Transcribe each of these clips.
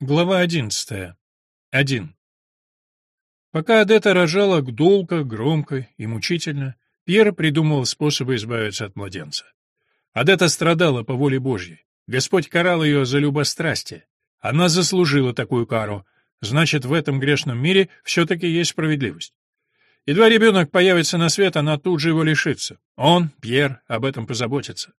Глава одиннадцатая. Один. Пока Адетта рожала гдолко, громко и мучительно, Пьер придумывал способы избавиться от младенца. Адетта страдала по воле Божьей. Господь карал ее за любострастие. Она заслужила такую кару. Значит, в этом грешном мире все-таки есть справедливость. Едва ребенок появится на свет, она тут же его лишится. Он, Пьер, об этом позаботится.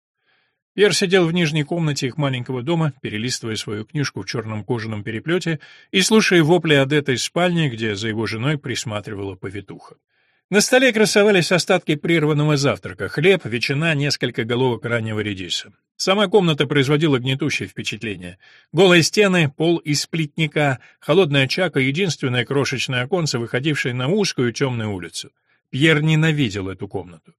Пьер сидел в нижней комнате их маленького дома, перелистывая свою книжку в черном кожаном переплете и слушая вопли Адетты из спальни, где за его женой присматривала повитуха. На столе красовались остатки прерванного завтрака — хлеб, ветчина, несколько головок раннего редиса. Сама комната производила гнетущее впечатление. Голые стены, пол из плитника, холодная и единственное крошечное оконце, выходившее на узкую темную улицу. Пьер ненавидел эту комнату.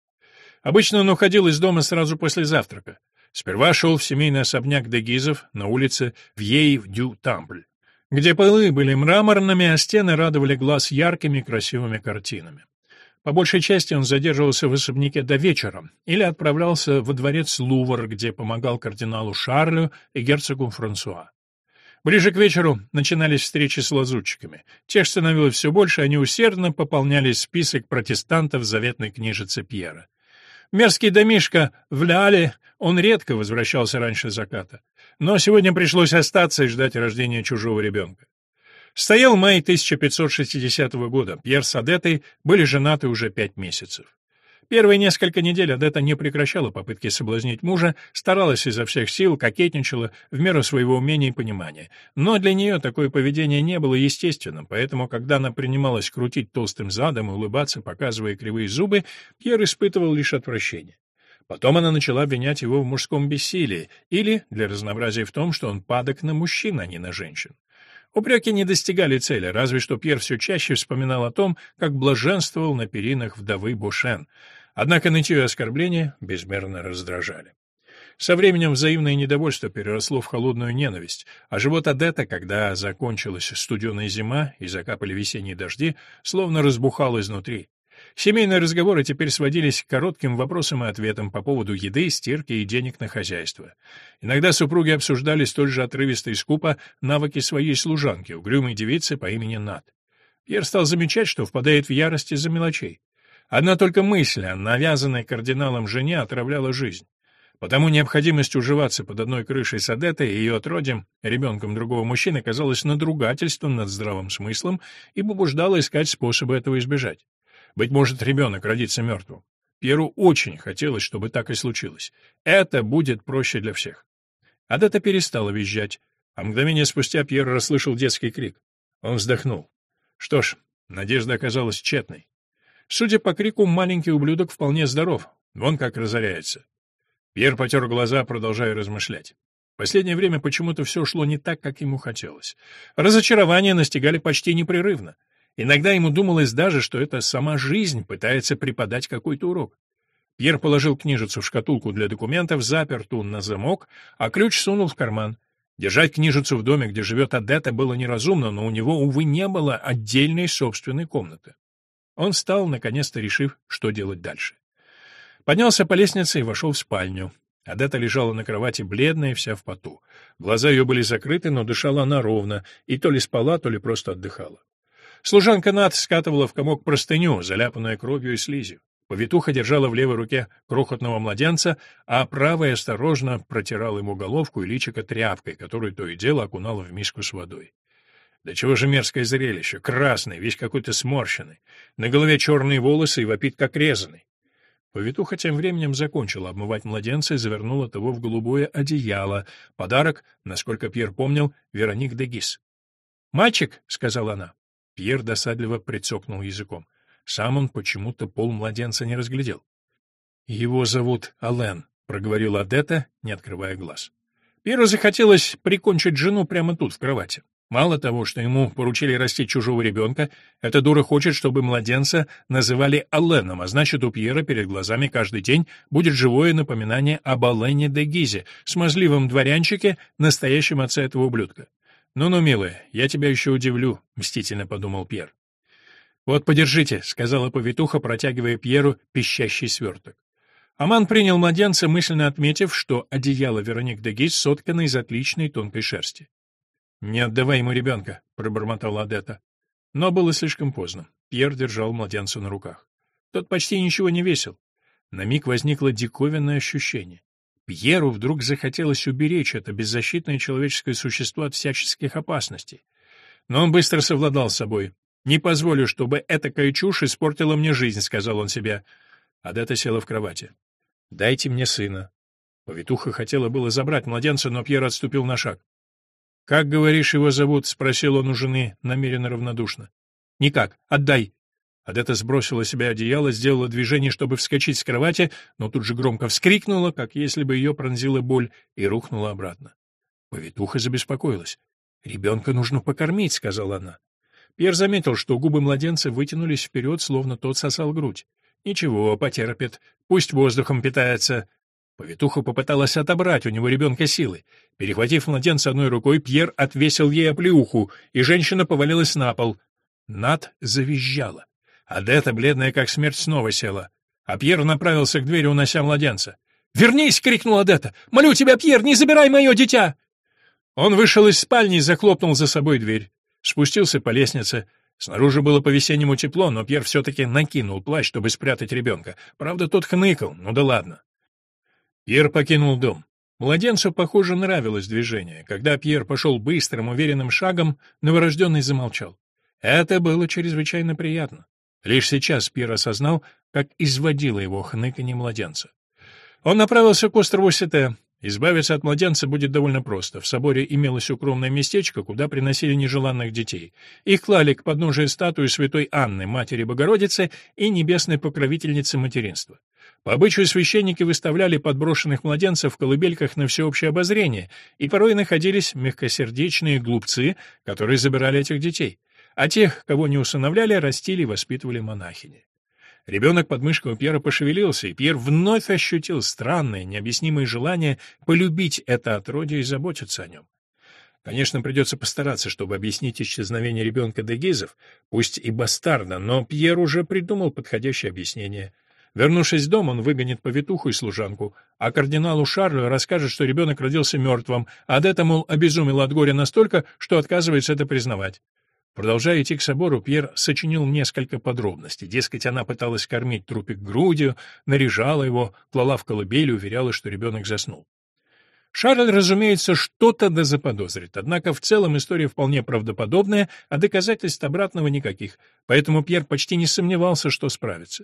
Обычно он уходил из дома сразу после завтрака. Сперва шел в семейный особняк Дегизов на улице Вьей-дю-Тампль, где полы были мраморными, а стены радовали глаз яркими красивыми картинами. По большей части он задерживался в особняке до вечера или отправлялся во дворец Лувр, где помогал кардиналу Шарлю и герцогу Франсуа. Ближе к вечеру начинались встречи с лазутчиками. Тех становилось все больше, они усердно пополняли список протестантов заветной книжицы Пьера. Мерзкий домишко в Ляле, он редко возвращался раньше заката. Но сегодня пришлось остаться и ждать рождения чужого ребенка. Стоял май 1560 года. Пьер с Адетой были женаты уже пять месяцев. Первые несколько недель Адетта не прекращала попытки соблазнить мужа, старалась изо всех сил, кокетничала в меру своего умения и понимания. Но для нее такое поведение не было естественным, поэтому, когда она принималась крутить толстым задом и улыбаться, показывая кривые зубы, Пьер испытывал лишь отвращение. Потом она начала обвинять его в мужском бессилии или, для разнообразия, в том, что он падок на мужчин, а не на женщин. Упреки не достигали цели, разве что Пьер все чаще вспоминал о том, как блаженствовал на перинах вдовы Бушен. Однако нытье оскорбления безмерно раздражали. Со временем взаимное недовольство переросло в холодную ненависть, а живот Адетта, когда закончилась студеная зима и закапали весенние дожди, словно разбухал изнутри. Семейные разговоры теперь сводились к коротким вопросам и ответам по поводу еды, стирки и денег на хозяйство. Иногда супруги обсуждали столь же отрывисто и скупо навыки своей служанки, угрюмой девицы по имени Над. Пьер стал замечать, что впадает в ярость из-за мелочей. Одна только мысль о навязанной кардиналом жене отравляла жизнь. Потому необходимость уживаться под одной крышей с Адетой и ее отродьем, ребенком другого мужчины, казалась надругательством над здравым смыслом и побуждала искать способы этого избежать. Быть может, ребенок родится мертвым. Пьеру очень хотелось, чтобы так и случилось. Это будет проще для всех. Адетта перестала визжать, а мгновение спустя Пьер расслышал детский крик. Он вздохнул. Что ж, надежда оказалась тщетной. Судя по крику, маленький ублюдок вполне здоров. Вон как разоряется. Пьер потер глаза, продолжая размышлять. Последнее время почему-то все шло не так, как ему хотелось. Разочарования настигали почти непрерывно. Иногда ему думалось даже, что это сама жизнь пытается преподать какой-то урок. Пьер положил книжицу в шкатулку для документов, запер ту на замок, а ключ сунул в карман. Держать книжицу в доме, где живет Адетта, было неразумно, но у него, увы, не было отдельной собственной комнаты. Он встал, наконец-то решив, что делать дальше. Поднялся по лестнице и вошел в спальню. Адетта лежала на кровати бледная, вся в поту. Глаза ее были закрыты, но дышала она ровно, и то ли спала, то ли просто отдыхала. Служанка Над скатывала в комок простыню, заляпанную кровью и слизью. Повитуха держала в левой руке крохотного младенца, а правая осторожно протирала ему головку и личико тряпкой, которую то и дело окунала в миску с водой. Да чего же мерзкое зрелище, красный, весь какой-то сморщенный, на голове черные волосы и вопит как резанный. Повитуха тем временем закончила обмывать младенца и завернула того в голубое одеяло, подарок, насколько Пьер помнил, Вероник де Гис. «Мальчик», — сказала она, Пьер досадливо прицокнул языком. Сам он почему-то пол младенца не разглядел. «Его зовут Ален», — проговорила Адетта, не открывая глаз. Пьеру захотелось прикончить жену прямо тут, в кровати. Мало того, что ему поручили растить чужого ребенка, эта дура хочет, чтобы младенца называли Алленом, а значит, у Пьера перед глазами каждый день будет живое напоминание об Аллене де Гизе, смазливом дворянчике, настоящем отце этого ублюдка. «Ну-ну, милая, я тебя еще удивлю», — мстительно подумал Пьер. «Вот, подержите», — сказала повитуха, протягивая Пьеру пищащий сверток. Аман принял младенца, мысленно отметив, что одеяло Вероник де Гейс соткано из отличной тонкой шерсти. «Не отдавай ему ребенка», — пробормотала Адетта. Но было слишком поздно. Пьер держал младенца на руках. Тот почти ничего не весил. На миг возникло диковинное ощущение. Пьеру вдруг захотелось уберечь это беззащитное человеческое существо от всяческих опасностей. Но он быстро совладал с собой. «Не позволю, чтобы эта чушь испортила мне жизнь», — сказал он себе. Адетта села в кровати. «Дайте мне сына». Повитуха хотела было забрать младенца, но Пьер отступил на шаг. «Как, говоришь, его зовут?» — спросил он у жены, намеренно равнодушно. «Никак. Отдай». Адетта сбросила себя одеяло, сделала движение, чтобы вскочить с кровати, но тут же громко вскрикнула, как если бы ее пронзила боль, и рухнула обратно. Повитуха забеспокоилась. «Ребенка нужно покормить», — сказала она. Пьер заметил, что губы младенца вытянулись вперед, словно тот сосал грудь. «Ничего, потерпит. Пусть воздухом питается. Повитуха попыталась отобрать у него ребенка силы. Перехватив младенца одной рукой, Пьер отвесил ей оплеуху, и женщина повалилась на пол. Над завизжала. Адетта, бледная как смерть, снова села. А Пьер направился к двери, унося младенца. «Вернись!» — крикнул Адетта. «Молю тебя, Пьер, не забирай мое дитя!» Он вышел из спальни и захлопнул за собой дверь. Спустился по лестнице. Снаружи было по-весеннему тепло, но Пьер все-таки накинул плащ, чтобы спрятать ребенка. Правда, тот хныкал, ну да ладно. Пьер покинул дом. Младенцу, похоже, нравилось движение. Когда Пьер пошел быстрым, уверенным шагом, новорожденный замолчал. Это было чрезвычайно приятно. Лишь сейчас Пьер осознал, как изводило его хныканье младенца. Он направился к острову Сете. Избавиться от младенца будет довольно просто. В соборе имелось укромное местечко, куда приносили нежеланных детей. Их клали к подножию статуи святой Анны, Матери Богородицы и небесной покровительницы материнства. По обычаю священники выставляли подброшенных младенцев в колыбельках на всеобщее обозрение, и порой находились мягкосердечные глупцы, которые забирали этих детей. А тех, кого не усыновляли, растили и воспитывали монахини. Ребенок под мышкой у Пьера пошевелился, и Пьер вновь ощутил странное, необъяснимое желание полюбить это отродье и заботиться о нем. Конечно, придется постараться, чтобы объяснить исчезновение ребенка Дегизов, пусть и бастарда, но Пьер уже придумал подходящее объяснение — Вернувшись в дом, он выгонит повитуху и служанку, а кардиналу Шарлю расскажет, что ребенок родился мертвым, а Дета, мол, обезумел от горя настолько, что отказывается это признавать. Продолжая идти к собору, Пьер сочинил несколько подробностей. Дескать, она пыталась кормить трупик грудью, наряжала его, клала в колыбель и уверяла, что ребенок заснул. Шарль, разумеется, что-то да заподозрит, однако в целом история вполне правдоподобная, а доказательств обратного никаких, поэтому Пьер почти не сомневался, что справится.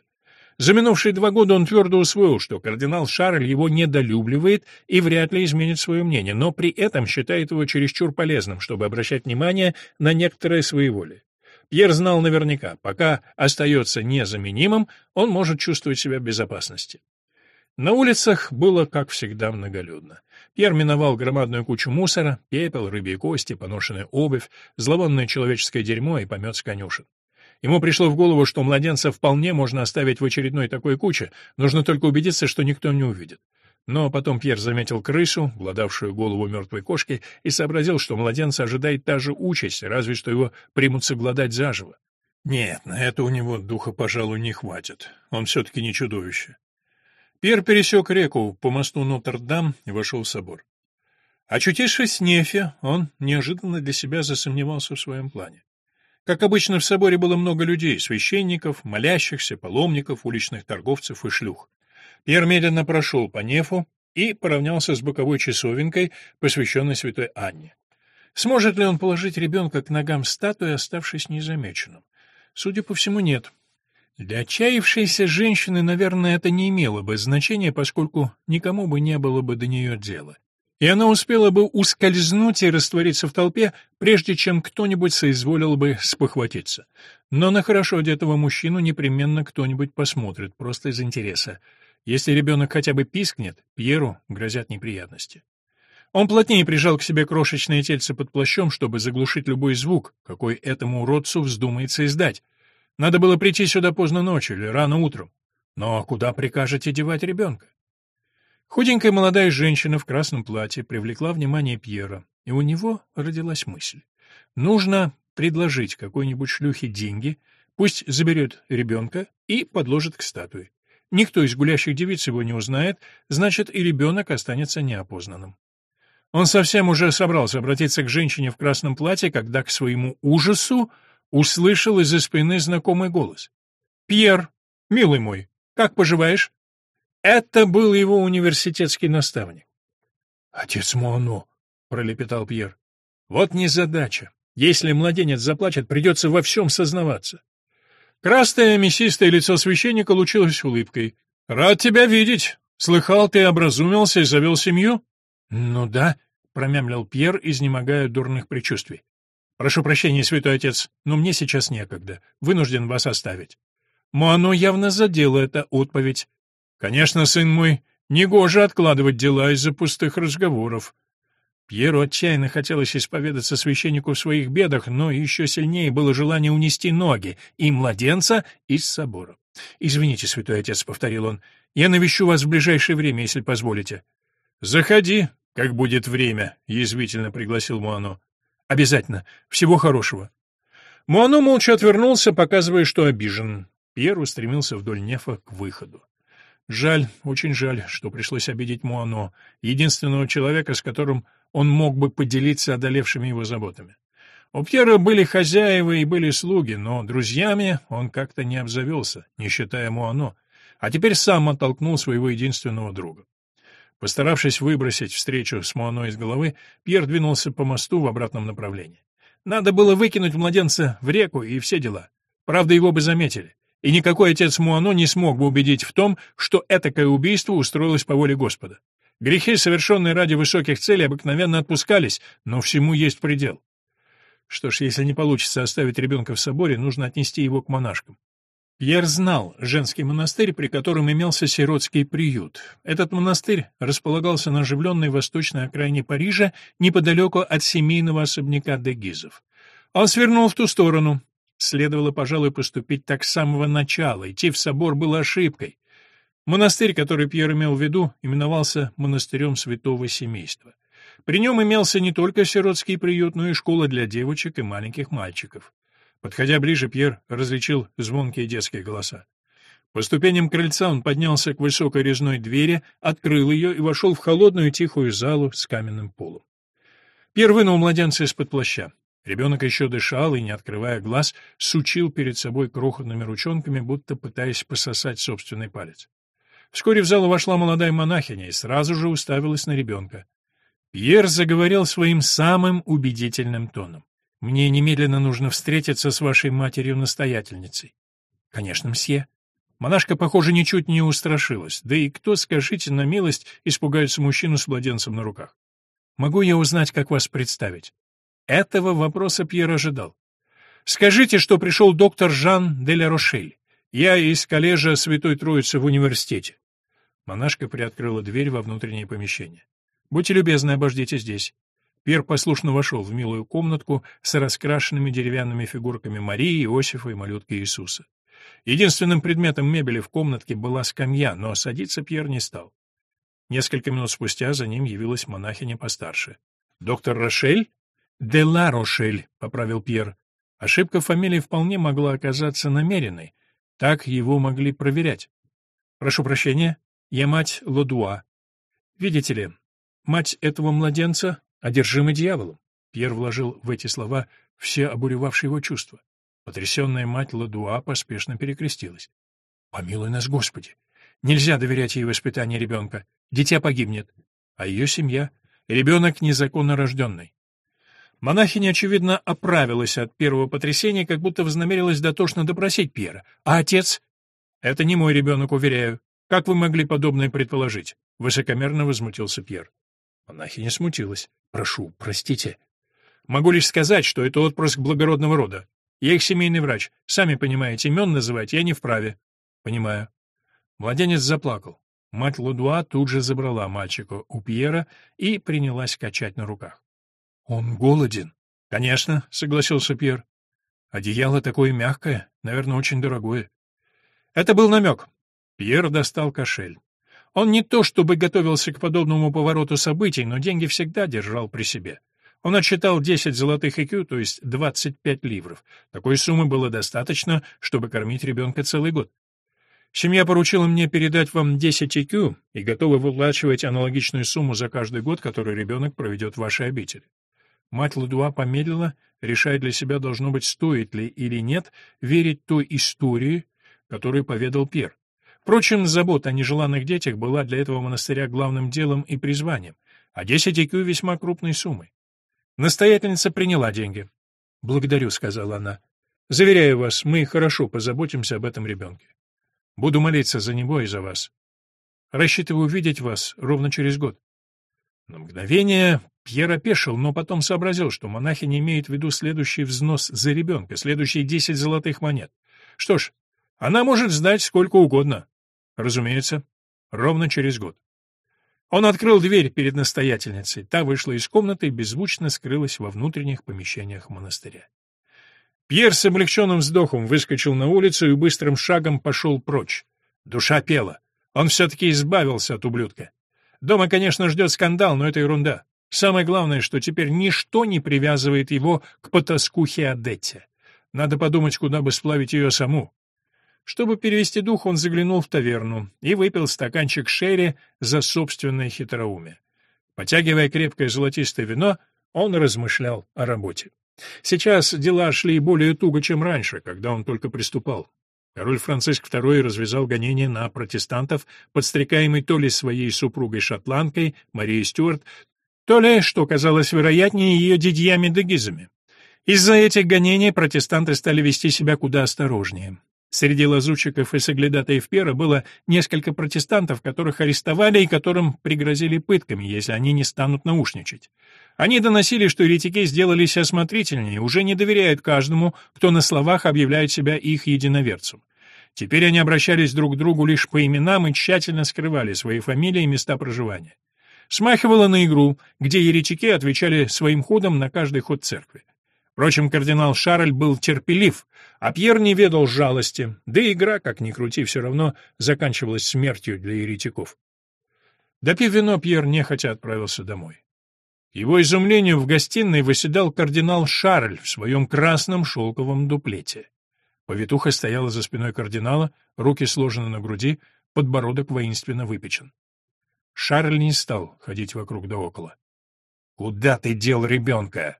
За минувшие два года он твердо усвоил, что кардинал Шарль его недолюбливает и вряд ли изменит свое мнение, но при этом считает его чересчур полезным, чтобы обращать внимание на некоторое своеволие. Пьер знал наверняка, пока остается незаменимым, он может чувствовать себя в безопасности. На улицах было, как всегда, многолюдно. Пьер миновал громадную кучу мусора, пепел, рыбьи кости, поношенная обувь, зловонное человеческое дерьмо и помет с конюшен. Ему пришло в голову, что младенца вполне можно оставить в очередной такой куче, нужно только убедиться, что никто не увидит. Но потом Пьер заметил крысу, владавшую голову мертвой кошки, и сообразил, что младенца ожидает та же участь, разве что его примутся гладать заживо. Нет, на это у него духа, пожалуй, не хватит. Он все-таки не чудовище. Пьер пересек реку по мосту Нотр-Дам и вошел в собор. Очутившись в Нефе, он неожиданно для себя засомневался в своем плане. Как обычно, в соборе было много людей, священников, молящихся, паломников, уличных торговцев и шлюх. Пьер медленно прошел по нефу и поравнялся с боковой часовенкой, посвященной святой Анне. Сможет ли он положить ребенка к ногам статуи, оставшись незамеченным? Судя по всему, нет. Для отчаявшейся женщины, наверное, это не имело бы значения, поскольку никому бы не было бы до нее дела и она успела бы ускользнуть и раствориться в толпе, прежде чем кто-нибудь соизволил бы спохватиться. Но на хорошо одетого мужчину непременно кто-нибудь посмотрит, просто из интереса. Если ребенок хотя бы пискнет, Пьеру грозят неприятности. Он плотнее прижал к себе крошечное тельце под плащом, чтобы заглушить любой звук, какой этому уродцу вздумается издать. Надо было прийти сюда поздно ночью или рано утром. Но куда прикажете девать ребенка? Худенькая молодая женщина в красном платье привлекла внимание Пьера, и у него родилась мысль. Нужно предложить какой-нибудь шлюхе деньги, пусть заберет ребенка и подложит к статуе. Никто из гулящих девиц его не узнает, значит, и ребенок останется неопознанным. Он совсем уже собрался обратиться к женщине в красном платье, когда к своему ужасу услышал из-за спины знакомый голос. «Пьер, милый мой, как поживаешь?» Это был его университетский наставник. «Отец Моно», — пролепетал Пьер. «Вот незадача. Если младенец заплачет, придется во всем сознаваться». Красное мясистое лицо священника лучилось улыбкой. «Рад тебя видеть. Слыхал, ты образумился и завел семью?» «Ну да», — промямлил Пьер, изнемогая дурных предчувствий. «Прошу прощения, святой отец, но мне сейчас некогда. Вынужден вас оставить». Муано явно задело эта отповедь. «Конечно, сын мой, негоже откладывать дела из-за пустых разговоров». Пьеру отчаянно хотелось исповедаться священнику в своих бедах, но еще сильнее было желание унести ноги и младенца из собора. «Извините, святой отец», — повторил он, — «я навещу вас в ближайшее время, если позволите». «Заходи, как будет время», — язвительно пригласил Муано. «Обязательно. Всего хорошего». Муано молча отвернулся, показывая, что обижен. Пьер устремился вдоль нефа к выходу. Жаль, очень жаль, что пришлось обидеть Муано, единственного человека, с которым он мог бы поделиться одолевшими его заботами. У Пьера были хозяева и были слуги, но друзьями он как-то не обзавелся, не считая Муано, а теперь сам оттолкнул своего единственного друга. Постаравшись выбросить встречу с Муано из головы, Пьер двинулся по мосту в обратном направлении. Надо было выкинуть младенца в реку и все дела. Правда, его бы заметили. И никакой отец Муано не смог бы убедить в том, что этакое убийство устроилось по воле Господа. Грехи, совершенные ради высоких целей, обыкновенно отпускались, но всему есть предел. Что ж, если не получится оставить ребенка в соборе, нужно отнести его к монашкам. Пьер знал женский монастырь, при котором имелся сиротский приют. Этот монастырь располагался на оживленной восточной окраине Парижа, неподалеку от семейного особняка Дегизов. Он свернул в ту сторону. Следовало, пожалуй, поступить так с самого начала. Идти в собор было ошибкой. Монастырь, который Пьер имел в виду, именовался монастырем святого семейства. При нем имелся не только сиротский приют, но и школа для девочек и маленьких мальчиков. Подходя ближе, Пьер различил звонкие детские голоса. По ступеням крыльца он поднялся к высокой резной двери, открыл ее и вошел в холодную тихую залу с каменным полом. Пьер вынул младенца из-под плаща. Ребенок еще дышал и, не открывая глаз, сучил перед собой крохотными ручонками, будто пытаясь пососать собственный палец. Вскоре в залу вошла молодая монахиня и сразу же уставилась на ребенка. Пьер заговорил своим самым убедительным тоном. Мне немедленно нужно встретиться с вашей матерью-настоятельницей. Конечно, мсье. Монашка, похоже, ничуть не устрашилась. Да и кто, скажите на милость, испугается мужчину с младенцем на руках? Могу я узнать, как вас представить? Этого вопроса Пьер ожидал. Скажите, что пришел доктор Жан де ля Рошель. Я из коллежа Святой Троицы в университете. Монашка приоткрыла дверь во внутреннее помещение. Будьте любезны, обождите здесь. Пьер послушно вошел в милую комнатку с раскрашенными деревянными фигурками Марии, Иосифа и малютки Иисуса. Единственным предметом мебели в комнатке была скамья, но садиться Пьер не стал. Несколько минут спустя за ним явилась монахиня постарше. «Доктор Рошель?» «Де ла Рошель», — поправил Пьер. Ошибка фамилии вполне могла оказаться намеренной. Так его могли проверять. «Прошу прощения, я мать Лодуа. Видите ли, мать этого младенца одержимый дьяволом. Пьер вложил в эти слова все обуревавшие его чувства. Потрясенная мать Ладуа поспешно перекрестилась. «Помилуй нас, Господи! Нельзя доверять ей воспитание ребенка. Дитя погибнет. А ее семья — ребенок незаконно рожденный». Монахиня, очевидно, оправилась от первого потрясения, как будто вознамерилась дотошно допросить Пьера. «А отец?» «Это не мой ребенок, уверяю. Как вы могли подобное предположить?» — высокомерно возмутился Пьер. Монахиня смутилась. Прошу, простите. Могу лишь сказать, что это отпрыск благородного рода. Я их семейный врач. Сами понимаете, имен называть я не вправе. Понимаю. Младенец заплакал. Мать Лудуа тут же забрала мальчика у Пьера и принялась качать на руках. «Он голоден». «Конечно», — согласился Пьер. «Одеяло такое мягкое, наверное, очень дорогое». Это был намек. Пьер достал кошель. Он не то чтобы готовился к подобному повороту событий, но деньги всегда держал при себе. Он отсчитал 10 золотых икю, то есть 25 ливров. Такой суммы было достаточно, чтобы кормить ребенка целый год. Семья поручила мне передать вам 10 IQ и готова выплачивать аналогичную сумму за каждый год, который ребенок проведет в вашей обители. Мать Ладуа помедлила, решая для себя, должно быть, стоит ли или нет верить той истории, которую поведал Пьер. Впрочем, забота о нежеланных детях была для этого монастыря главным делом и призванием, а 10 IQ весьма крупной суммой. Настоятельница приняла деньги. «Благодарю», — сказала она. «Заверяю вас, мы хорошо позаботимся об этом ребенке. Буду молиться за него и за вас. Рассчитываю увидеть вас ровно через год». На мгновение Пьер опешил, но потом сообразил, что монахиня имеет в виду следующий взнос за ребенка, следующие десять золотых монет. Что ж, она может сдать сколько угодно. Разумеется, ровно через год. Он открыл дверь перед настоятельницей. Та вышла из комнаты и беззвучно скрылась во внутренних помещениях монастыря. Пьер с облегченным вздохом выскочил на улицу и быстрым шагом пошел прочь. Душа пела. Он все-таки избавился от ублюдка. Дома, конечно, ждет скандал, но это ерунда. Самое главное, что теперь ничто не привязывает его к потаскухе Адетте. Надо подумать, куда бы сплавить ее саму. Чтобы перевести дух, он заглянул в таверну и выпил стаканчик шерри за собственное хитроумие. Потягивая крепкое золотистое вино, он размышлял о работе. Сейчас дела шли более туго, чем раньше, когда он только приступал. Король Франциск II развязал гонения на протестантов, подстрекаемый то ли своей супругой-шотландкой, Марией Стюарт, то ли, что казалось вероятнее, ее дядьями-дегизами. Из-за этих гонений протестанты стали вести себя куда осторожнее. Среди лазутчиков и соглядатаев Пера было несколько протестантов, которых арестовали и которым пригрозили пытками, если они не станут наушничать. Они доносили, что еретики сделались осмотрительнее, уже не доверяют каждому, кто на словах объявляет себя их единоверцем. Теперь они обращались друг к другу лишь по именам и тщательно скрывали свои фамилии и места проживания. Смахивало на игру, где еретики отвечали своим ходом на каждый ход церкви. Впрочем, кардинал Шарль был терпелив, а Пьер не ведал жалости, да и игра, как ни крути, все равно заканчивалась смертью для еретиков. Допив вино, Пьер нехотя отправился домой. К его изумлению в гостиной восседал кардинал Шарль в своем красном шелковом дуплете. Повитуха стояла за спиной кардинала, руки сложены на груди, подбородок воинственно выпечен. Шарль не стал ходить вокруг да около. «Куда ты дел ребенка?»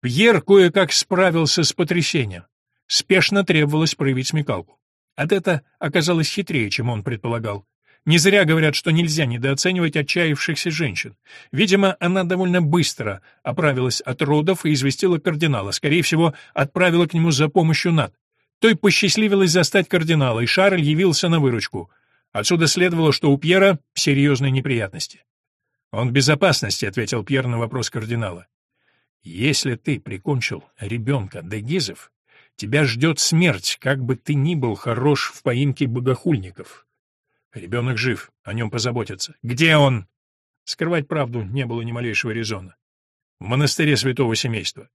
Пьер кое-как справился с потрясением. Спешно требовалось проявить смекалку. От это оказалось хитрее, чем он предполагал. Не зря говорят, что нельзя недооценивать отчаявшихся женщин. Видимо, она довольно быстро оправилась от родов и известила кардинала, скорее всего, отправила к нему за помощью Над. Той посчастливилось застать кардинала, и Шарль явился на выручку. Отсюда следовало, что у Пьера серьезные неприятности. «Он в безопасности», — ответил Пьер на вопрос кардинала. Если ты прикончил ребенка Дегизов, тебя ждет смерть, как бы ты ни был хорош в поимке богохульников. Ребенок жив, о нем позаботятся. Где он? Скрывать правду не было ни малейшего резона. В монастыре святого семейства.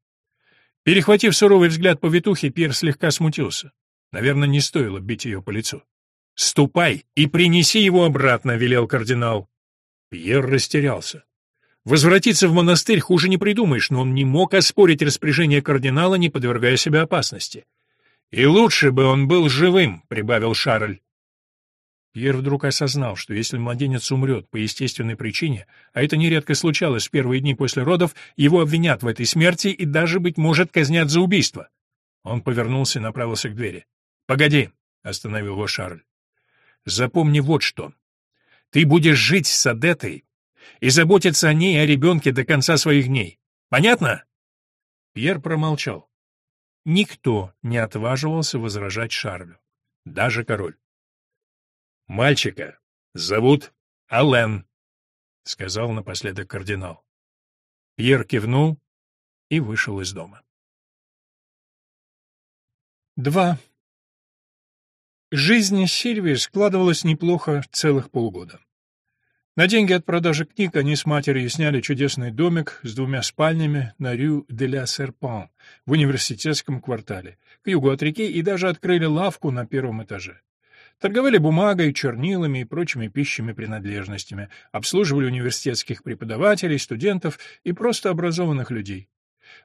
Перехватив суровый взгляд повитухи, Пьер слегка смутился. Наверное, не стоило бить ее по лицу. «Ступай и принеси его обратно», — велел кардинал. Пьер растерялся. Возвратиться в монастырь хуже не придумаешь, но он не мог оспорить распоряжение кардинала, не подвергая себя опасности. «И лучше бы он был живым», — прибавил Шарль. Пьер вдруг осознал, что если младенец умрет по естественной причине, а это нередко случалось в первые дни после родов, его обвинят в этой смерти и даже, быть может, казнят за убийство. Он повернулся и направился к двери. «Погоди», — остановил его Шарль. «Запомни вот что. Ты будешь жить с Адетой и заботиться о ней и о ребенке до конца своих дней. Понятно?» Пьер промолчал. Никто не отваживался возражать Шарлю, даже король. «Мальчика зовут Ален», — сказал напоследок кардинал. Пьер кивнул и вышел из дома. Два. Жизнь Сильвии складывалась неплохо целых полгода. На деньги от продажи книг они с матерью сняли чудесный домик с двумя спальнями на Рю де ля Серпан в университетском квартале, к югу от реки, и даже открыли лавку на первом этаже. Торговали бумагой, чернилами и прочими пищими принадлежностями, обслуживали университетских преподавателей, студентов и просто образованных людей.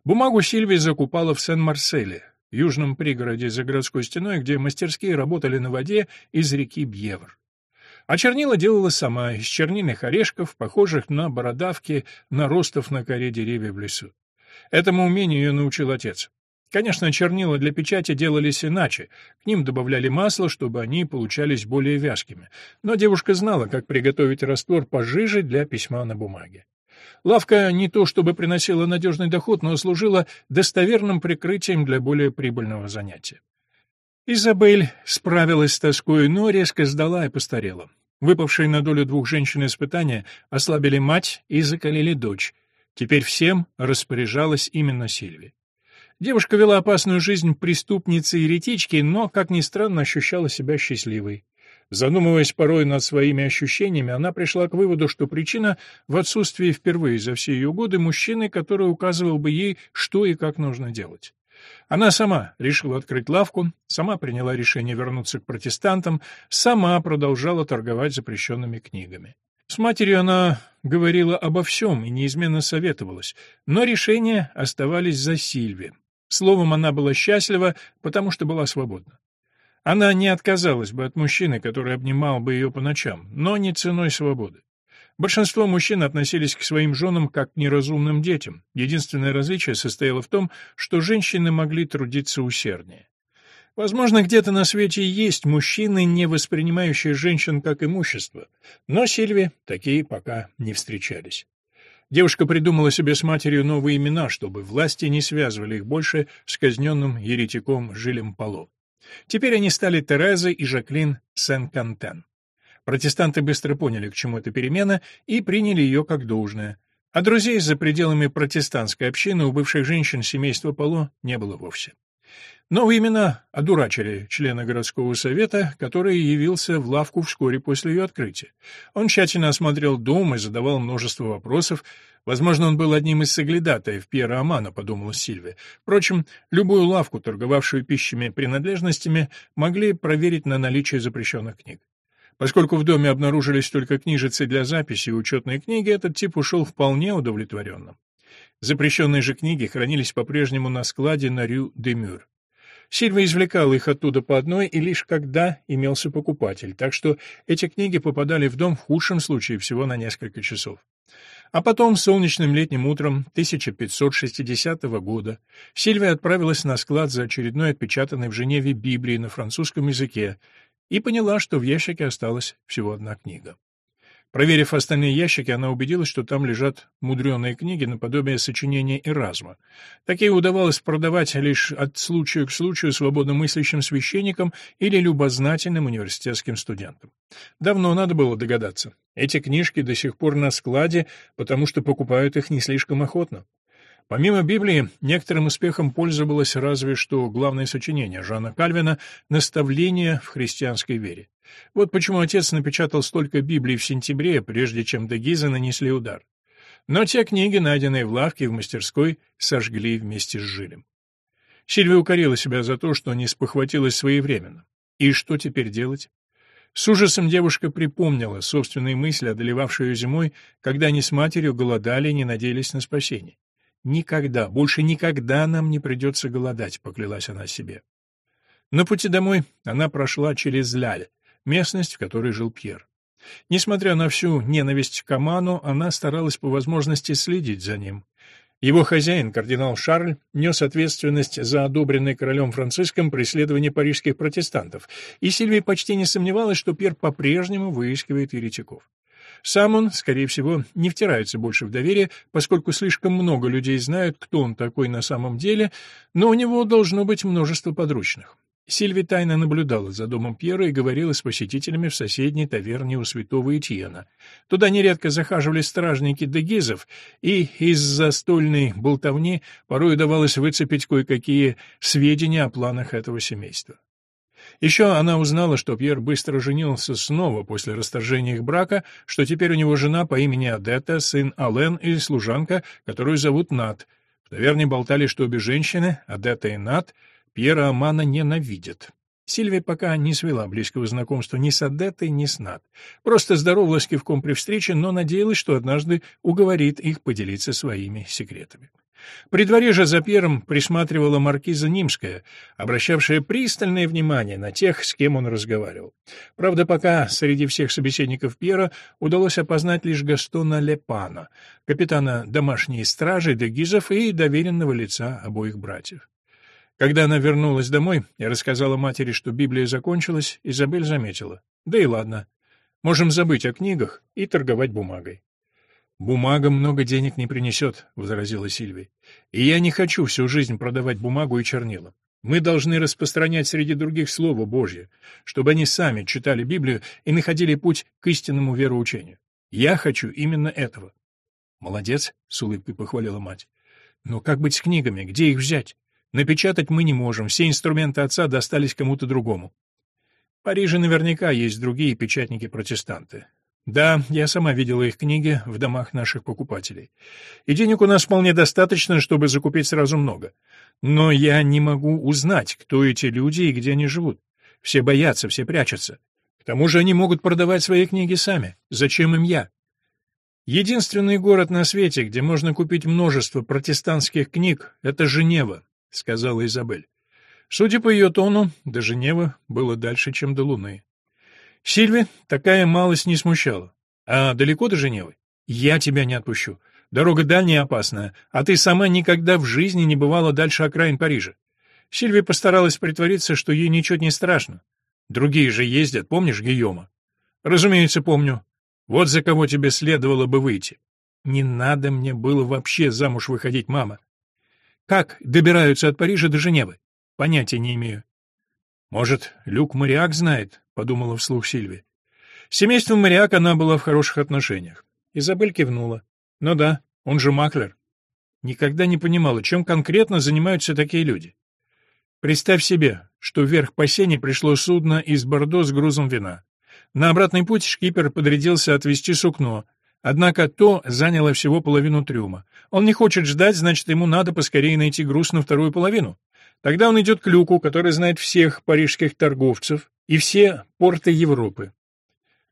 Бумагу Сильвия закупала в Сен-Марселе, южном пригороде за городской стеной, где мастерские работали на воде из реки Бьевр. А чернила делала сама, из чернильных орешков, похожих на бородавки, наростов на коре деревьев в лесу. Этому умению ее научил отец. Конечно, чернила для печати делались иначе. К ним добавляли масло, чтобы они получались более вязкими. Но девушка знала, как приготовить раствор пожиже для письма на бумаге. Лавка не то чтобы приносила надежный доход, но служила достоверным прикрытием для более прибыльного занятия. Изабель справилась с тоской, но резко сдала и постарела. Выпавшие на долю двух женщин испытания ослабили мать и закалили дочь. Теперь всем распоряжалась именно Сильви. Девушка вела опасную жизнь преступницы и ретички, но, как ни странно, ощущала себя счастливой. Задумываясь порой над своими ощущениями, она пришла к выводу, что причина в отсутствии впервые за все ее годы мужчины, который указывал бы ей, что и как нужно делать. Она сама решила открыть лавку, сама приняла решение вернуться к протестантам, сама продолжала торговать запрещенными книгами. С матерью она говорила обо всем и неизменно советовалась, но решения оставались за Сильви. Словом, она была счастлива, потому что была свободна. Она не отказалась бы от мужчины, который обнимал бы ее по ночам, но не ценой свободы. Большинство мужчин относились к своим женам как к неразумным детям. Единственное различие состояло в том, что женщины могли трудиться усерднее. Возможно, где-то на свете есть мужчины, не воспринимающие женщин как имущество, но Сильве такие пока не встречались. Девушка придумала себе с матерью новые имена, чтобы власти не связывали их больше с казненным еретиком Жилем Пало. Теперь они стали Терезой и Жаклин Сен-Кантен. Протестанты быстро поняли, к чему эта перемена, и приняли ее как должное. А друзей за пределами протестантской общины у бывших женщин семейства Пало не было вовсе. Новые имена одурачили члена городского совета, который явился в лавку вскоре после ее открытия. Он тщательно осмотрел дом и задавал множество вопросов. Возможно, он был одним из соглядатаев Пьера Амана, подумала Сильвия. Впрочем, любую лавку, торговавшую пищими принадлежностями, могли проверить на наличие запрещенных книг. Поскольку в доме обнаружились только книжицы для записи и учетные книги, этот тип ушел вполне удовлетворенным. Запрещенные же книги хранились по-прежнему на складе на Рю-де-Мюр. Сильва извлекал их оттуда по одной, и лишь когда имелся покупатель, так что эти книги попадали в дом в худшем случае всего на несколько часов. А потом, солнечным летним утром 1560 года, Сильвия отправилась на склад за очередной отпечатанной в Женеве Библией на французском языке и поняла, что в ящике осталась всего одна книга. Проверив остальные ящики, она убедилась, что там лежат мудреные книги наподобие сочинения Эразма. Такие удавалось продавать лишь от случая к случаю свободномыслящим священникам или любознательным университетским студентам. Давно надо было догадаться. Эти книжки до сих пор на складе, потому что покупают их не слишком охотно. Помимо Библии, некоторым успехом пользовалось разве что главное сочинение Жана Кальвина «Наставление в христианской вере». Вот почему отец напечатал столько Библий в сентябре, прежде чем Дегиза нанесли удар. Но те книги, найденные в лавке в мастерской, сожгли вместе с Жилем. Сильвия укорила себя за то, что не спохватилась своевременно. И что теперь делать? С ужасом девушка припомнила собственные мысли, одолевавшие ее зимой, когда они с матерью голодали и не надеялись на спасение. «Никогда, больше никогда нам не придется голодать», — поклялась она себе. На пути домой она прошла через Ляль, местность, в которой жил Пьер. Несмотря на всю ненависть к Аману, она старалась по возможности следить за ним. Его хозяин, кардинал Шарль, нес ответственность за одобренное королем Франциском преследование парижских протестантов, и Сильвия почти не сомневалась, что Пьер по-прежнему выискивает еретиков. Сам он, скорее всего, не втирается больше в доверие, поскольку слишком много людей знают, кто он такой на самом деле, но у него должно быть множество подручных. Сильви тайно наблюдала за домом Пьера и говорила с посетителями в соседней таверне у святого Этьена. Туда нередко захаживали стражники дегизов, и из застольной болтовни порой удавалось выцепить кое-какие сведения о планах этого семейства. Еще она узнала, что Пьер быстро женился снова после расторжения их брака, что теперь у него жена по имени Адетта, сын Ален и служанка, которую зовут Нат. В таверне болтали, что обе женщины, Адетта и Нат, Пьера Амана ненавидят. Сильвия пока не свела близкого знакомства ни с Адеттой, ни с Над. Просто здоровалась кивком при встрече, но надеялась, что однажды уговорит их поделиться своими секретами. При дворе же за Пьером присматривала маркиза Нимская, обращавшая пристальное внимание на тех, с кем он разговаривал. Правда, пока среди всех собеседников Пьера удалось опознать лишь Гастона Лепана, капитана домашней стражи Дегизов и доверенного лица обоих братьев. Когда она вернулась домой и рассказала матери, что Библия закончилась, Изабель заметила. Да и ладно. Можем забыть о книгах и торговать бумагой. «Бумага много денег не принесет», — возразила Сильви. «И я не хочу всю жизнь продавать бумагу и чернила. Мы должны распространять среди других Слово Божье, чтобы они сами читали Библию и находили путь к истинному вероучению. Я хочу именно этого». «Молодец», — с улыбкой похвалила мать. «Но как быть с книгами? Где их взять? Напечатать мы не можем, все инструменты отца достались кому-то другому». В Париже наверняка есть другие печатники-протестанты. Да, я сама видела их книги в домах наших покупателей. И денег у нас вполне достаточно, чтобы закупить сразу много. Но я не могу узнать, кто эти люди и где они живут. Все боятся, все прячутся. К тому же они могут продавать свои книги сами. Зачем им я? Единственный город на свете, где можно купить множество протестантских книг, это Женева, сказала Изабель. Судя по ее тону, до Женевы было дальше, чем до Луны. Сильви такая малость не смущала. А далеко до Женевы? Я тебя не отпущу. Дорога дальняя и опасная, а ты сама никогда в жизни не бывала дальше окраин Парижа. Сильви постаралась притвориться, что ей ничего не страшно. Другие же ездят, помнишь Гийома? Разумеется, помню. Вот за кого тебе следовало бы выйти. Не надо мне было вообще замуж выходить, мама. Как добираются от Парижа до Женевы? Понятия не имею. Может, Люк Мариак знает, подумала вслух Сильви. С семейством Мариак она была в хороших отношениях. Изабель кивнула. Ну да, он же маклер. Никогда не понимала, чем конкретно занимаются такие люди. Представь себе, что вверх по сене пришло судно из Бордо с грузом вина. На обратный путь шкипер подрядился отвезти сукно, однако то заняло всего половину трюма. Он не хочет ждать, значит, ему надо поскорее найти груз на вторую половину. Тогда он идет к Люку, который знает всех парижских торговцев и все порты Европы.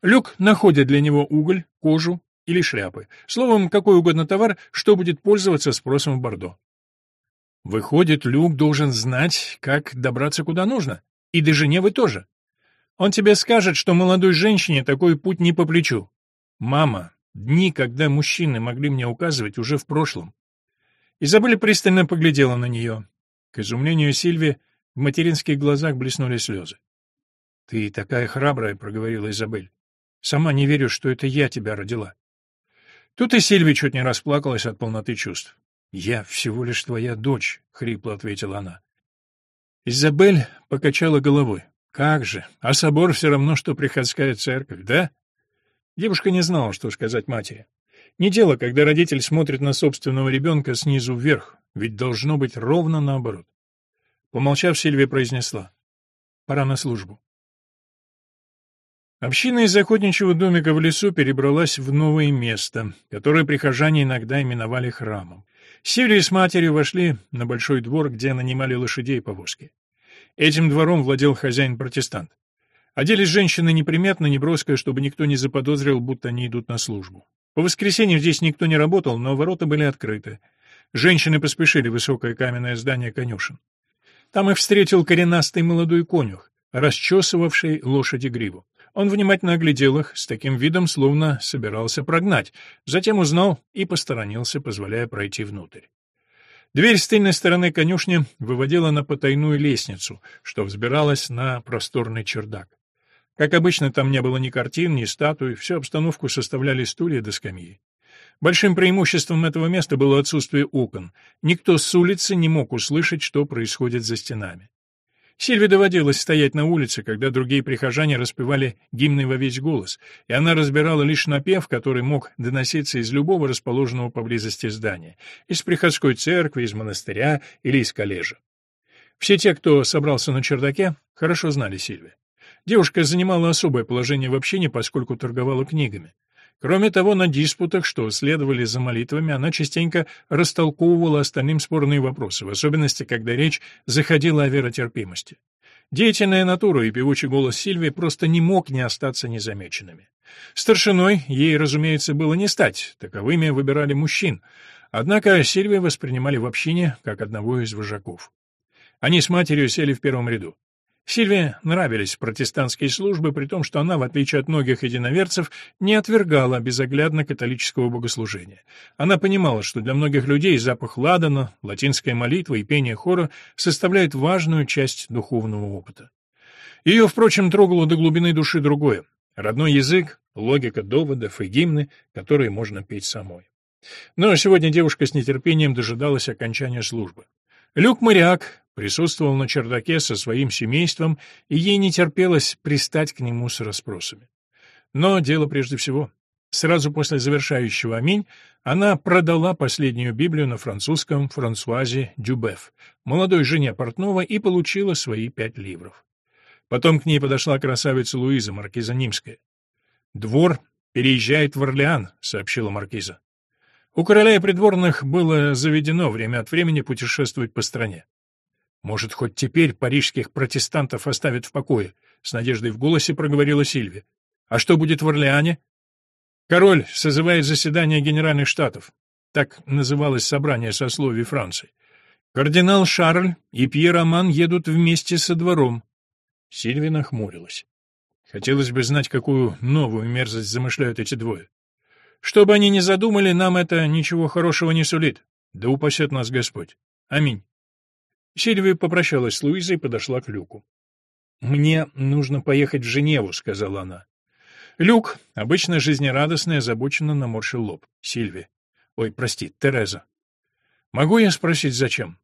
Люк находит для него уголь, кожу или шляпы. Словом, какой угодно товар, что будет пользоваться спросом в Бордо. Выходит, Люк должен знать, как добраться куда нужно. И до Женевы тоже. Он тебе скажет, что молодой женщине такой путь не по плечу. Мама, дни, когда мужчины могли мне указывать, уже в прошлом. Изабель пристально поглядела на нее. К изумлению Сильви в материнских глазах блеснули слезы. — Ты такая храбрая, — проговорила Изабель. — Сама не верю, что это я тебя родила. Тут и Сильви чуть не расплакалась от полноты чувств. — Я всего лишь твоя дочь, — хрипло ответила она. Изабель покачала головой. — Как же, а собор все равно, что приходская церковь, да? Девушка не знала, что сказать матери. Не дело, когда родитель смотрит на собственного ребенка снизу вверх, ведь должно быть ровно наоборот. Помолчав, Сильвия произнесла. «Пора на службу». Община из охотничьего домика в лесу перебралась в новое место, которое прихожане иногда именовали храмом. Сильвия с матерью вошли на большой двор, где нанимали лошадей и повозки. Этим двором владел хозяин-протестант. Оделись женщины неприметно, неброско, чтобы никто не заподозрил, будто они идут на службу. По воскресеньям здесь никто не работал, но ворота были открыты. Женщины поспешили в высокое каменное здание конюшен. Там их встретил коренастый молодой конюх, расчесывавший лошади гриву. Он внимательно оглядел их, с таким видом, словно собирался прогнать, затем узнал и посторонился, позволяя пройти внутрь. Дверь с тыльной стороны конюшни выводила на потайную лестницу, что взбиралась на просторный чердак. Как обычно, там не было ни картин, ни статуй, всю обстановку составляли стулья до скамьи. Большим преимуществом этого места было отсутствие окон. Никто с улицы не мог услышать, что происходит за стенами. Сильве доводилось стоять на улице, когда другие прихожане распевали гимны во весь голос, и она разбирала лишь напев, который мог доноситься из любого расположенного поблизости здания, из приходской церкви, из монастыря или из коллежа. Все те, кто собрался на чердаке, хорошо знали Сильве. Девушка занимала особое положение в общине, поскольку торговала книгами. Кроме того, на диспутах, что следовали за молитвами, она частенько растолковывала остальным спорные вопросы, в особенности, когда речь заходила о веротерпимости. Деятельная натура и певучий голос Сильвии просто не мог не остаться незамеченными. Старшиной ей, разумеется, было не стать, таковыми выбирали мужчин, Однако Сильвия воспринимали в общине как одного из вожаков. Они с матерью сели в первом ряду. Сильве нравились протестантские службы, при том, что она, в отличие от многих единоверцев, не отвергала безоглядно католического богослужения. Она понимала, что для многих людей запах ладана, латинская молитва и пение хора составляют важную часть духовного опыта. Ее, впрочем, трогало до глубины души другое — родной язык, логика доводов и гимны, которые можно петь самой. Но сегодня девушка с нетерпением дожидалась окончания службы. Люк Моряк присутствовал на чердаке со своим семейством, и ей не терпелось пристать к нему с расспросами. Но дело прежде всего. Сразу после завершающего «Аминь» она продала последнюю Библию на французском Франсуазе Дюбеф, молодой жене портного, и получила свои пять ливров. Потом к ней подошла красавица Луиза, маркиза Нимская. «Двор переезжает в Орлеан», — сообщила маркиза. У короля и придворных было заведено время от времени путешествовать по стране. Может, хоть теперь парижских протестантов оставят в покое, с надеждой в голосе проговорила Сильвия. А что будет в Орлеане? Король созывает заседание Генеральных Штатов. Так называлось собрание сословий Франции. Кардинал Шарль и Пьер Аман едут вместе со двором. Сильвия нахмурилась. Хотелось бы знать, какую новую мерзость замышляют эти двое. Что бы они ни задумали, нам это ничего хорошего не сулит. Да упасет нас Господь. Аминь. Сильвия попрощалась с Луизой и подошла к Люку. «Мне нужно поехать в Женеву», — сказала она. Люк, обычно жизнерадостный, озабоченно наморщил лоб. Сильвия. «Ой, прости, Тереза». «Могу я спросить, зачем?»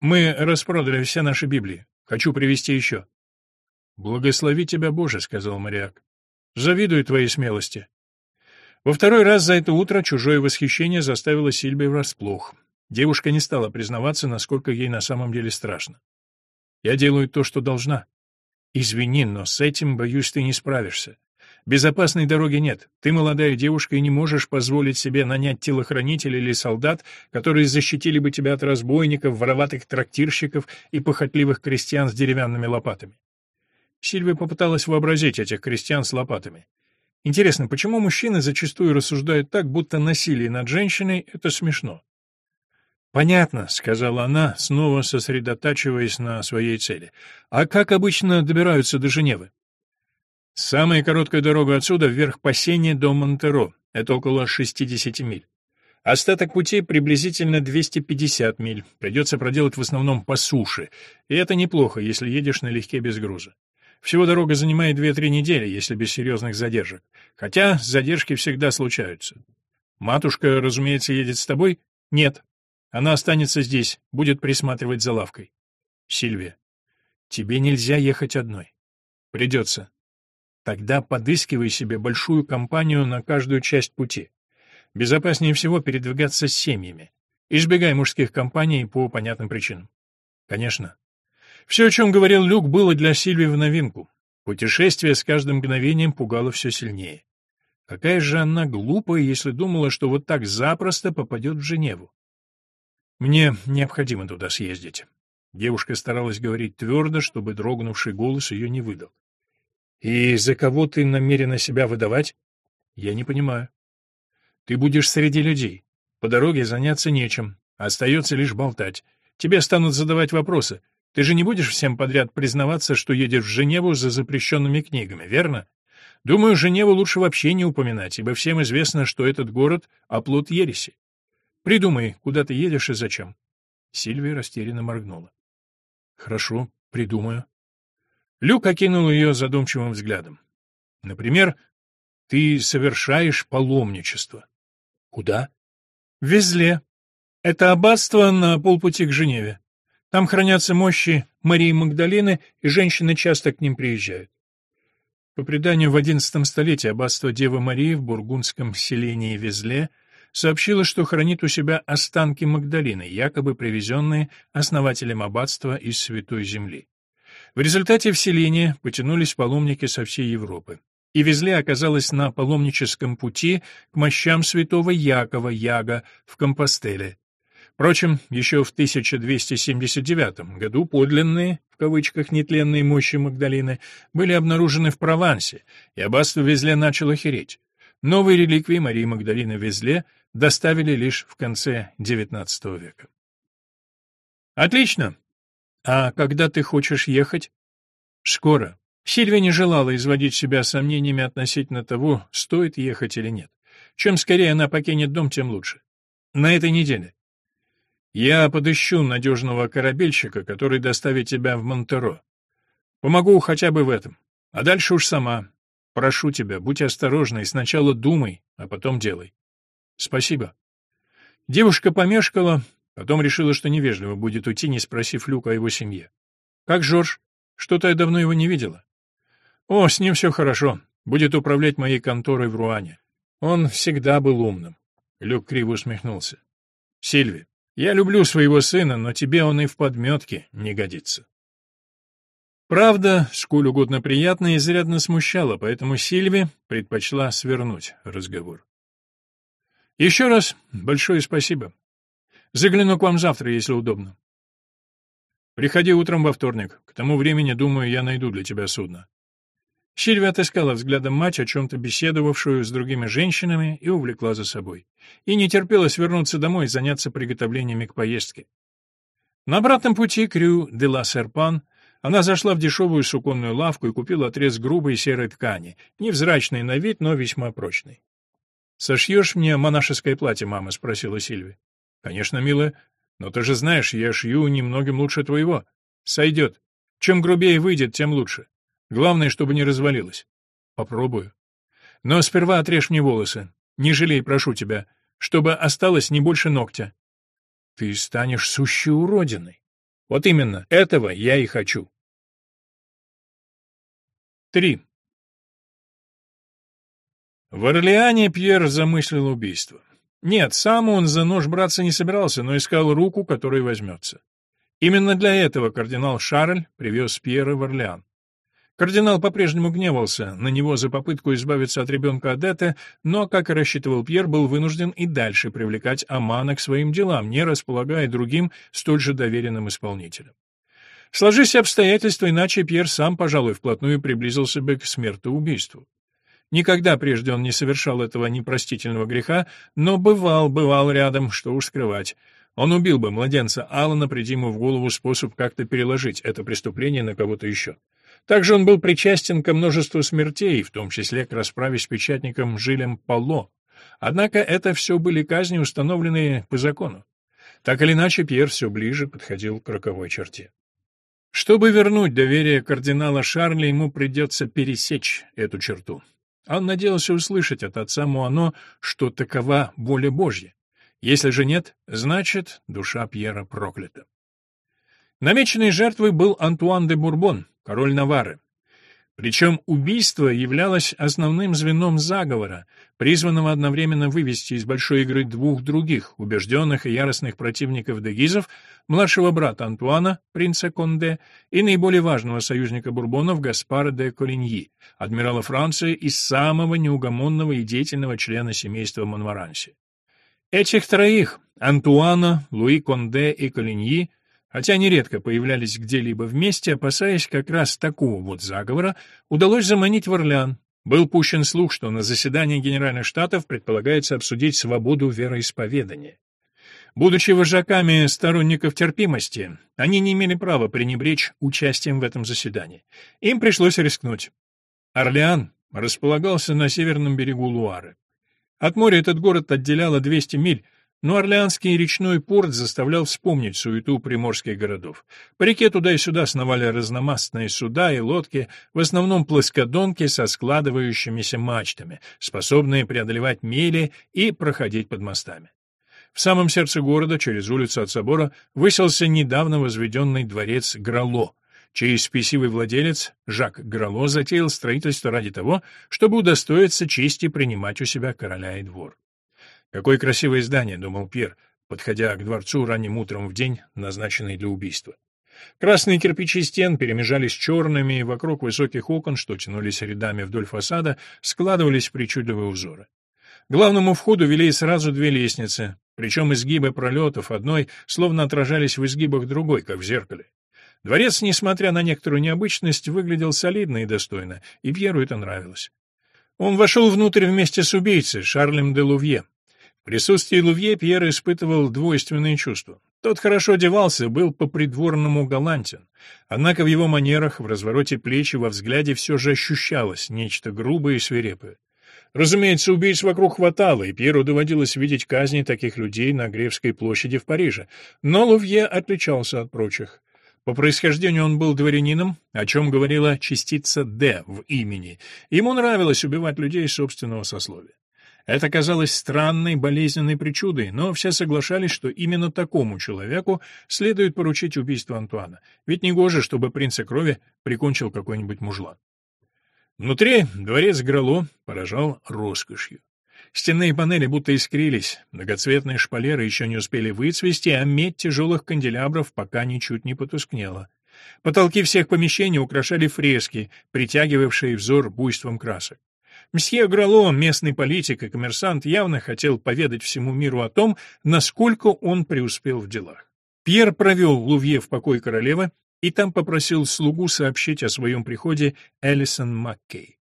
«Мы распродали все наши Библии. Хочу привезти еще». «Благослови тебя, Боже», — сказал моряк. «Завидую твоей смелости. Во второй раз за это утро чужое восхищение заставило Сильби врасплох. Девушка не стала признаваться, насколько ей на самом деле страшно. «Я делаю то, что должна. Извини, но с этим, боюсь, ты не справишься. Безопасной дороги нет. Ты молодая девушка и не можешь позволить себе нанять телохранителей или солдат, которые защитили бы тебя от разбойников, вороватых трактирщиков и похотливых крестьян с деревянными лопатами. Сильвия попыталась вообразить этих крестьян с лопатами. Интересно, почему мужчины зачастую рассуждают так, будто насилие над женщиной — это смешно? «Понятно», — сказала она, снова сосредотачиваясь на своей цели. «А как обычно добираются до Женевы?» «Самая короткая дорога отсюда вверх по Сене до Монтеро. Это около 60 миль. Остаток пути приблизительно 250 миль. Придется проделать в основном по суше. И это неплохо, если едешь налегке без груза. Всего дорога занимает 2-3 недели, если без серьезных задержек. Хотя задержки всегда случаются. Матушка, разумеется, едет с тобой? Нет. Она останется здесь, будет присматривать за лавкой. Сильвия. Тебе нельзя ехать одной. Придется. Тогда подыскивай себе большую компанию на каждую часть пути. Безопаснее всего передвигаться с семьями. Избегай мужских компаний по понятным причинам. Конечно. Все, о чем говорил Люк, было для Сильвии в новинку. Путешествие с каждым мгновением пугало все сильнее. Какая же она глупая, если думала, что вот так запросто попадет в Женеву. Мне необходимо туда съездить. Девушка старалась говорить твердо, чтобы дрогнувший голос ее не выдал. «И за кого ты намерена себя выдавать?» «Я не понимаю». «Ты будешь среди людей. По дороге заняться нечем. Остается лишь болтать. Тебе станут задавать вопросы. Ты же не будешь всем подряд признаваться, что едешь в Женеву за запрещенными книгами, верно? Думаю, Женеву лучше вообще не упоминать, ибо всем известно, что этот город — оплот ереси. Придумай, куда ты едешь и зачем. Сильвия растерянно моргнула. Хорошо, придумаю. Люк окинул ее задумчивым взглядом. Например, ты совершаешь паломничество. Куда? В Везле. Это аббатство на полпути к Женеве. Там хранятся мощи Марии Магдалины, и женщины часто к ним приезжают. По преданию, в XI столетии аббатство Девы Марии в бургундском селении Везле сообщило, что хранит у себя останки Магдалины, якобы привезенные основателем аббатства из Святой Земли. В результате в потянулись паломники со всей Европы. И Везле оказалась на паломническом пути к мощам святого Якова Яга в Компостеле, Впрочем, еще в 1279 году подлинные, в кавычках, нетленные мощи Магдалины были обнаружены в Провансе, и аббатство Везле начало хереть. Новые реликвии Марии Магдалины Везле доставили лишь в конце XIX века. Отлично. А когда ты хочешь ехать? Скоро. Сильвия не желала изводить себя сомнениями относительно того, стоит ехать или нет. Чем скорее она покинет дом, тем лучше. На этой неделе. Я подыщу надежного корабельщика, который доставит тебя в Монтеро. Помогу хотя бы в этом. А дальше уж сама. Прошу тебя, будь осторожна и сначала думай, а потом делай. Спасибо. Девушка помешкала, потом решила, что невежливо будет уйти, не спросив Люка о его семье. Как Жорж? Что-то я давно его не видела. О, с ним все хорошо. Будет управлять моей конторой в Руане. Он всегда был умным. Люк криво усмехнулся. Сильви, я люблю своего сына, но тебе он и в подметке не годится. Правда, сколь угодно приятно, изрядно смущала, поэтому Сильви предпочла свернуть разговор. Еще раз большое спасибо. Загляну к вам завтра, если удобно. Приходи утром во вторник. К тому времени, думаю, я найду для тебя судно. Сильвия отыскала взглядом мать, о чем-то беседовавшую с другими женщинами, и увлекла за собой. И не терпелось вернуться домой и заняться приготовлениями к поездке. На обратном пути к Рю де ла Серпан она зашла в дешевую суконную лавку и купила отрез грубой серой ткани, невзрачный на вид, но весьма прочный. «Сошьешь мне монашеское платье, мама?» — спросила Сильвия. «Конечно, милая. Но ты же знаешь, я шью немногим лучше твоего. Сойдет. Чем грубее выйдет, тем лучше. Главное, чтобы не развалилось. Попробую. Но сперва отрежь мне волосы. Не жалей, прошу тебя, чтобы осталось не больше ногтя. Ты станешь сущей уродиной. Вот именно, этого я и хочу. 3. В Орлеане Пьер замыслил убийство. Нет, сам он за нож браться не собирался, но искал руку, которой возьмется. Именно для этого кардинал Шарль привез Пьера в Орлеан. Кардинал по-прежнему гневался на него за попытку избавиться от ребенка Адетты, но, как и рассчитывал Пьер, был вынужден и дальше привлекать Амана к своим делам, не располагая другим столь же доверенным исполнителем. Сложись обстоятельства, иначе Пьер сам, пожалуй, вплотную приблизился бы к смертоубийству. Никогда прежде он не совершал этого непростительного греха, но бывал, бывал рядом, что уж скрывать. Он убил бы младенца Алана, приди ему в голову способ как-то переложить это преступление на кого-то еще. Также он был причастен ко множеству смертей, в том числе к расправе с печатником Жилем Пало. Однако это все были казни, установленные по закону. Так или иначе, Пьер все ближе подходил к роковой черте. Чтобы вернуть доверие кардинала Шарля, ему придется пересечь эту черту. Он надеялся услышать от отца Муано, что такова воля Божья. Если же нет, значит, душа Пьера проклята. Намеченной жертвой был Антуан де Бурбон, король Навары. Причем убийство являлось основным звеном заговора, призванного одновременно вывести из большой игры двух других, убежденных и яростных противников дегизов, младшего брата Антуана, принца Конде, и наиболее важного союзника бурбонов Гаспара де Колиньи, адмирала Франции и самого неугомонного и деятельного члена семейства Монмаранси. Этих троих, Антуана, Луи Конде и Колиньи, Хотя они редко появлялись где-либо вместе, опасаясь как раз такого вот заговора, удалось заманить в Орлеан. Был пущен слух, что на заседании Генеральных Штатов предполагается обсудить свободу вероисповедания. Будучи вожаками сторонников терпимости, они не имели права пренебречь участием в этом заседании. Им пришлось рискнуть. Орлеан располагался на северном берегу Луары. От моря этот город отделяло 200 миль, но Орлеанский речной порт заставлял вспомнить суету приморских городов. По реке туда и сюда сновали разномастные суда и лодки, в основном плоскодонки со складывающимися мачтами, способные преодолевать мели и проходить под мостами. В самом сердце города, через улицу от собора, выселся недавно возведенный дворец Грало, чей спесивый владелец, Жак Грало, затеял строительство ради того, чтобы удостоиться чести принимать у себя короля и двор. «Какое красивое здание», — думал Пьер, подходя к дворцу ранним утром в день, назначенный для убийства. Красные кирпичи стен перемежались черными, и вокруг высоких окон, что тянулись рядами вдоль фасада, складывались причудливые узоры. Главному входу вели сразу две лестницы, причем изгибы пролетов одной словно отражались в изгибах другой, как в зеркале. Дворец, несмотря на некоторую необычность, выглядел солидно и достойно, и Пьеру это нравилось. Он вошел внутрь вместе с убийцей, Шарлем де Лувье присутствии Лувье Пьер испытывал двойственные чувства. Тот хорошо одевался, был по-придворному галантен. Однако в его манерах, в развороте плеч и во взгляде все же ощущалось нечто грубое и свирепое. Разумеется, убийц вокруг хватало, и Пьеру доводилось видеть казни таких людей на Гревской площади в Париже. Но Лувье отличался от прочих. По происхождению он был дворянином, о чем говорила частица «Д» в имени. Ему нравилось убивать людей собственного сословия. Это казалось странной, болезненной причудой, но все соглашались, что именно такому человеку следует поручить убийство Антуана, ведь не гоже, чтобы принца крови прикончил какой-нибудь мужлан. Внутри дворец Грало поражал роскошью. Стенные панели будто искрились, многоцветные шпалеры еще не успели выцвести, а медь тяжелых канделябров пока ничуть не потускнела. Потолки всех помещений украшали фрески, притягивавшие взор буйством красок. Мсье Грало, местный политик и коммерсант, явно хотел поведать всему миру о том, насколько он преуспел в делах. Пьер провел Лувье в покой королевы и там попросил слугу сообщить о своем приходе Элисон Маккей.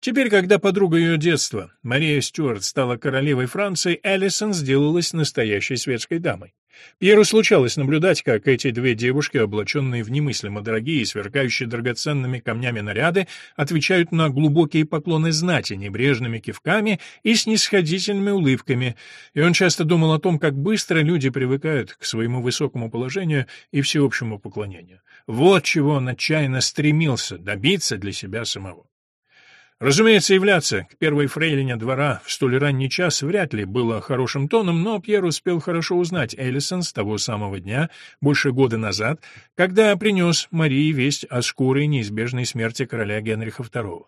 Теперь, когда подруга ее детства, Мария Стюарт, стала королевой Франции, Эллисон сделалась настоящей светской дамой. Пьеру случалось наблюдать, как эти две девушки, облаченные в немыслимо дорогие и сверкающие драгоценными камнями наряды, отвечают на глубокие поклоны знати небрежными кивками и снисходительными улыбками, и он часто думал о том, как быстро люди привыкают к своему высокому положению и всеобщему поклонению. Вот чего он отчаянно стремился добиться для себя самого. Разумеется, являться к первой фрейлине двора в столь ранний час вряд ли было хорошим тоном, но Пьер успел хорошо узнать Эллисон с того самого дня, больше года назад, когда принес Марии весть о скорой неизбежной смерти короля Генриха II.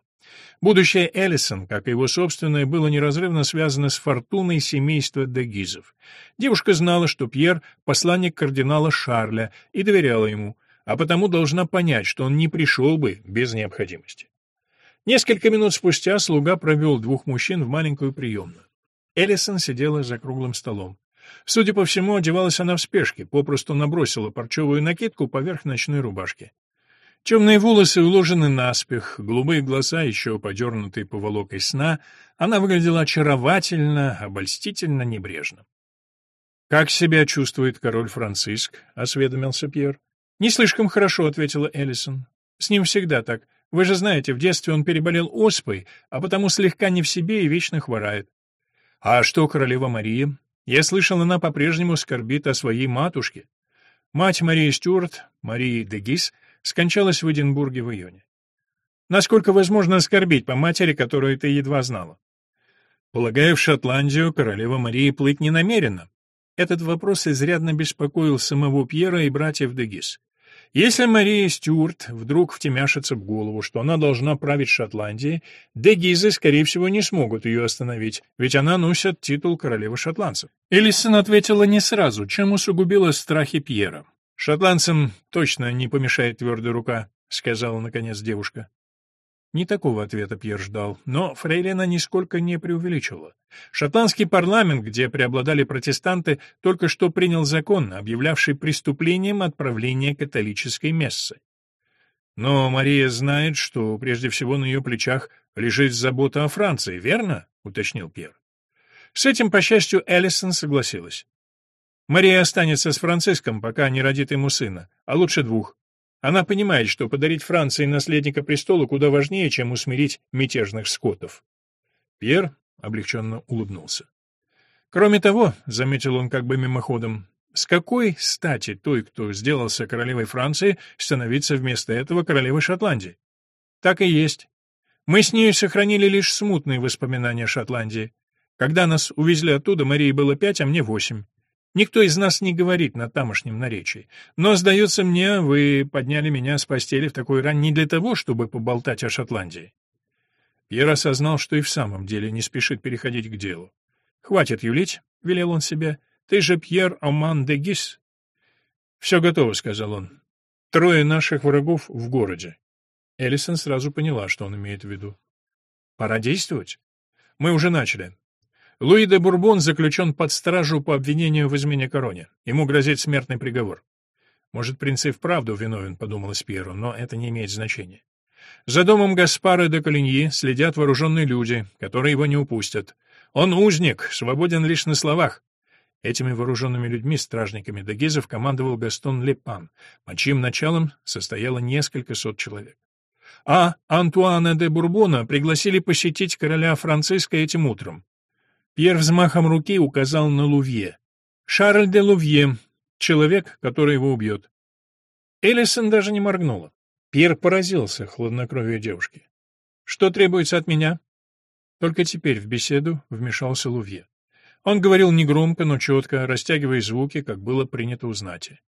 Будущее Эллисон, как и его собственное, было неразрывно связано с фортуной семейства Дегизов. Девушка знала, что Пьер — посланник кардинала Шарля, и доверяла ему, а потому должна понять, что он не пришел бы без необходимости. Несколько минут спустя слуга провел двух мужчин в маленькую приемную. Эллисон сидела за круглым столом. Судя по всему, одевалась она в спешке, попросту набросила парчевую накидку поверх ночной рубашки. Темные волосы уложены наспех, голубые глаза еще подернутые поволокой сна, она выглядела очаровательно, обольстительно, небрежно. «Как себя чувствует король Франциск?» — осведомился Пьер. «Не слишком хорошо», — ответила Эллисон. «С ним всегда так. Вы же знаете, в детстве он переболел оспой, а потому слегка не в себе и вечно хворает. А что королева Мария? Я слышал, она по-прежнему скорбит о своей матушке. Мать Марии Стюарт, Марии де Гис, скончалась в Эдинбурге в июне. Насколько возможно оскорбить по матери, которую ты едва знала? Полагаю, в Шотландию королева Марии плыть не намерена. Этот вопрос изрядно беспокоил самого Пьера и братьев Дегис. Если Мария Стюарт вдруг втемяшится в голову, что она должна править Шотландией, Дегизы, скорее всего, не смогут ее остановить, ведь она носит титул королевы шотландцев. Элисон ответила не сразу, чем усугубила страхи Пьера. «Шотландцам точно не помешает твердая рука», — сказала, наконец, девушка. Не такого ответа Пьер ждал, но Фрейлина нисколько не преувеличивала. Шотландский парламент, где преобладали протестанты, только что принял закон, объявлявший преступлением отправление католической мессы. Но Мария знает, что прежде всего на ее плечах лежит забота о Франции, верно? уточнил Пьер. С этим, по счастью, Эллисон согласилась. Мария останется с Франциском, пока не родит ему сына, а лучше двух. Она понимает, что подарить Франции наследника престола куда важнее, чем усмирить мятежных скотов. Пьер облегченно улыбнулся. Кроме того, — заметил он как бы мимоходом, — с какой стати той, кто сделался королевой Франции, становиться вместо этого королевой Шотландии? Так и есть. Мы с ней сохранили лишь смутные воспоминания Шотландии. Когда нас увезли оттуда, Марии было пять, а мне восемь. Никто из нас не говорит на тамошнем наречии. Но, сдается мне, вы подняли меня с постели в такой рань не для того, чтобы поболтать о Шотландии. Пьер осознал, что и в самом деле не спешит переходить к делу. «Хватит юлить», — велел он себе, — «ты же Пьер Оман де Гис». «Все готово», — сказал он. «Трое наших врагов в городе». Эллисон сразу поняла, что он имеет в виду. «Пора действовать. Мы уже начали. Луи де Бурбон заключен под стражу по обвинению в измене короне. Ему грозит смертный приговор. Может, принц и вправду виновен, подумалось Пьеру, но это не имеет значения. За домом Гаспара де Калиньи следят вооруженные люди, которые его не упустят. Он узник, свободен лишь на словах. Этими вооруженными людьми, стражниками Дегизов, командовал Гастон Лепан, под чьим началом состояло несколько сот человек. А Антуана де Бурбона пригласили посетить короля Франциска этим утром. Пьер взмахом руки указал на Лувье. Шарль де Лувье, человек, который его убьет. Элисон даже не моргнула. Пьер поразился хладнокровию девушки. «Что требуется от меня?» Только теперь в беседу вмешался Лувье. Он говорил негромко, но четко, растягивая звуки, как было принято у знати.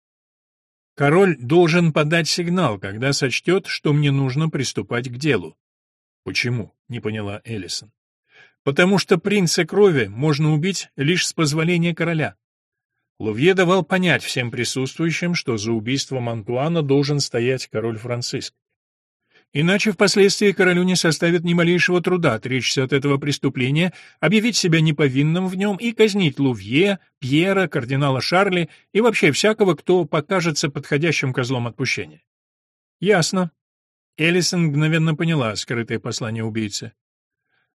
«Король должен подать сигнал, когда сочтет, что мне нужно приступать к делу». «Почему?» — не поняла Эллисон. «Потому что принца крови можно убить лишь с позволения короля. Лувье давал понять всем присутствующим, что за убийством Антуана должен стоять король Франциск. Иначе впоследствии королю не составит ни малейшего труда отречься от этого преступления, объявить себя неповинным в нем и казнить Лувье, Пьера, кардинала Шарли и вообще всякого, кто покажется подходящим козлом отпущения. Ясно. Элисон мгновенно поняла скрытое послание убийцы.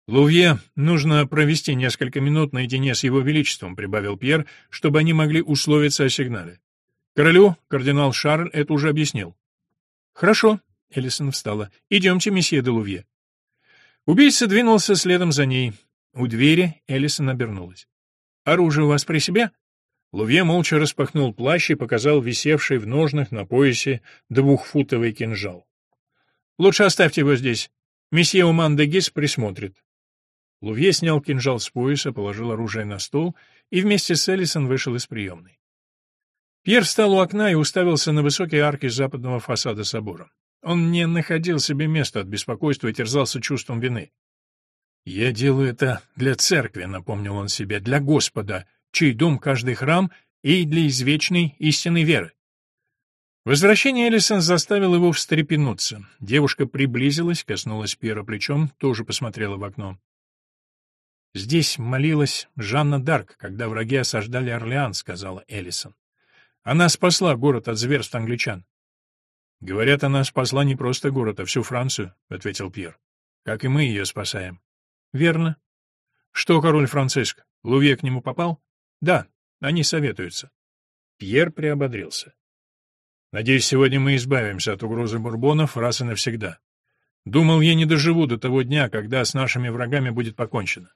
«Лувье, нужно провести несколько минут наедине с его величеством», — прибавил Пьер, чтобы они могли условиться о сигнале. «Королю кардинал Шарль это уже объяснил». «Хорошо», — Элисон встала. «Идемте, месье де Лувье». Убийца двинулся следом за ней. У двери Элисон обернулась. «Оружие у вас при себе?» Лувье молча распахнул плащ и показал висевший в ножнах на поясе двухфутовый кинжал. «Лучше оставьте его здесь. Месье Уман де Гис присмотрит». Лувье снял кинжал с пояса, положил оружие на стол и вместе с Эллисон вышел из приемной. Пьер встал у окна и уставился на высокие арки западного фасада собора. Он не находил себе места от беспокойства и терзался чувством вины. «Я делаю это для церкви», — напомнил он себе, — «для Господа, чей дом каждый храм, и для извечной истинной веры». Возвращение Эллисон заставило его встрепенуться. Девушка приблизилась, коснулась Пьера плечом, тоже посмотрела в окно. «Здесь молилась Жанна Дарк, когда враги осаждали Орлеан», — сказала Эллисон. «Она спасла город от зверств англичан». «Говорят, она спасла не просто город, а всю Францию», — ответил Пьер. «Как и мы ее спасаем». «Верно». «Что, король Франциск, Лувье к нему попал?» «Да, они советуются». Пьер приободрился. «Надеюсь, сегодня мы избавимся от угрозы бурбонов раз и навсегда. Думал, я не доживу до того дня, когда с нашими врагами будет покончено.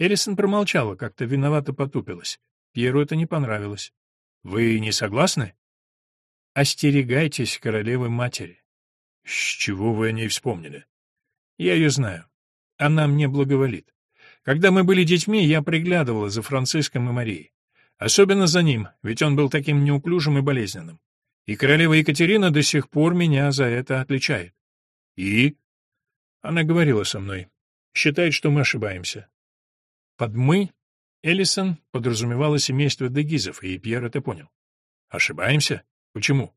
Элисон промолчала, как-то виновато потупилась. Пьеру это не понравилось. «Вы не согласны?» «Остерегайтесь королевы-матери». «С чего вы о ней вспомнили?» «Я ее знаю. Она мне благоволит. Когда мы были детьми, я приглядывала за Франциском и Марией. Особенно за ним, ведь он был таким неуклюжим и болезненным. И королева Екатерина до сих пор меня за это отличает. И? Она говорила со мной. Считает, что мы ошибаемся. Под «мы» Эллисон подразумевала семейство Дегизов, и Пьер это понял. Ошибаемся? Почему?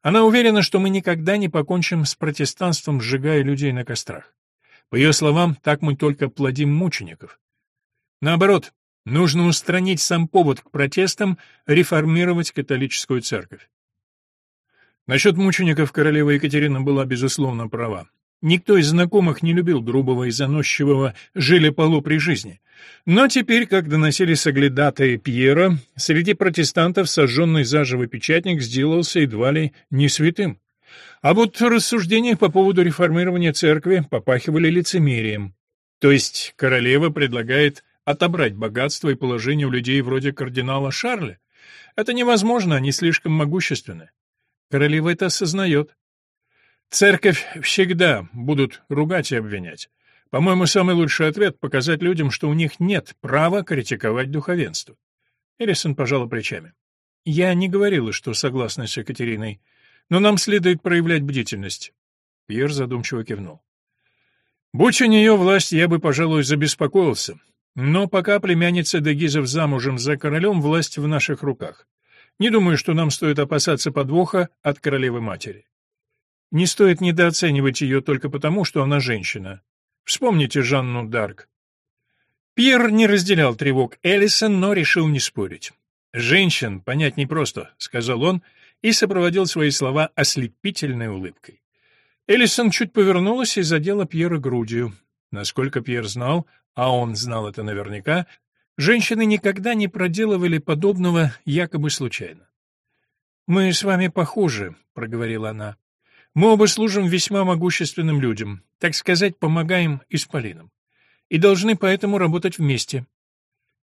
Она уверена, что мы никогда не покончим с протестанством, сжигая людей на кострах. По ее словам, так мы только плодим мучеников. Наоборот, нужно устранить сам повод к протестам, реформировать католическую церковь. Насчет мучеников королева Екатерина была, безусловно, права. Никто из знакомых не любил грубого и заносчивого жили полу при жизни. Но теперь, как доносили соглядатые Пьера, среди протестантов сожженный заживо печатник сделался едва ли не святым. А вот рассуждения по поводу реформирования церкви попахивали лицемерием. То есть королева предлагает отобрать богатство и положение у людей вроде кардинала Шарля? Это невозможно, они слишком могущественны. Королева это осознает. Церковь всегда будут ругать и обвинять. По-моему, самый лучший ответ — показать людям, что у них нет права критиковать духовенство. Эрисон пожала плечами. Я не говорила, что согласна с Екатериной, но нам следует проявлять бдительность. Пьер задумчиво кивнул. Будь у нее власть, я бы, пожалуй, забеспокоился. Но пока племянница Дегизов замужем за королем, власть в наших руках. Не думаю, что нам стоит опасаться подвоха от королевы-матери. Не стоит недооценивать ее только потому, что она женщина. Вспомните Жанну Дарк. Пьер не разделял тревог Эллисон, но решил не спорить. «Женщин понять непросто», — сказал он и сопроводил свои слова ослепительной улыбкой. Эллисон чуть повернулась и задела Пьера грудью. Насколько Пьер знал, а он знал это наверняка, женщины никогда не проделывали подобного якобы случайно. «Мы с вами похожи», — проговорила она. «Мы оба служим весьма могущественным людям, так сказать, помогаем исполинам, и должны поэтому работать вместе».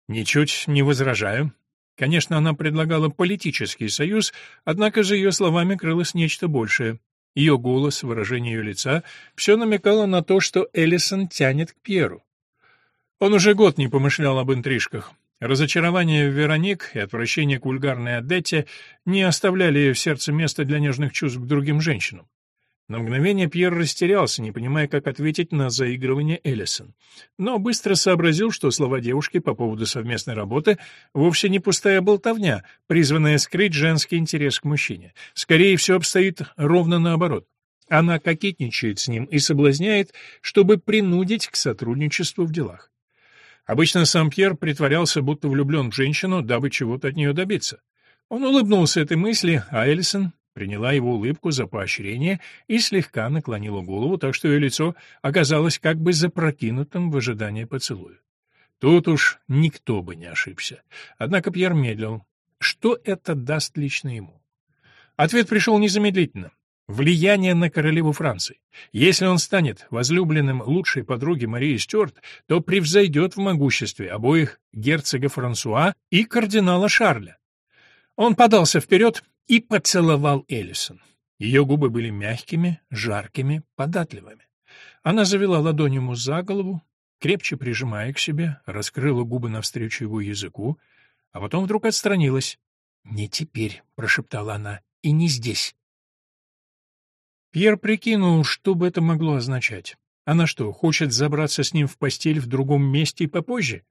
«Ничуть не возражаю». Конечно, она предлагала политический союз, однако за ее словами крылось нечто большее. Ее голос, выражение ее лица — все намекало на то, что Эллисон тянет к Пьеру. Он уже год не помышлял об интрижках. Разочарование в Вероник и отвращение к вульгарной Адетте не оставляли в сердце места для нежных чувств к другим женщинам. На мгновение Пьер растерялся, не понимая, как ответить на заигрывание Эллисон. Но быстро сообразил, что слова девушки по поводу совместной работы вовсе не пустая болтовня, призванная скрыть женский интерес к мужчине. Скорее, все обстоит ровно наоборот. Она кокетничает с ним и соблазняет, чтобы принудить к сотрудничеству в делах. Обычно сам Пьер притворялся, будто влюблен в женщину, дабы чего-то от нее добиться. Он улыбнулся этой мысли, а Эллисон приняла его улыбку за поощрение и слегка наклонила голову, так что ее лицо оказалось как бы запрокинутым в ожидании поцелуя. Тут уж никто бы не ошибся. Однако Пьер медлил. Что это даст лично ему? Ответ пришел незамедлительно влияние на королеву Франции. Если он станет возлюбленным лучшей подруги Марии Стюарт, то превзойдет в могуществе обоих герцога Франсуа и кардинала Шарля. Он подался вперед и поцеловал Эллисон. Ее губы были мягкими, жаркими, податливыми. Она завела ладонь ему за голову, крепче прижимая к себе, раскрыла губы навстречу его языку, а потом вдруг отстранилась. «Не теперь», — прошептала она, — «и не здесь». Пьер прикинул, что бы это могло означать. Она что, хочет забраться с ним в постель в другом месте и попозже?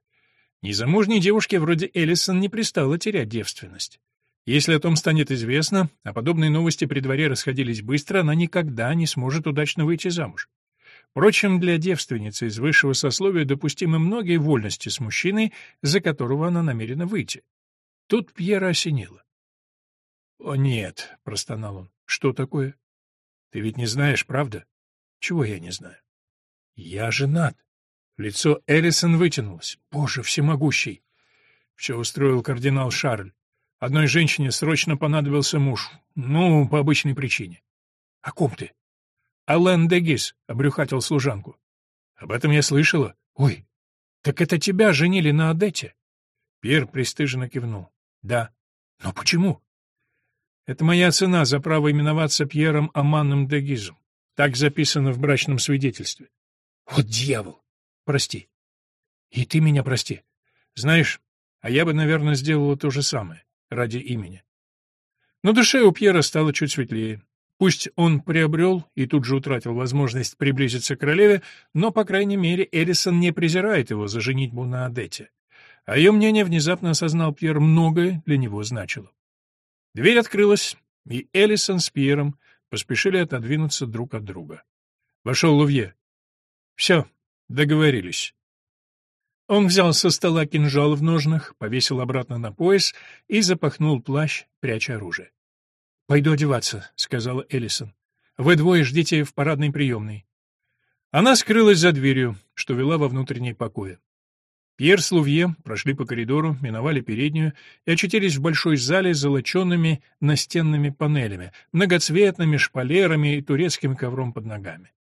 Незамужней девушке вроде Эллисон не пристало терять девственность. Если о том станет известно, а подобные новости при дворе расходились быстро, она никогда не сможет удачно выйти замуж. Впрочем, для девственницы из высшего сословия допустимы многие вольности с мужчиной, за которого она намерена выйти. Тут Пьера осенило. «О, нет», — простонал он, — «что такое?» Ты ведь не знаешь, правда? Чего я не знаю? Я женат. Лицо Эллисон вытянулось. Боже всемогущий! Все устроил кардинал Шарль. Одной женщине срочно понадобился муж. Ну, по обычной причине. О ком ты? Ален Дегис обрюхатил служанку. Об этом я слышала. Ой, так это тебя женили на Адете? Пьер пристыженно кивнул. Да. Но почему? Это моя цена за право именоваться Пьером Аманным де Гизом. Так записано в брачном свидетельстве. Вот дьявол! Прости. И ты меня прости. Знаешь, а я бы, наверное, сделала то же самое ради имени. На душе у Пьера стало чуть светлее. Пусть он приобрел и тут же утратил возможность приблизиться к королеве, но, по крайней мере, Эрисон не презирает его за женитьбу на Адете. А ее мнение внезапно осознал Пьер многое для него значило. Дверь открылась, и Эллисон с Пьером поспешили отодвинуться друг от друга. Вошел Лувье. «Все, договорились». Он взял со стола кинжал в ножнах, повесил обратно на пояс и запахнул плащ, пряча оружие. «Пойду одеваться», — сказала Эллисон. «Вы двое ждите в парадной приемной». Она скрылась за дверью, что вела во внутренние покои. Пьер с Лувье прошли по коридору, миновали переднюю и очутились в большой зале с золоченными настенными панелями, многоцветными шпалерами и турецким ковром под ногами.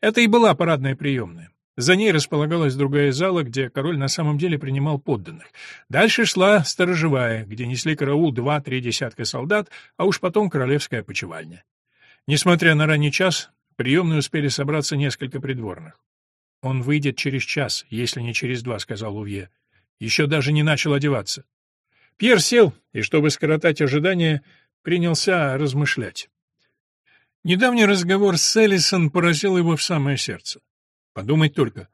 Это и была парадная приемная. За ней располагалась другая зала, где король на самом деле принимал подданных. Дальше шла сторожевая, где несли караул два-три десятка солдат, а уж потом королевская почевальня. Несмотря на ранний час, в приемной успели собраться несколько придворных. «Он выйдет через час, если не через два», — сказал Увье. «Еще даже не начал одеваться». Пьер сел и, чтобы скоротать ожидания, принялся размышлять. Недавний разговор с Эллисон поразил его в самое сердце. Подумать только.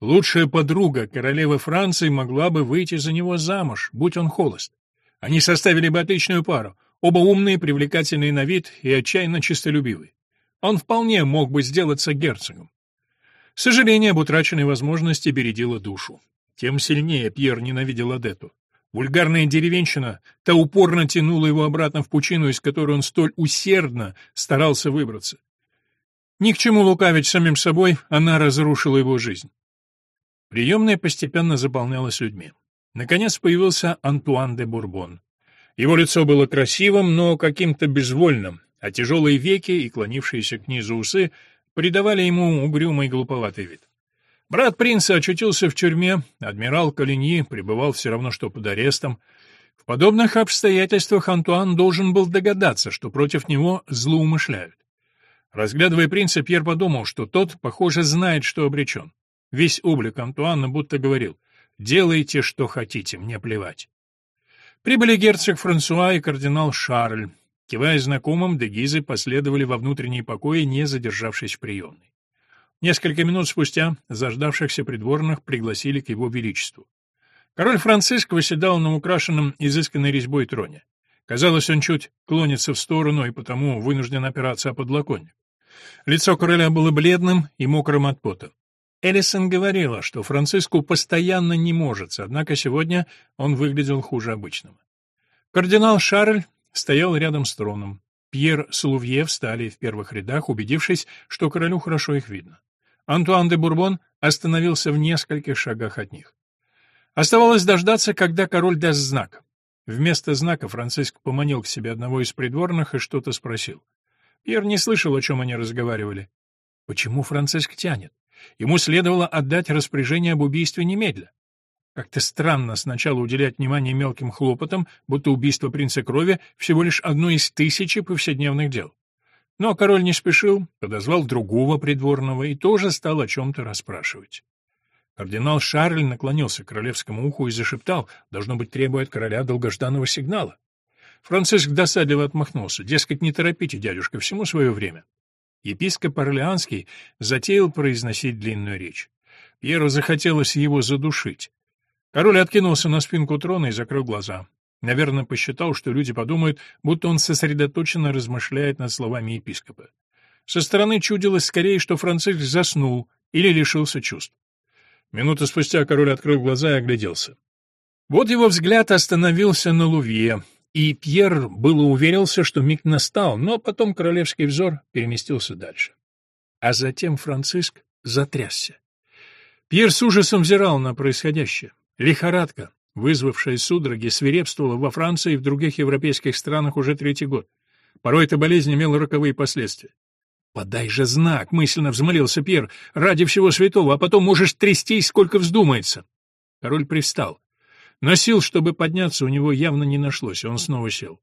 Лучшая подруга королевы Франции могла бы выйти за него замуж, будь он холост. Они составили бы отличную пару, оба умные, привлекательные на вид и отчаянно честолюбивые. Он вполне мог бы сделаться герцогом. Сожаление об утраченной возможности бередило душу. Тем сильнее Пьер ненавидел Адету. Вульгарная деревенщина, та упорно тянула его обратно в пучину, из которой он столь усердно старался выбраться. Ни к чему лукавить самим собой, она разрушила его жизнь. Приемная постепенно заполнялась людьми. Наконец появился Антуан де Бурбон. Его лицо было красивым, но каким-то безвольным, а тяжелые веки и клонившиеся к низу усы придавали ему угрюмый глуповатый вид. Брат принца очутился в тюрьме, адмирал Калиньи пребывал все равно что под арестом. В подобных обстоятельствах Антуан должен был догадаться, что против него злоумышляют. Разглядывая принца, Пьер подумал, что тот, похоже, знает, что обречен. Весь облик Антуана будто говорил «Делайте, что хотите, мне плевать». Прибыли герцог Франсуа и кардинал Шарль. Кивая знакомым, дегизы последовали во внутренние покои, не задержавшись в приемной. Несколько минут спустя заждавшихся придворных пригласили к его величеству. Король Франциск восседал на украшенном изысканной резьбой троне. Казалось, он чуть клонится в сторону и потому вынужден опираться о подлоконник. Лицо короля было бледным и мокрым от пота. Эллисон говорила, что Франциску постоянно не может, однако сегодня он выглядел хуже обычного. Кардинал Шарль стоял рядом с троном. Пьер с Лувье встали в первых рядах, убедившись, что королю хорошо их видно. Антуан де Бурбон остановился в нескольких шагах от них. Оставалось дождаться, когда король даст знак. Вместо знака Франциск поманил к себе одного из придворных и что-то спросил. Пьер не слышал, о чем они разговаривали. Почему Франциск тянет? Ему следовало отдать распоряжение об убийстве немедля. Как-то странно сначала уделять внимание мелким хлопотам, будто убийство принца крови всего лишь одно из тысячи повседневных дел. Но король не спешил, подозвал другого придворного и тоже стал о чем-то расспрашивать. Кардинал Шарль наклонился к королевскому уху и зашептал, должно быть, требуя от короля долгожданного сигнала. Франциск досадливо отмахнулся, дескать, не торопите, дядюшка, всему свое время. Епископ Орлеанский затеял произносить длинную речь. Пьеру захотелось его задушить. Король откинулся на спинку трона и закрыл глаза. Наверное, посчитал, что люди подумают, будто он сосредоточенно размышляет над словами епископа. Со стороны чудилось скорее, что Франциск заснул или лишился чувств. Минуту спустя король открыл глаза и огляделся. Вот его взгляд остановился на Лувье, и Пьер было уверился, что миг настал, но потом королевский взор переместился дальше. А затем Франциск затрясся. Пьер с ужасом взирал на происходящее. Лихорадка, вызвавшая судороги, свирепствовала во Франции и в других европейских странах уже третий год. Порой эта болезнь имела роковые последствия. «Подай же знак!» — мысленно взмолился Пьер. «Ради всего святого, а потом можешь трястись, сколько вздумается!» Король привстал. Но сил, чтобы подняться, у него явно не нашлось, и он снова сел.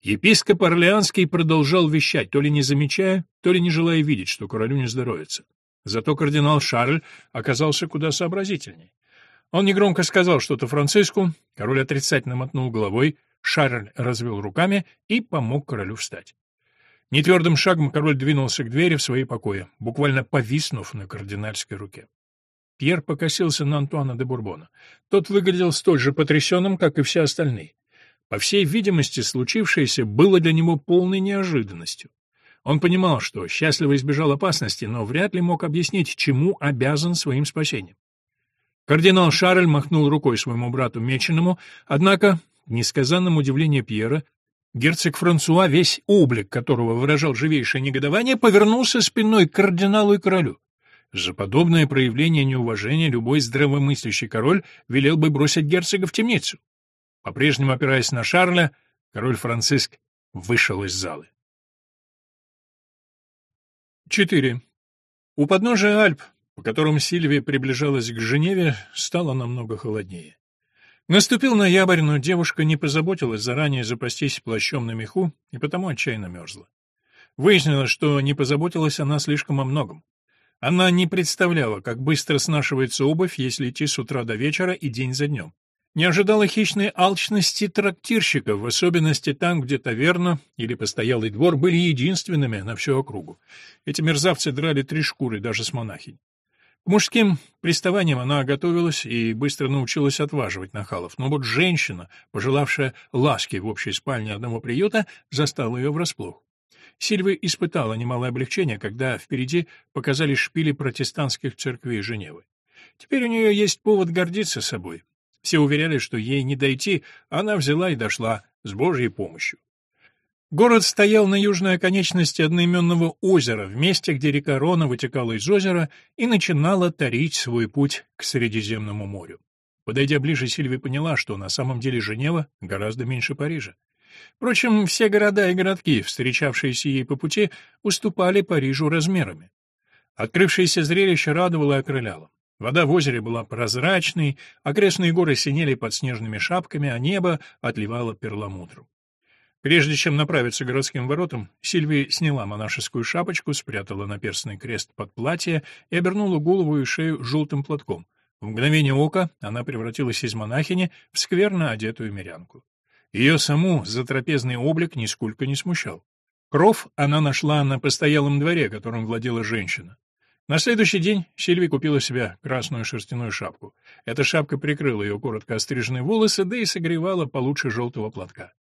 Епископ Орлеанский продолжал вещать, то ли не замечая, то ли не желая видеть, что королю не здоровится. Зато кардинал Шарль оказался куда сообразительней. Он негромко сказал что-то Франциску, король отрицательно мотнул головой, Шарль развел руками и помог королю встать. Нетвердым шагом король двинулся к двери в свои покои, буквально повиснув на кардинальской руке. Пьер покосился на Антуана де Бурбона. Тот выглядел столь же потрясенным, как и все остальные. По всей видимости, случившееся было для него полной неожиданностью. Он понимал, что счастливо избежал опасности, но вряд ли мог объяснить, чему обязан своим спасением. Кардинал Шарль махнул рукой своему брату Меченому, однако, к несказанному удивлению Пьера, герцог Франсуа, весь облик которого выражал живейшее негодование, повернулся спиной к кардиналу и королю. За подобное проявление неуважения любой здравомыслящий король велел бы бросить герцога в темницу. По-прежнему опираясь на Шарля, король Франциск вышел из залы. 4. У подножия Альп по которым Сильвия приближалась к Женеве, стало намного холоднее. Наступил ноябрь, но девушка не позаботилась заранее запастись плащом на меху и потому отчаянно мерзла. Выяснилось, что не позаботилась она слишком о многом. Она не представляла, как быстро снашивается обувь, если идти с утра до вечера и день за днем. Не ожидала хищной алчности трактирщиков, в особенности там, где таверна или постоялый двор были единственными на всю округу. Эти мерзавцы драли три шкуры даже с монахинь. К мужским приставаниям она готовилась и быстро научилась отваживать нахалов, но вот женщина, пожелавшая ласки в общей спальне одного приюта, застала ее врасплох. Сильва испытала немалое облегчение, когда впереди показались шпили протестантских церквей Женевы. Теперь у нее есть повод гордиться собой. Все уверяли, что ей не дойти, она взяла и дошла с Божьей помощью. Город стоял на южной оконечности одноименного озера, в месте, где река Рона вытекала из озера и начинала тарить свой путь к Средиземному морю. Подойдя ближе, Сильвия поняла, что на самом деле Женева гораздо меньше Парижа. Впрочем, все города и городки, встречавшиеся ей по пути, уступали Парижу размерами. Открывшееся зрелище радовало и окрыляло. Вода в озере была прозрачной, окрестные горы синели под снежными шапками, а небо отливало перламутром. Прежде чем направиться к городским воротам, Сильвия сняла монашескую шапочку, спрятала наперстный крест под платье и обернула голову и шею желтым платком. В мгновение ока она превратилась из монахини в скверно одетую мирянку. Ее саму затрапезный облик нисколько не смущал. Кров она нашла на постоялом дворе, которым владела женщина. На следующий день Сильви купила себе красную шерстяную шапку. Эта шапка прикрыла ее коротко остриженные волосы, да и согревала получше желтого платка.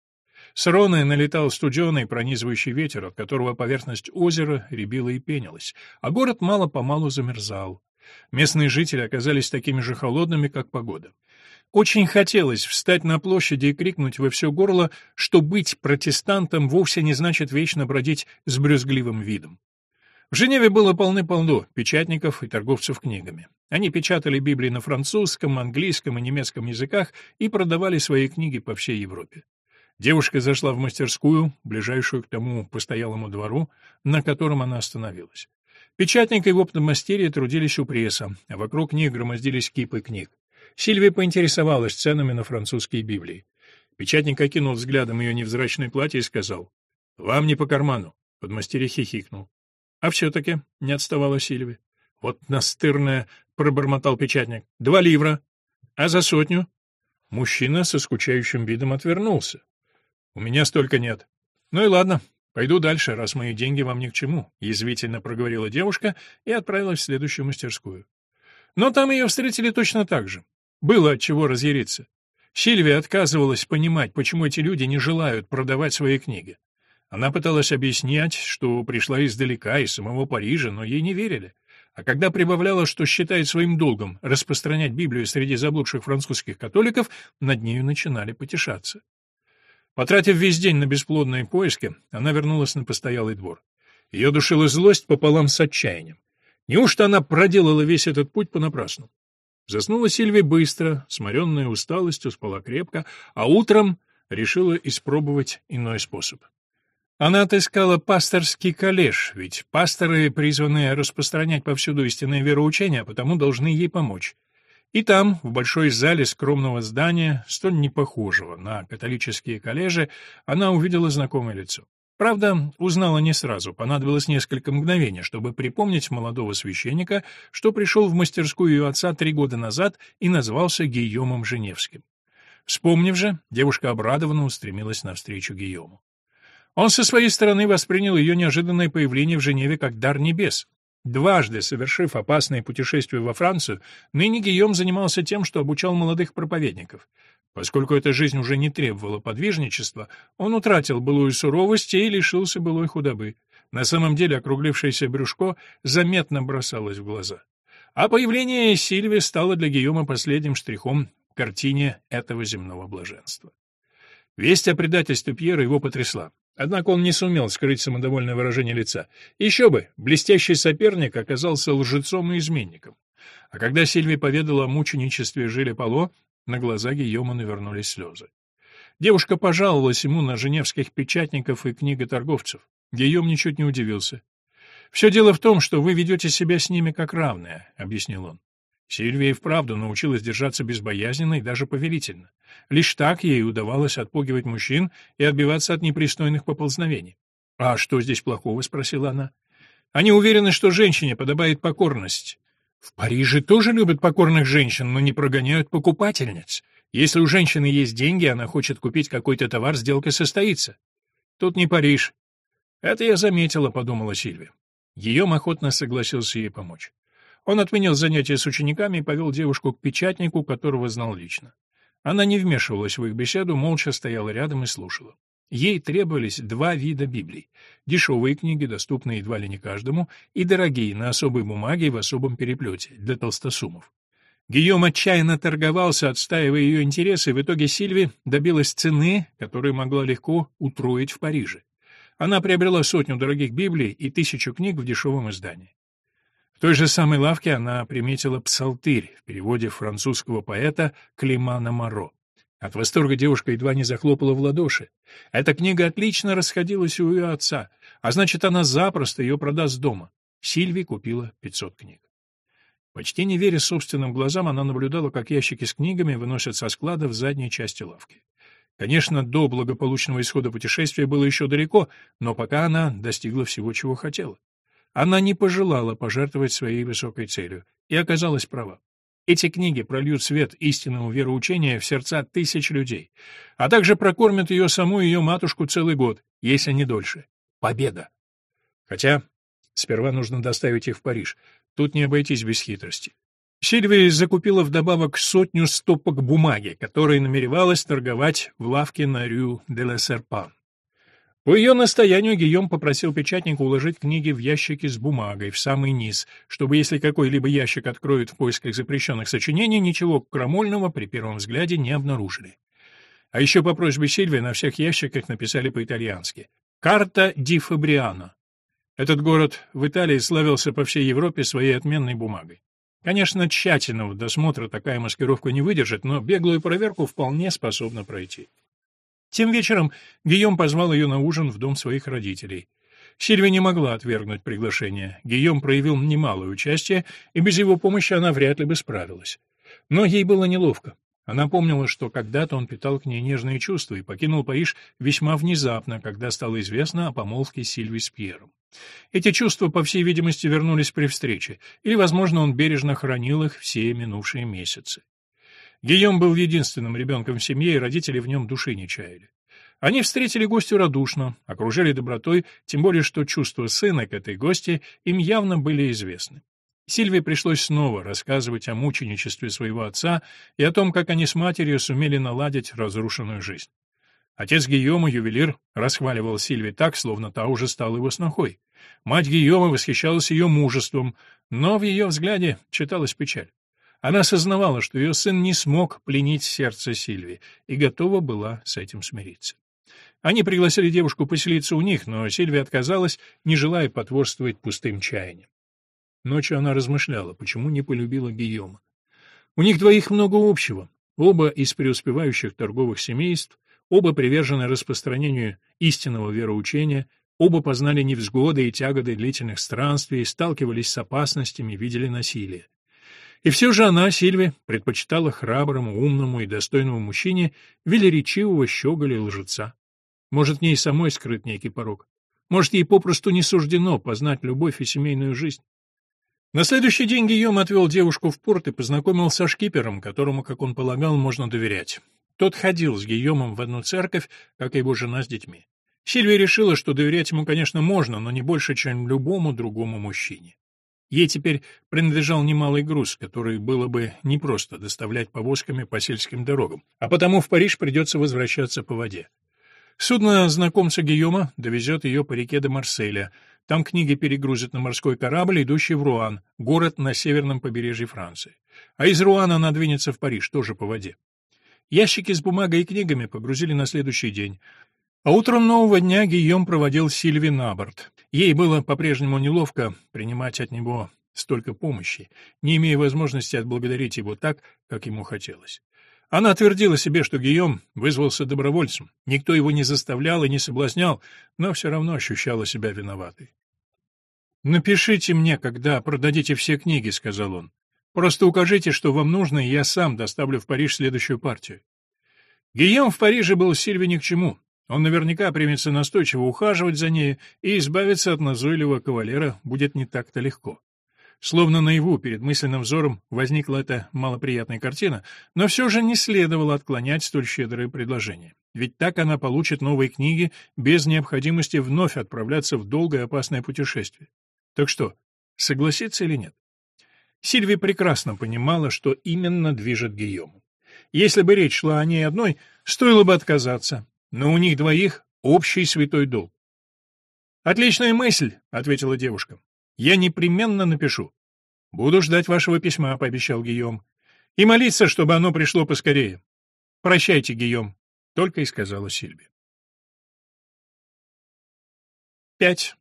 С Роны налетал студеный пронизывающий ветер, от которого поверхность озера рябила и пенилась, а город мало-помалу замерзал. Местные жители оказались такими же холодными, как погода. Очень хотелось встать на площади и крикнуть во все горло, что быть протестантом вовсе не значит вечно бродить с брюзгливым видом. В Женеве было полны-полно печатников и торговцев книгами. Они печатали Библии на французском, английском и немецком языках и продавали свои книги по всей Европе. Девушка зашла в мастерскую, ближайшую к тому постоялому двору, на котором она остановилась. Печатник и его подмастерья трудились у пресса, а вокруг них громоздились кипы книг. Сильвия поинтересовалась ценами на французские Библии. Печатник окинул взглядом ее невзрачное платье и сказал, «Вам не по карману». Подмастерье хихикнул. «А все-таки», — не отставала Сильвия. «Вот настырная», — пробормотал печатник, — «два ливра». «А за сотню?» Мужчина со скучающим видом отвернулся. У меня столько нет. Ну и ладно, пойду дальше, раз мои деньги вам ни к чему, язвительно проговорила девушка и отправилась в следующую мастерскую. Но там ее встретили точно так же. Было от чего разъяриться. Сильвия отказывалась понимать, почему эти люди не желают продавать свои книги. Она пыталась объяснять, что пришла издалека, из самого Парижа, но ей не верили. А когда прибавляла, что считает своим долгом распространять Библию среди заблудших французских католиков, над нею начинали потешаться. Потратив весь день на бесплодные поиски, она вернулась на постоялый двор. Ее душила злость пополам с отчаянием. Неужто она проделала весь этот путь понапрасну? Заснула Сильви быстро, сморенная усталостью, спала крепко, а утром решила испробовать иной способ. Она отыскала пасторский коллеж, ведь пасторы призваны распространять повсюду истинное вероучение, а потому должны ей помочь. И там, в большой зале скромного здания, столь непохожего на католические коллежи, она увидела знакомое лицо. Правда, узнала не сразу, понадобилось несколько мгновений, чтобы припомнить молодого священника, что пришел в мастерскую ее отца три года назад и назвался Гийомом Женевским. Вспомнив же, девушка обрадованно устремилась навстречу Гийому. Он со своей стороны воспринял ее неожиданное появление в Женеве как дар небес. Дважды совершив опасное путешествие во Францию, ныне Гийом занимался тем, что обучал молодых проповедников. Поскольку эта жизнь уже не требовала подвижничества, он утратил былую суровость и лишился былой худобы. На самом деле округлившееся брюшко заметно бросалось в глаза. А появление Сильви стало для Гийома последним штрихом к картине этого земного блаженства. Весть о предательстве Пьера его потрясла. Однако он не сумел скрыть самодовольное выражение лица. Еще бы, блестящий соперник оказался лжецом и изменником. А когда Сильви поведала о мученичестве Жиля Пало, на глаза Гийома навернулись слезы. Девушка пожаловалась ему на женевских печатников и книготорговцев. Гийом ничуть не удивился. «Все дело в том, что вы ведете себя с ними как равные», — объяснил он. Сильвия и вправду научилась держаться безбоязненно и даже повелительно. Лишь так ей удавалось отпугивать мужчин и отбиваться от непристойных поползновений. «А что здесь плохого?» — спросила она. «Они уверены, что женщине подобает покорность. В Париже тоже любят покорных женщин, но не прогоняют покупательниц. Если у женщины есть деньги, она хочет купить какой-то товар, сделка состоится. Тут не Париж». «Это я заметила», — подумала Сильвия. Ее охотно согласился ей помочь. Он отменил занятия с учениками и повел девушку к печатнику, которого знал лично. Она не вмешивалась в их беседу, молча стояла рядом и слушала. Ей требовались два вида Библий. Дешевые книги, доступные едва ли не каждому, и дорогие, на особой бумаге и в особом переплете, для толстосумов. Гийом отчаянно торговался, отстаивая ее интересы, и в итоге Сильви добилась цены, которую могла легко утроить в Париже. она приобрела сотню дорогих Библий и тысячу книг в дешевом издании. В той же самой лавке она приметила «Псалтырь» в переводе французского поэта Климана Моро. От восторга девушка едва не захлопала в ладоши. Эта книга отлично расходилась у ее отца, а значит, она запросто ее продаст дома. Сильви купила 500 книг. Почти не веря собственным глазам, она наблюдала, как ящики с книгами выносят со склада в задней части лавки. Конечно, до благополучного исхода путешествия было еще далеко, но пока она достигла всего, чего хотела. Она не пожелала пожертвовать своей высокой целью, и оказалась права. Эти книги прольют свет истинного вероучения в сердца тысяч людей, а также прокормят ее саму и ее матушку целый год, если не дольше. Победа! Хотя сперва нужно доставить их в Париж. Тут не обойтись без хитрости. Сильвия закупила вдобавок сотню стопок бумаги, которые намеревалась торговать в лавке на Рю де ла Серпан. По ее настоянию Гийом попросил печатника уложить книги в ящики с бумагой в самый низ, чтобы если какой-либо ящик откроют в поисках запрещенных сочинений, ничего крамольного при первом взгляде не обнаружили. А еще по просьбе Сильвии на всех ящиках написали по-итальянски «Карта ди Фабриано». Этот город в Италии славился по всей Европе своей отменной бумагой. Конечно, тщательного досмотра такая маскировка не выдержит, но беглую проверку вполне способна пройти. Тем вечером Гийом позвал ее на ужин в дом своих родителей. Сильвия не могла отвергнуть приглашение. Гийом проявил немалое участие, и без его помощи она вряд ли бы справилась. Но ей было неловко. Она помнила, что когда-то он питал к ней нежные чувства и покинул Париж весьма внезапно, когда стало известно о помолвке Сильвии с Пьером. Эти чувства, по всей видимости, вернулись при встрече, или, возможно, он бережно хранил их все минувшие месяцы. Гийом был единственным ребенком в семье, и родители в нем души не чаяли. Они встретили гостю радушно, окружили добротой, тем более что чувства сына к этой гости им явно были известны. Сильвии пришлось снова рассказывать о мученичестве своего отца и о том, как они с матерью сумели наладить разрушенную жизнь. Отец Гийома, ювелир, расхваливал Сильви так, словно та уже стала его снохой. Мать Гийома восхищалась ее мужеством, но в ее взгляде читалась печаль. Она осознавала, что ее сын не смог пленить сердце Сильви, и готова была с этим смириться. Они пригласили девушку поселиться у них, но Сильвия отказалась, не желая потворствовать пустым чаяниям. Ночью она размышляла, почему не полюбила Гийома. У них двоих много общего. Оба из преуспевающих торговых семейств, оба привержены распространению истинного вероучения, оба познали невзгоды и тяготы длительных странствий, сталкивались с опасностями, видели насилие. И все же она, Сильви, предпочитала храброму, умному и достойному мужчине велеречивого щеголя и лжеца. Может, в ней самой скрыт некий порог. Может, ей попросту не суждено познать любовь и семейную жизнь. На следующий день Гийом отвел девушку в порт и познакомил со шкипером, которому, как он полагал, можно доверять. Тот ходил с Гийомом в одну церковь, как и его жена с детьми. Сильвия решила, что доверять ему, конечно, можно, но не больше, чем любому другому мужчине. Ей теперь принадлежал немалый груз, который было бы непросто доставлять повозками по сельским дорогам, а потому в Париж придется возвращаться по воде. Судно знакомца Гийома довезет ее по реке до Марселя, там книги перегрузят на морской корабль, идущий в Руан, город на северном побережье Франции. А из Руана она двинется в Париж, тоже по воде. Ящики с бумагой и книгами погрузили на следующий день. А утром нового дня Гийом проводил Сильви на борт. Ей было по-прежнему неловко принимать от него столько помощи, не имея возможности отблагодарить его так, как ему хотелось. Она твердила себе, что Гийом вызвался добровольцем, никто его не заставлял и не соблазнял, но все равно ощущала себя виноватой. «Напишите мне, когда продадите все книги», — сказал он. «Просто укажите, что вам нужно, и я сам доставлю в Париж следующую партию». Гийом в Париже был Сильве ни к чему. Он наверняка примется настойчиво ухаживать за ней, и избавиться от назойливого кавалера будет не так-то легко. Словно наяву перед мысленным взором возникла эта малоприятная картина, но все же не следовало отклонять столь щедрое предложение. Ведь так она получит новые книги без необходимости вновь отправляться в долгое опасное путешествие. Так что, согласиться или нет? Сильви прекрасно понимала, что именно движет Гийому. Если бы речь шла о ней одной, стоило бы отказаться, но у них двоих общий святой долг. «Отличная мысль», — ответила девушка. «Я непременно напишу. «Буду ждать вашего письма», — пообещал Гийом. «И молиться, чтобы оно пришло поскорее». «Прощайте, Гийом», — только и сказала Сильви. Пять.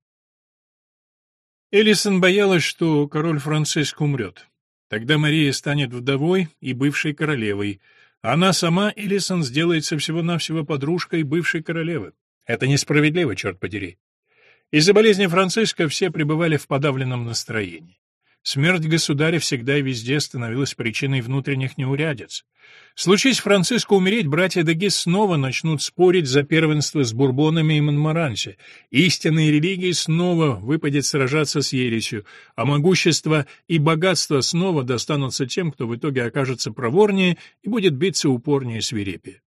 Элисон боялась, что король Франциск умрет. Тогда Мария станет вдовой и бывшей королевой. Она сама, Элисон, сделается всего-навсего подружкой бывшей королевы. Это несправедливо, черт подери. Из-за болезни Франциска все пребывали в подавленном настроении. Смерть государя всегда и везде становилась причиной внутренних неурядиц. Случись Франциску умереть, братья Дегис снова начнут спорить за первенство с Бурбонами и Монмаранси. Истинные религии снова выпадет сражаться с ересью, а могущество и богатство снова достанутся тем, кто в итоге окажется проворнее и будет биться упорнее и свирепее.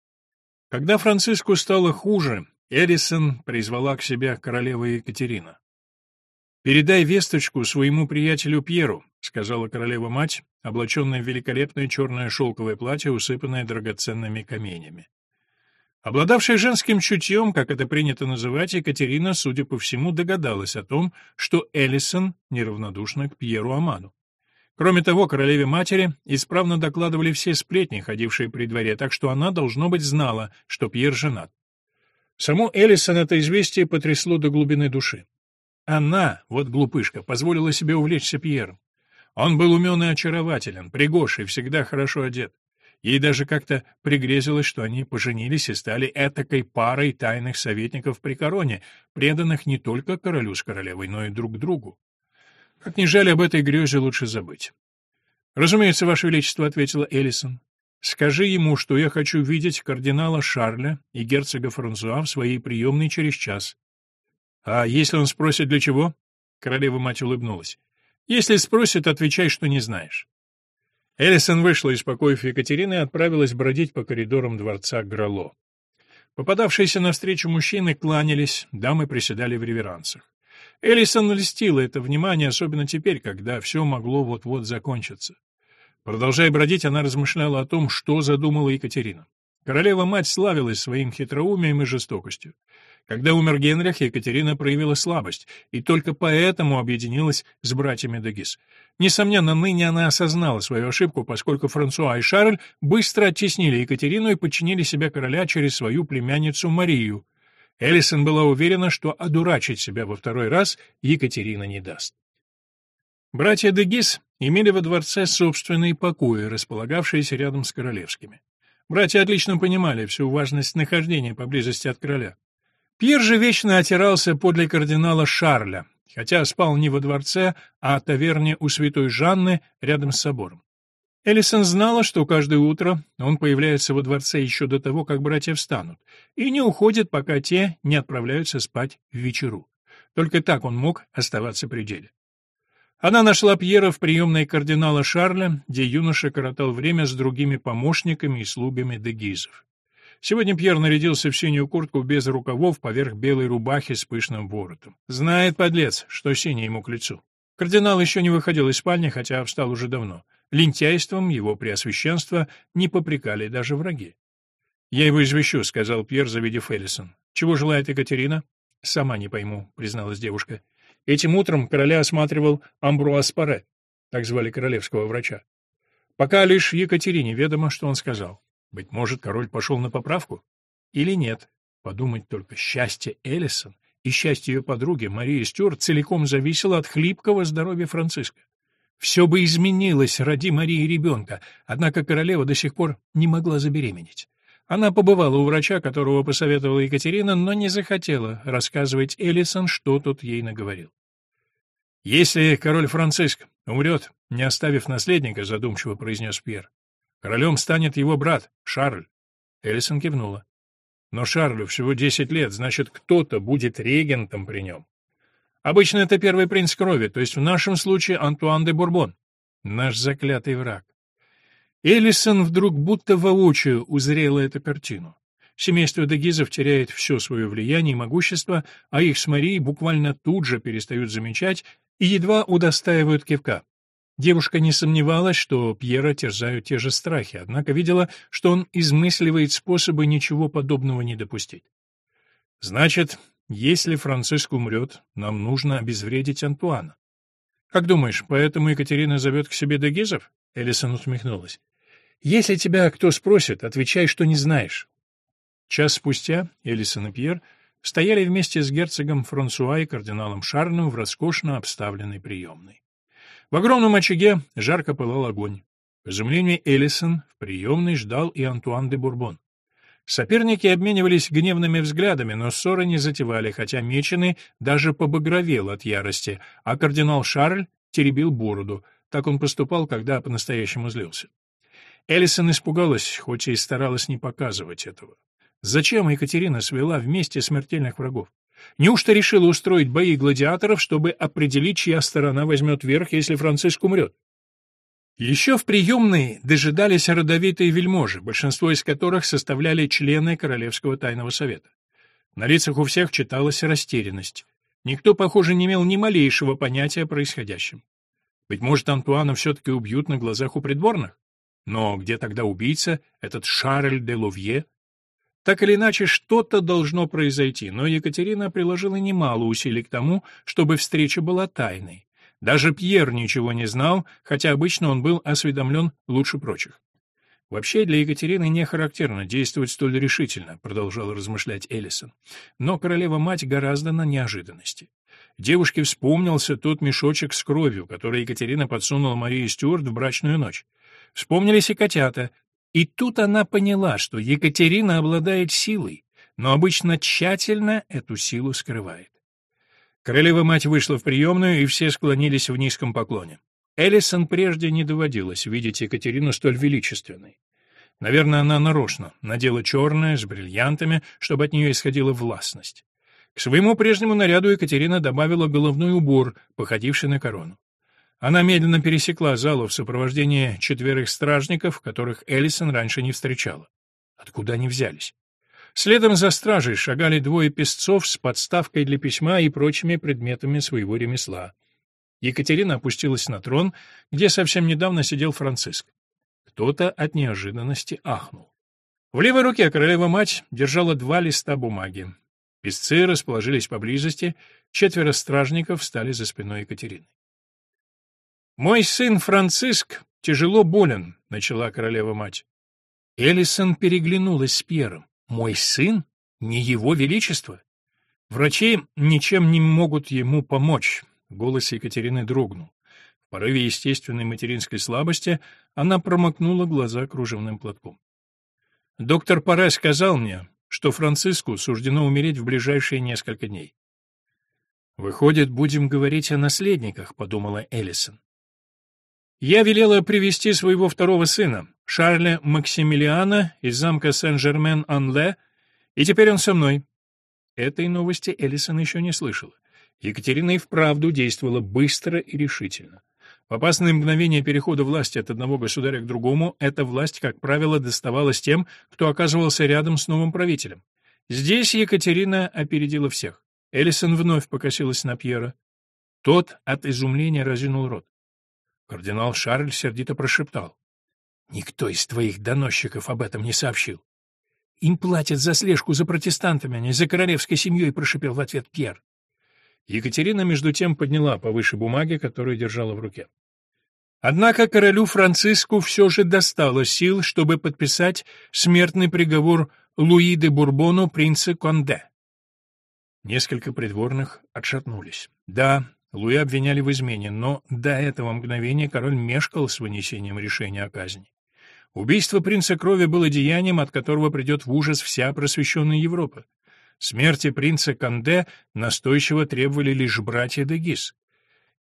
Когда Франциску стало хуже, Эрисон призвала к себе королева Екатерина. «Передай весточку своему приятелю Пьеру», — сказала королева-мать, облаченная в великолепное черное шелковое платье, усыпанное драгоценными каменями. Обладавшая женским чутьем, как это принято называть, Екатерина, судя по всему, догадалась о том, что Эллисон неравнодушна к Пьеру Аману. Кроме того, королеве-матери исправно докладывали все сплетни, ходившие при дворе, так что она, должно быть, знала, что Пьер женат. Саму Эллисон это известие потрясло до глубины души. Она, вот глупышка, позволила себе увлечься Пьером. Он был умен и очарователен, пригож и всегда хорошо одет. Ей даже как-то пригрезилось, что они поженились и стали этакой парой тайных советников при короне, преданных не только королю с королевой, но и друг другу. Как ни жаль, об этой грезе лучше забыть. «Разумеется, Ваше Величество», — ответила Эллисон. «Скажи ему, что я хочу видеть кардинала Шарля и герцога Франсуа в своей приемной через час. «А если он спросит, для чего?» Королева-мать улыбнулась. «Если спросит, отвечай, что не знаешь». Элисон вышла из покоев Екатерины и отправилась бродить по коридорам дворца Грало. Попадавшиеся навстречу мужчины кланялись, дамы приседали в реверансах. Элисон льстила это внимание, особенно теперь, когда все могло вот-вот закончиться. Продолжая бродить, она размышляла о том, что задумала Екатерина. Королева-мать славилась своим хитроумием и жестокостью. Когда умер Генрих, Екатерина проявила слабость, и только поэтому объединилась с братьями Дегис. Несомненно, ныне она осознала свою ошибку, поскольку Франсуа и Шарль быстро оттеснили Екатерину и подчинили себя короля через свою племянницу Марию. Элисон была уверена, что одурачить себя во второй раз Екатерина не даст. Братья Дегис имели во дворце собственные покои, располагавшиеся рядом с королевскими. Братья отлично понимали всю важность нахождения поблизости от короля. Пьер же вечно отирался подле кардинала Шарля, хотя спал не во дворце, а в таверне у святой Жанны рядом с собором. Элисон знала, что каждое утро он появляется во дворце еще до того, как братья встанут, и не уходит, пока те не отправляются спать в вечеру. Только так он мог оставаться при деле. Она нашла Пьера в приемной кардинала Шарля, где юноша коротал время с другими помощниками и слугами дегизов. Сегодня Пьер нарядился в синюю куртку без рукавов поверх белой рубахи с пышным воротом. Знает, подлец, что синий ему к лицу. Кардинал еще не выходил из спальни, хотя встал уже давно. Лентяйством его преосвященства не попрекали даже враги. «Я его извещу», — сказал Пьер, завидев Эллисон. «Чего желает Екатерина?» «Сама не пойму», — призналась девушка. Этим утром короля осматривал Амбруас Паре, так звали королевского врача. Пока лишь Екатерине ведомо, что он сказал. Быть может, король пошел на поправку? Или нет? Подумать только, счастье Эллисон и счастье ее подруги Марии Стюарт целиком зависело от хлипкого здоровья Франциска. Все бы изменилось ради Марии ребенка, однако королева до сих пор не могла забеременеть. Она побывала у врача, которого посоветовала Екатерина, но не захотела рассказывать Эллисон, что тот ей наговорил. «Если король Франциск умрет, не оставив наследника», — задумчиво произнес Пьер, Королем станет его брат, Шарль. Элисон кивнула. Но Шарлю всего десять лет, значит, кто-то будет регентом при нем. Обычно это первый принц крови, то есть в нашем случае Антуан де Бурбон. Наш заклятый враг. Элисон вдруг будто воочию узрела эту картину. Семейство Дегизов теряет все свое влияние и могущество, а их с Марией буквально тут же перестают замечать и едва удостаивают кивка. Девушка не сомневалась, что Пьера терзают те же страхи, однако видела, что он измысливает способы ничего подобного не допустить. «Значит, если Франциск умрет, нам нужно обезвредить Антуана». «Как думаешь, поэтому Екатерина зовет к себе Дегизов?» Элисон усмехнулась. «Если тебя кто спросит, отвечай, что не знаешь». Час спустя Элисон и Пьер стояли вместе с герцогом Франсуа и кардиналом Шарлем в роскошно обставленной приемной. В огромном очаге жарко пылал огонь. К изумлению Эллисон в приемной ждал и Антуан де Бурбон. Соперники обменивались гневными взглядами, но ссоры не затевали, хотя Меченый даже побагровел от ярости, а кардинал Шарль теребил бороду. Так он поступал, когда по-настоящему злился. Эллисон испугалась, хоть и старалась не показывать этого. Зачем Екатерина свела вместе смертельных врагов? Неужто решила устроить бои гладиаторов, чтобы определить, чья сторона возьмет верх, если Франциск умрет? Еще в приемной дожидались родовитые вельможи, большинство из которых составляли члены Королевского тайного совета. На лицах у всех читалась растерянность. Никто, похоже, не имел ни малейшего понятия о происходящем. Быть может, Антуана все-таки убьют на глазах у придворных? Но где тогда убийца, этот Шарль де Лувье? Так или иначе, что-то должно произойти, но Екатерина приложила немало усилий к тому, чтобы встреча была тайной. Даже Пьер ничего не знал, хотя обычно он был осведомлен лучше прочих. «Вообще для Екатерины не характерно действовать столь решительно», — продолжал размышлять Эллисон. Но королева-мать гораздо на неожиданности. Девушке вспомнился тот мешочек с кровью, который Екатерина подсунула Марии Стюарт в брачную ночь. Вспомнились и котята. И тут она поняла, что Екатерина обладает силой, но обычно тщательно эту силу скрывает. Королева-мать вышла в приемную, и все склонились в низком поклоне. Эллисон прежде не доводилось видеть Екатерину столь величественной. Наверное, она нарочно надела черное с бриллиантами, чтобы от нее исходила властность. К своему прежнему наряду Екатерина добавила головной убор, походивший на корону. Она медленно пересекла залу в сопровождении четверых стражников, которых Эллисон раньше не встречала. Откуда они взялись? Следом за стражей шагали двое песцов с подставкой для письма и прочими предметами своего ремесла. Екатерина опустилась на трон, где совсем недавно сидел Франциск. Кто-то от неожиданности ахнул. В левой руке королева-мать держала два листа бумаги. Песцы расположились поблизости, четверо стражников встали за спиной Екатерины. «Мой сын Франциск тяжело болен», — начала королева-мать. Эллисон переглянулась с Пьером. Мой сын? Не его величество? Врачи ничем не могут ему помочь. Голос Екатерины дрогнул. В порыве естественной материнской слабости она промокнула глаза кружевным платком. Доктор Паре сказал мне, что Франциску суждено умереть в ближайшие несколько дней. «Выходит, будем говорить о наследниках», — подумала Эллисон. «Я велела привести своего второго сына, Шарля Максимилиана из замка Сен-Жермен-Ан-Ле, и теперь он со мной. Этой новости Эллисон еще не слышала. Екатерина и вправду действовала быстро и решительно. В опасные мгновения перехода власти от одного государя к другому эта власть, как правило, доставалась тем, кто оказывался рядом с новым правителем. Здесь Екатерина опередила всех. Эллисон вновь покосилась на Пьера. Тот от изумления разинул рот. Кардинал Шарль сердито прошептал. Никто из твоих доносчиков об этом не сообщил. Им платят за слежку за протестантами, а не за королевской семьей, прошипел в ответ Пьер. Екатерина, между тем, подняла повыше бумаги, которую держала в руке. Однако королю Франциску все же достало сил, чтобы подписать смертный приговор Луи де Бурбону принца Конде. Несколько придворных отшатнулись. Да, Луи обвиняли в измене, но до этого мгновения король мешкал с вынесением решения о казни. Убийство принца крови было деянием, от которого придет в ужас вся просвещенная Европа. Смерти принца Канде настойчиво требовали лишь братья Дегис.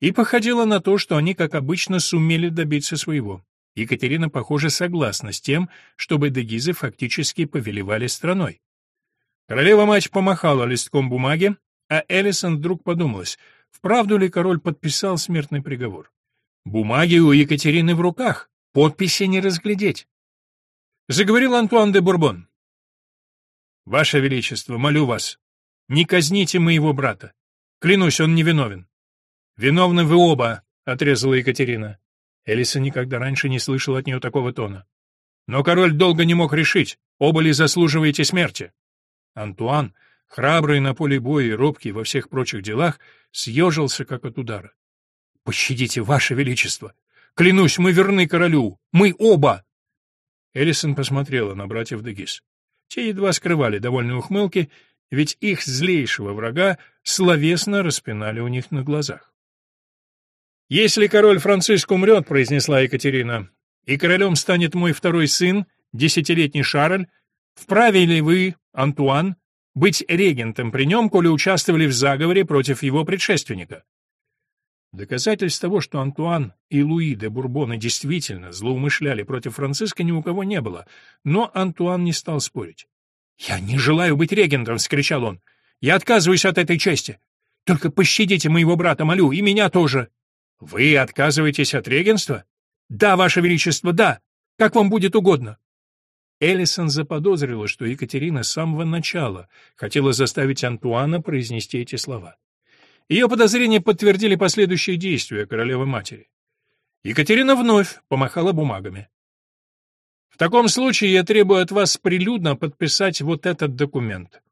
И походило на то, что они, как обычно, сумели добиться своего. Екатерина, похоже, согласна с тем, чтобы Дегизы фактически повелевали страной. Королева-мать помахала листком бумаги, а Элисон вдруг подумалась, вправду ли король подписал смертный приговор. Бумаги у Екатерины в руках, Подписи не разглядеть. Заговорил Антуан де Бурбон. Ваше Величество, молю вас, не казните моего брата. Клянусь, он не виновен. Виновны вы оба, отрезала Екатерина. Элиса никогда раньше не слышала от нее такого тона. Но король долго не мог решить, оба ли заслуживаете смерти. Антуан, храбрый на поле боя и робкий во всех прочих делах, съежился как от удара. «Пощадите, Ваше Величество! Клянусь, мы верны королю! Мы оба!» Элисон посмотрела на братьев Дегис. Те едва скрывали довольные ухмылки, ведь их злейшего врага словесно распинали у них на глазах. «Если король Франциск умрет», — произнесла Екатерина, — «и королем станет мой второй сын, десятилетний Шарль, вправе ли вы, Антуан, быть регентом при нем, коли участвовали в заговоре против его предшественника?» Доказательств того, что Антуан и Луи де Бурбоны действительно злоумышляли против Франциска, ни у кого не было, но Антуан не стал спорить. «Я не желаю быть регентом!» — вскричал он. «Я отказываюсь от этой чести! Только пощадите моего брата, молю, и меня тоже!» «Вы отказываетесь от регенства?» «Да, Ваше Величество, да! Как вам будет угодно!» Эллисон заподозрила, что Екатерина с самого начала хотела заставить Антуана произнести эти слова. Ее подозрения подтвердили последующие действия королевы-матери. Екатерина вновь помахала бумагами. «В таком случае я требую от вас прилюдно подписать вот этот документ.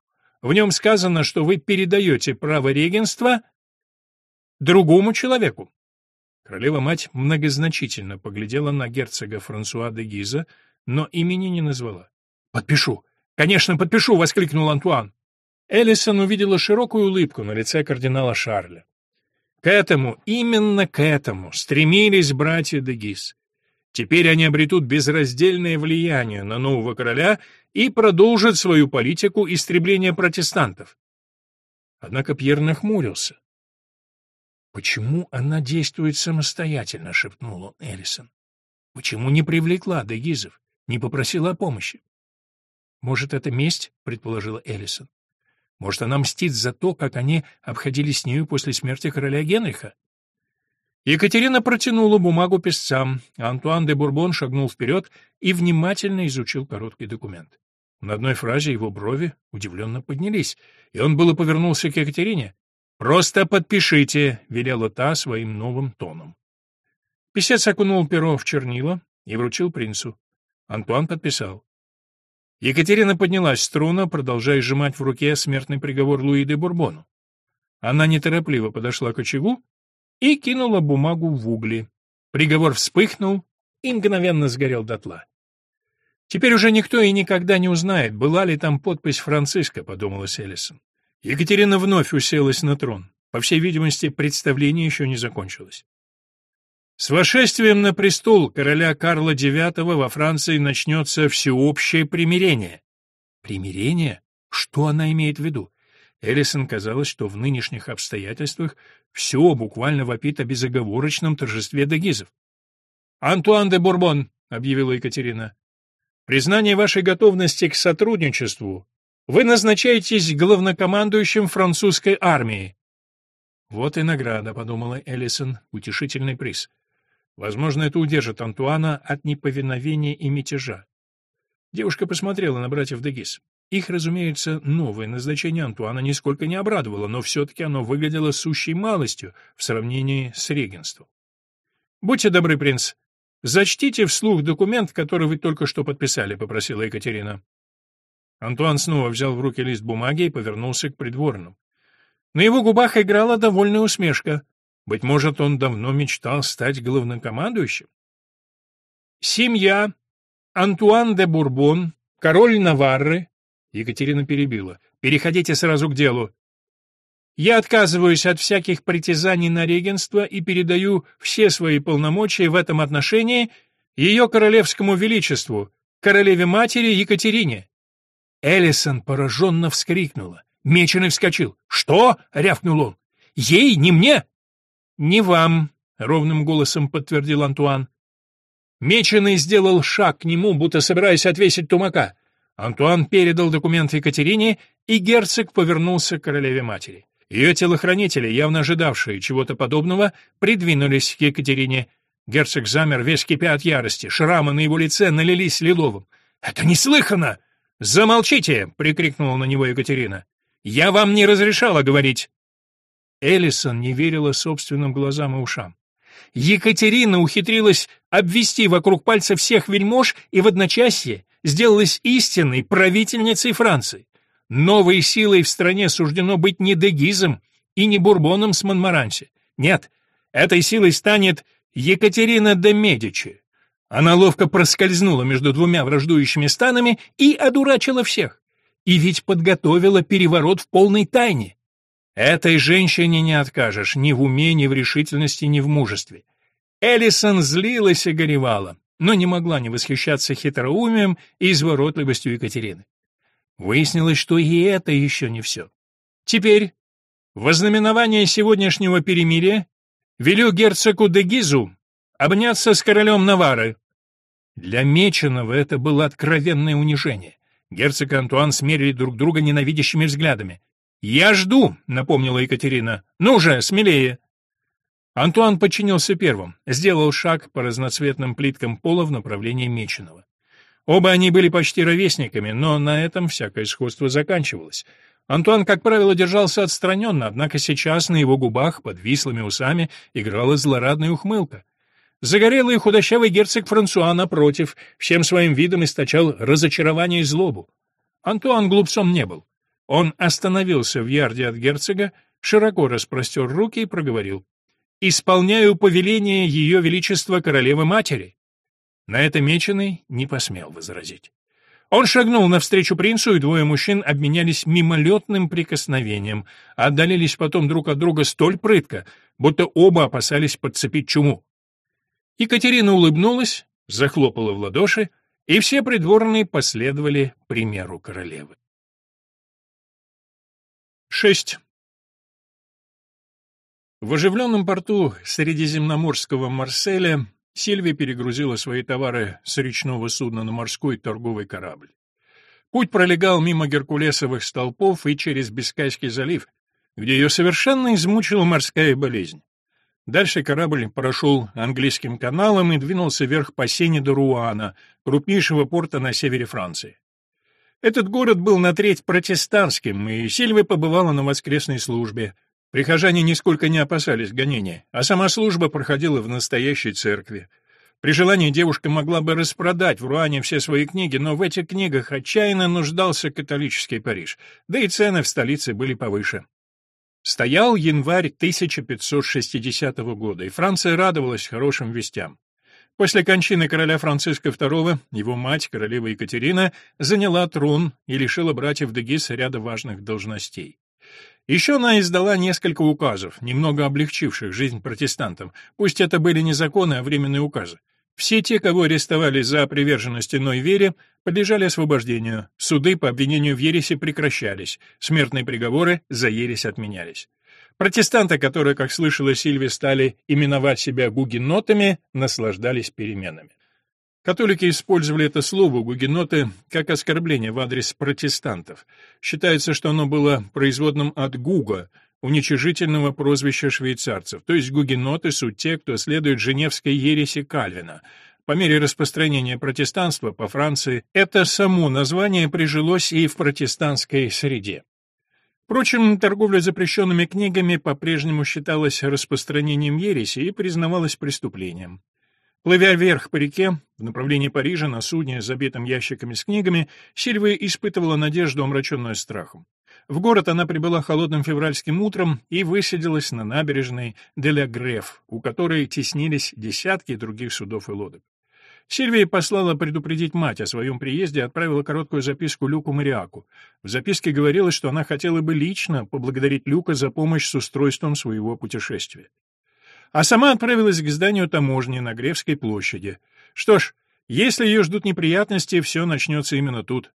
В нем сказано, что вы передаете право регенства другому человеку. Королева-мать многозначительно поглядела на герцога Франсуа де Гиза, но имени не назвала. «Подпишу! Конечно, подпишу!» — воскликнул Антуан. Эллисон увидела широкую улыбку на лице кардинала Шарля. К этому, именно к этому, стремились братья де Гиз. Теперь они обретут безраздельное влияние на нового короля и продолжат свою политику истребления протестантов. Однако Пьер нахмурился. «Почему она действует самостоятельно?» — шепнул он Эллисон. «Почему не привлекла Дегизов, не попросила о помощи?» «Может, это месть?» — предположила Эллисон. «Может, она мстит за то, как они обходились с нею после смерти короля Генриха?» Екатерина протянула бумагу писцам, а Антуан де Бурбон шагнул вперед и внимательно изучил короткий документ. На одной фразе его брови удивленно поднялись, и он было повернулся к Екатерине. «Просто подпишите», — велела та своим новым тоном. Писец окунул перо в чернила и вручил принцу. Антуан подписал. Екатерина поднялась с трона, продолжая сжимать в руке смертный приговор Луи де Бурбону. Она неторопливо подошла к очагу и кинула бумагу в угли. Приговор вспыхнул и мгновенно сгорел дотла. «Теперь уже никто и никогда не узнает, была ли там подпись Франциска», — подумала Селисон. Екатерина вновь уселась на трон. По всей видимости, представление еще не закончилось. С вошествием на престол короля Карла IX во Франции начнется всеобщее примирение. Примирение? Что она имеет в виду? Эллисон казалось, что в нынешних обстоятельствах все буквально вопит о безоговорочном торжестве дегизов. «Антуан де Бурбон», — объявила Екатерина, — «признание вашей готовности к сотрудничеству вы назначаетесь главнокомандующим французской армии. Вот и награда, подумала Эллисон, утешительный приз. Возможно, это удержит Антуана от неповиновения и мятежа. Девушка посмотрела на братьев Дегис. Их, разумеется, новое назначение Антуана нисколько не обрадовало, но все-таки оно выглядело сущей малостью в сравнении с регенством. «Будьте добры, принц, зачтите вслух документ, который вы только что подписали», — попросила Екатерина. Антуан снова взял в руки лист бумаги и повернулся к придворным. На его губах играла довольная усмешка. Быть может, он давно мечтал стать главнокомандующим? Семья Антуан де Бурбон, король Наварры, Екатерина перебила. Переходите сразу к делу. Я отказываюсь от всяких притязаний на регенство и передаю все свои полномочия в этом отношении ее королевскому величеству, королеве-матери Екатерине. Эллисон пораженно вскрикнула. Меченый вскочил. «Что?» — рявкнул он. «Ей, не мне!» «Не вам», — ровным голосом подтвердил Антуан. Меченый сделал шаг к нему, будто собираясь отвесить тумака. Антуан передал документ Екатерине, и герцог повернулся к королеве-матери. Ее телохранители, явно ожидавшие чего-то подобного, придвинулись к Екатерине. Герцог замер, весь кипя от ярости. Шрамы на его лице налились лиловым. «Это неслыханно!» «Замолчите!» — прикрикнула на него Екатерина. «Я вам не разрешала говорить!» Эллисон не верила собственным глазам и ушам. Екатерина ухитрилась обвести вокруг пальца всех вельмож и в одночасье сделалась истинной правительницей Франции. Новой силой в стране суждено быть не Дегизом и не Бурбоном с Монмаранси. Нет, этой силой станет Екатерина де Медичи. Она ловко проскользнула между двумя враждующими станами и одурачила всех. И ведь подготовила переворот в полной тайне. Этой женщине не откажешь ни в уме, ни в решительности, ни в мужестве. Эллисон злилась и горевала, но не могла не восхищаться хитроумием и изворотливостью Екатерины. Выяснилось, что и это еще не все. Теперь, в ознаменование сегодняшнего перемирия, велю герцогу де Гизу обняться с королем Навары. Для Меченого это было откровенное унижение. Герцог и Антуан смерили друг друга ненавидящими взглядами. «Я жду», — напомнила Екатерина. «Ну же, смелее!» Антуан подчинился первым, сделал шаг по разноцветным плиткам пола в направлении Меченого. Оба они были почти ровесниками, но на этом всякое сходство заканчивалось. Антуан, как правило, держался отстраненно, однако сейчас на его губах под вислыми усами играла злорадная ухмылка. Загорелый худощавый герцог Франсуа, напротив, всем своим видом источал разочарование и злобу. Антуан глупцом не был. Он остановился в ярде от герцога, широко распростер руки и проговорил. «Исполняю повеление Ее Величества Королевы-Матери». На это Меченый не посмел возразить. Он шагнул навстречу принцу, и двое мужчин обменялись мимолетным прикосновением, отдалились потом друг от друга столь прытко, будто оба опасались подцепить чуму. Екатерина улыбнулась, захлопала в ладоши, и все придворные последовали примеру королевы. 6. В оживленном порту Средиземноморского Марселя Сильвия перегрузила свои товары с речного судна на морской торговый корабль. Путь пролегал мимо геркулесовых столпов и через Бискайский залив, где ее совершенно измучила морская болезнь. Дальше корабль прошел английским каналом и двинулся вверх по Сене до Руана, крупнейшего порта на севере Франции. Этот город был на треть протестантским, и Сильвия побывала на воскресной службе. Прихожане нисколько не опасались гонения, а сама служба проходила в настоящей церкви. При желании девушка могла бы распродать в Руане все свои книги, но в этих книгах отчаянно нуждался католический Париж, да и цены в столице были повыше. Стоял январь 1560 года, и Франция радовалась хорошим вестям. После кончины короля Франциска II его мать, королева Екатерина, заняла трон и лишила братьев Дегис ряда важных должностей. Еще она издала несколько указов, немного облегчивших жизнь протестантам, пусть это были не законы, а временные указы. Все те, кого арестовали за приверженность иной вере, подлежали освобождению, суды по обвинению в ереси прекращались, смертные приговоры за ересь отменялись. Протестанты, которые, как слышала Сильви, стали именовать себя гугенотами, наслаждались переменами. Католики использовали это слово «гугеноты» как оскорбление в адрес протестантов. Считается, что оно было производным от «гуга», уничижительного прозвища швейцарцев, то есть гугеноты — суть те, кто следует Женевской ереси Кальвина. По мере распространения протестанства по Франции это само название прижилось и в протестантской среде. Впрочем, торговля запрещенными книгами по-прежнему считалась распространением ереси и признавалась преступлением. Плывя вверх по реке, в направлении Парижа, на судне с забитым ящиками с книгами, Сильвия испытывала надежду, омраченную страхом. В город она прибыла холодным февральским утром и высадилась на набережной Деля Греф, у которой теснились десятки других судов и лодок. Сильвия послала предупредить мать о своем приезде и отправила короткую записку Люку Мариаку. В записке говорилось, что она хотела бы лично поблагодарить Люка за помощь с устройством своего путешествия. А сама отправилась к зданию таможни на Гревской площади. Что ж, если ее ждут неприятности, все начнется именно тут.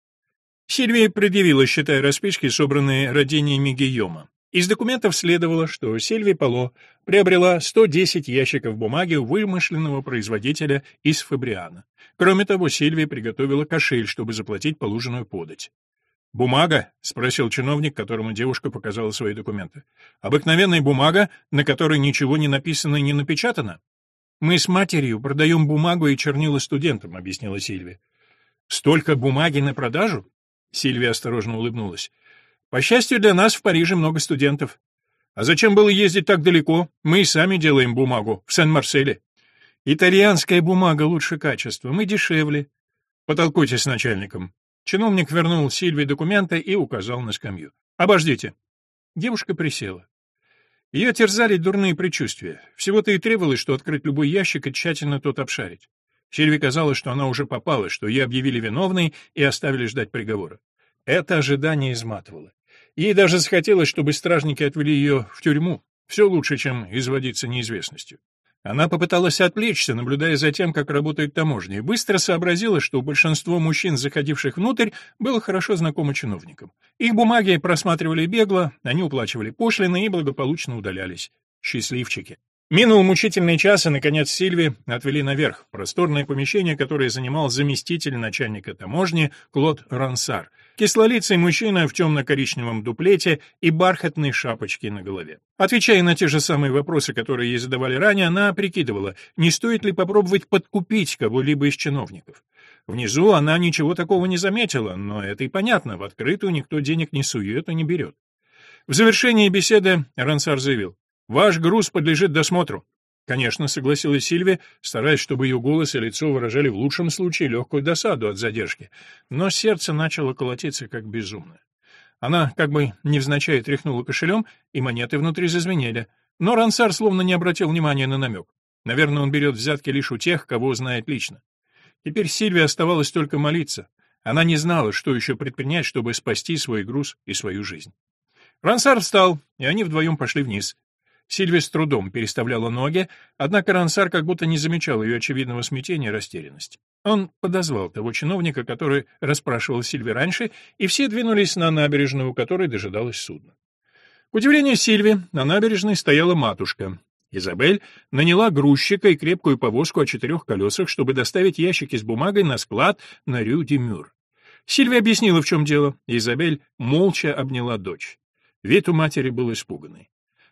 Сильвия предъявила, считая расписки, собранные родениями Гийома. Из документов следовало, что Сильви Пало приобрела 110 ящиков бумаги вымышленного производителя из Фабриана. Кроме того, Сильвия приготовила кошель, чтобы заплатить положенную подать. «Бумага?» — спросил чиновник, которому девушка показала свои документы. «Обыкновенная бумага, на которой ничего не написано и не напечатано?» «Мы с матерью продаем бумагу и чернила студентам», — объяснила Сильвия. «Столько бумаги на продажу?» Сильвия осторожно улыбнулась. По счастью для нас, в Париже много студентов. А зачем было ездить так далеко? Мы и сами делаем бумагу, в Сен-Марселе. Итальянская бумага лучше качества, мы дешевле. Потолкуйте с начальником. Чиновник вернул Сильве документы и указал на скамью. «Обождите». Девушка присела. Ее терзали дурные предчувствия. Всего-то и требовалось, что открыть любой ящик и тщательно тот обшарить. Сильве казалось, что она уже попалась, что ей объявили виновной и оставили ждать приговора. Это ожидание изматывало. Ей даже захотелось, чтобы стражники отвели ее в тюрьму. Все лучше, чем изводиться неизвестностью. Она попыталась отвлечься, наблюдая за тем, как работает таможня, и быстро сообразила, что большинство мужчин, заходивших внутрь, было хорошо знакомо чиновникам. Их бумаги просматривали бегло, они уплачивали пошлины и благополучно удалялись. Счастливчики. Минул мучительный час, и, наконец, Сильви отвели наверх, просторное помещение, которое занимал заместитель начальника таможни Клод Рансар, кислолицый мужчина в темно-коричневом дуплете и бархатной шапочке на голове. Отвечая на те же самые вопросы, которые ей задавали ранее, она прикидывала, не стоит ли попробовать подкупить кого-либо из чиновников. Внизу она ничего такого не заметила, но это и понятно, в открытую никто денег не сует и не берет. В завершении беседы Рансар заявил, Ваш груз подлежит досмотру. Конечно, согласилась Сильвия, стараясь, чтобы ее голос и лицо выражали в лучшем случае легкую досаду от задержки. Но сердце начало колотиться как безумное. Она как бы невзначай тряхнула кошелем, и монеты внутри зазвенели. Но Рансар словно не обратил внимания на намек. Наверное, он берет взятки лишь у тех, кого знает лично. Теперь Сильвия оставалось только молиться. Она не знала, что еще предпринять, чтобы спасти свой груз и свою жизнь. Рансар встал, и они вдвоем пошли вниз. Сильвия с трудом переставляла ноги, однако Рансар как будто не замечал ее очевидного смятения и растерянности. Он подозвал того чиновника, который расспрашивал Сильви раньше, и все двинулись на набережную, у которой дожидалось судно. К удивлению Сильви, на набережной стояла матушка. Изабель наняла грузчика и крепкую повозку о четырех колесах, чтобы доставить ящики с бумагой на склад на Рю-де-Мюр. Сильвия объяснила, в чем дело. Изабель молча обняла дочь. Вид у матери был испуганный.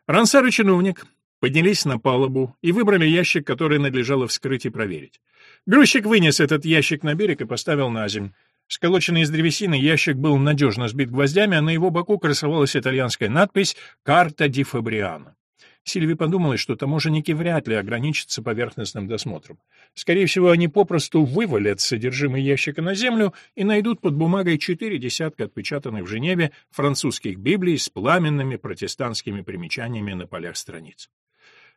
Рансар и чиновник поднялись на палубу и выбрали ящик, который надлежало вскрыть и проверить. Грузчик вынес этот ящик на берег и поставил на землю. Сколоченный из древесины ящик был надежно сбит гвоздями, а на его боку красовалась итальянская надпись «Карта ди Фабриано». Сильви подумала, что таможенники вряд ли ограничатся поверхностным досмотром. Скорее всего, они попросту вывалят содержимое ящика на землю и найдут под бумагой четыре десятка отпечатанных в Женеве французских библий с пламенными протестантскими примечаниями на полях страниц.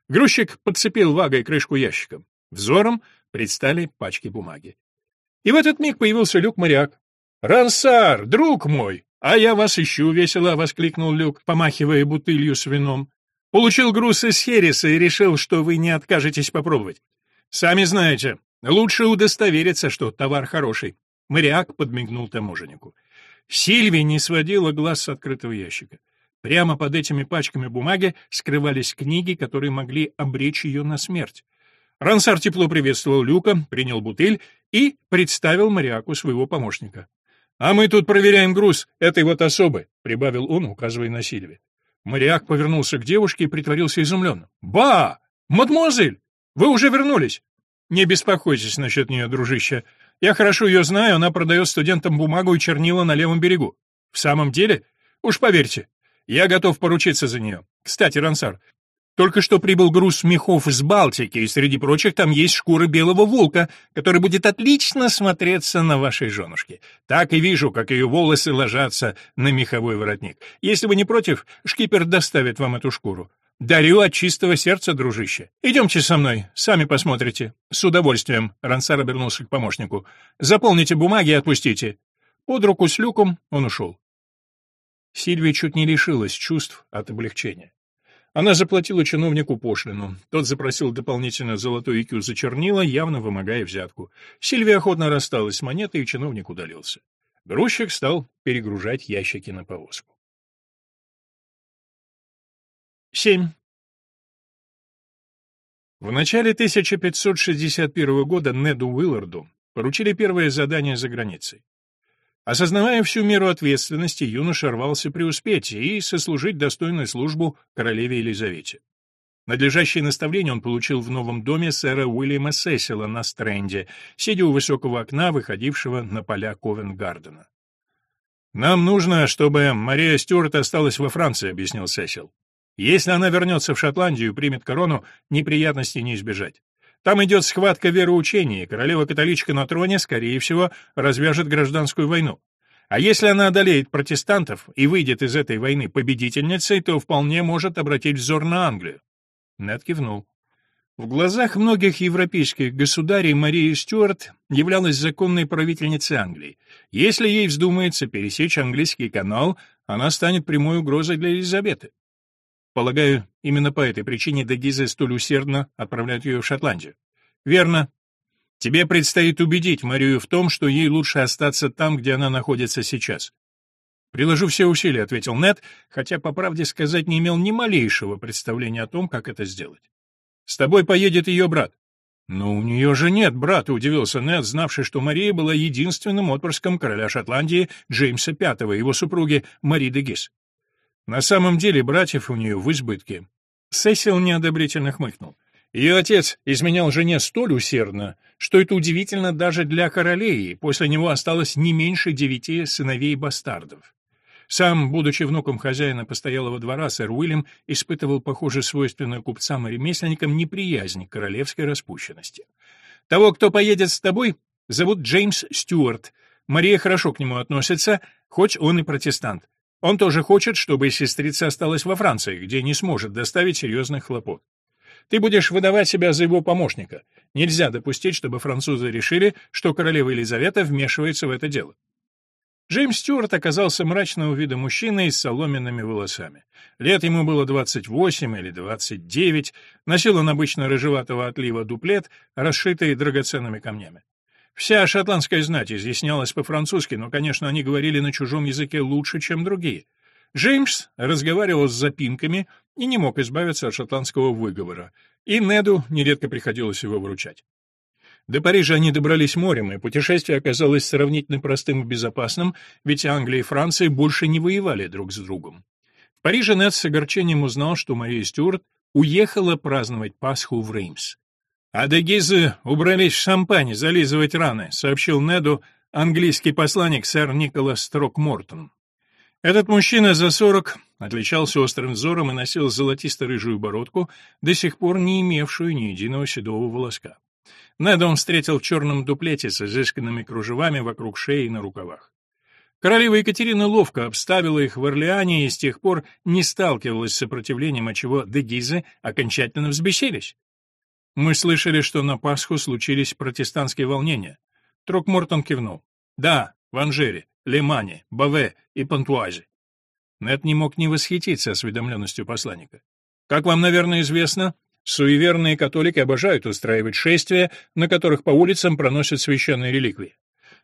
Грузчик подцепил вагой крышку ящика. Взором предстали пачки бумаги. И в этот миг появился Люк-моряк. «Рансар, друг мой! А я вас ищу весело!» — воскликнул Люк, помахивая бутылью с вином. Получил груз из Хереса и решил, что вы не откажетесь попробовать. Сами знаете, лучше удостовериться, что товар хороший. Моряк подмигнул таможеннику. Сильви не сводила глаз с открытого ящика. Прямо под этими пачками бумаги скрывались книги, которые могли обречь ее на смерть. Рансар тепло приветствовал Люка, принял бутыль и представил моряку своего помощника. «А мы тут проверяем груз этой вот особы», — прибавил он, указывая на Сильви. Моряк повернулся к девушке и притворился изумленным. «Ба! Мадемуазель! Вы уже вернулись!» «Не беспокойтесь насчет нее, дружище. Я хорошо ее знаю, она продает студентам бумагу и чернила на левом берегу. В самом деле? Уж поверьте, я готов поручиться за нее. Кстати, Рансар, только что прибыл груз мехов из Балтики, и среди прочих там есть шкура белого волка, который будет отлично смотреться на вашей женушке. Так и вижу, как ее волосы ложатся на меховой воротник. Если вы не против, шкипер доставит вам эту шкуру. Дарю от чистого сердца, дружище. Идемте со мной, сами посмотрите. С удовольствием, Рансар обернулся к помощнику. Заполните бумаги и отпустите. Под руку с люком он ушел. Сильвия чуть не лишилась чувств от облегчения. Она заплатила чиновнику пошлину. Тот запросил дополнительно золотой икю за чернила, явно вымогая взятку. Сильвия охотно рассталась с монетой, и чиновник удалился. Грузчик стал перегружать ящики на повозку. 7. В начале 1561 года Неду Уилларду поручили первое задание за границей. Осознавая всю меру ответственности, юноша рвался преуспеть и сослужить достойную службу королеве Елизавете. Надлежащее наставление он получил в новом доме сэра Уильяма Сесила на Стрэнде, сидя у высокого окна, выходившего на поля Ковенгардена. «Нам нужно, чтобы Мария Стюарт осталась во Франции», — объяснил Сесил. «Если она вернется в Шотландию и примет корону, неприятностей не избежать. Там идет схватка вероучений, и королева-католичка на троне, скорее всего, развяжет гражданскую войну. А если она одолеет протестантов и выйдет из этой войны победительницей, то вполне может обратить взор на Англию. Нед кивнул. В глазах многих европейских государей Мария Стюарт являлась законной правительницей Англии. Если ей вздумается пересечь английский канал, она станет прямой угрозой для Елизаветы. Полагаю, именно по этой причине Дегизе столь усердно отправляют ее в Шотландию. Верно. Тебе предстоит убедить Марию в том, что ей лучше остаться там, где она находится сейчас. «Приложу все усилия», — ответил Нед, хотя, по правде сказать, не имел ни малейшего представления о том, как это сделать. С тобой поедет ее брат». «Но у нее же нет брата», — удивился Нед, знавший, что Мария была единственным отпрыском короля Шотландии Джеймса V, его супруги Мари де. На самом деле братьев у нее в избытке. Сесил неодобрительно хмыкнул. Ее отец изменял жене столь усердно, что это удивительно даже для королей, после него осталось не меньше девяти сыновей-бастардов. Сам, будучи внуком хозяина постоялого двора, сэр Уильям испытывал, похоже, свойственную купцам и ремесленникам неприязнь к королевской распущенности. «Того, кто поедет с тобой, зовут Джеймс Стюарт. Мария хорошо к нему относится, хоть он и протестант. Он тоже хочет, чтобы сестрица осталась во Франции, где не сможет доставить серьезных хлопот. Ты будешь выдавать себя за его помощника. Нельзя допустить, чтобы французы решили, что королева Елизавета вмешивается в это дело. Джеймс Стюарт оказался мрачного вида мужчиной с соломенными волосами. Лет ему было 28 или 29, носил он обычно рыжеватого отлива дуплет, расшитый драгоценными камнями. Вся шотландская знать изъяснялась по-французски, но, конечно, они говорили на чужом языке лучше, чем другие. Джеймс разговаривал с запинками и не мог избавиться от шотландского выговора, и Неду нередко приходилось его выручать. До Парижа они добрались морем, и путешествие оказалось сравнительно простым и безопасным, ведь Англия и Франция больше не воевали друг с другом. В Париже Нед с огорчением узнал, что Мария Стюарт уехала праздновать Пасху в Реймс. «А дегизы убрались в шампань зализывать раны», — сообщил Неду английский посланник сэр Николас Трокмортон. Этот мужчина за сорок отличался острым взором и носил золотисто-рыжую бородку, до сих пор не имевшую ни единого седого волоска. Неда он встретил в черном дуплете с изысканными кружевами вокруг шеи и на рукавах. Королева Екатерина ловко обставила их в Орлеане и с тех пор не сталкивалась с сопротивлением, отчего дегизы окончательно взбесились. Мы слышали, что на Пасху случились протестантские волнения. Трокмортон кивнул. Да, в Анжере, Лемане, Баве и Пантуазе. Нед не мог не восхититься осведомленностью посланника. Как вам, наверное, известно, Суеверные католики обожают устраивать шествия, на которых по улицам проносят священные реликвии.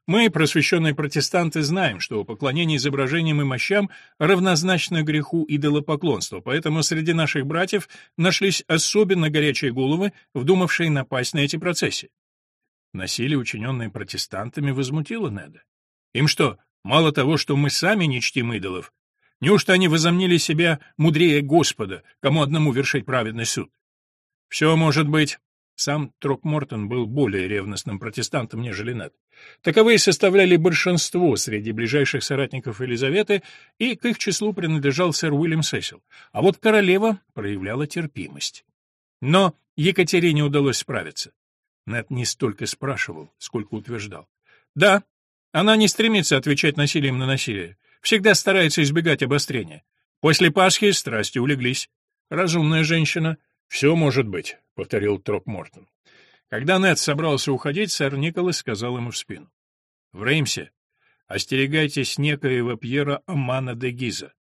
Мы, просвещенные протестанты, знаем, что поклонение изображениям и мощам равнозначно греху идолопоклонства, поэтому среди наших братьев нашлись особенно горячие головы, вдумавшие напасть на эти процессы. Насилие, учиненное протестантами, возмутило Неда. Им что, мало того, что мы сами не чтим идолов? Неужто они возомнили себя мудрее Господа, кому одному вершить праведный суд? Все может быть. Сам Трокмортон был более ревностным протестантом, нежели Нед. Таковые составляли большинство среди ближайших соратников Елизаветы, и к их числу принадлежал сэр Уильям Сесил. А вот королева проявляла терпимость. Но Екатерине удалось справиться. Нед не столько спрашивал, сколько утверждал. Да, она не стремится отвечать насилием на насилие, всегда старается избегать обострения. После Пасхи страсти улеглись. Разумная женщина — «Все может быть», — повторил Трокмортон. Когда Нед собрался уходить, сэр Николас сказал ему в спину. «В Реймсе остерегайтесь некоего Пьера Амана де Гиза.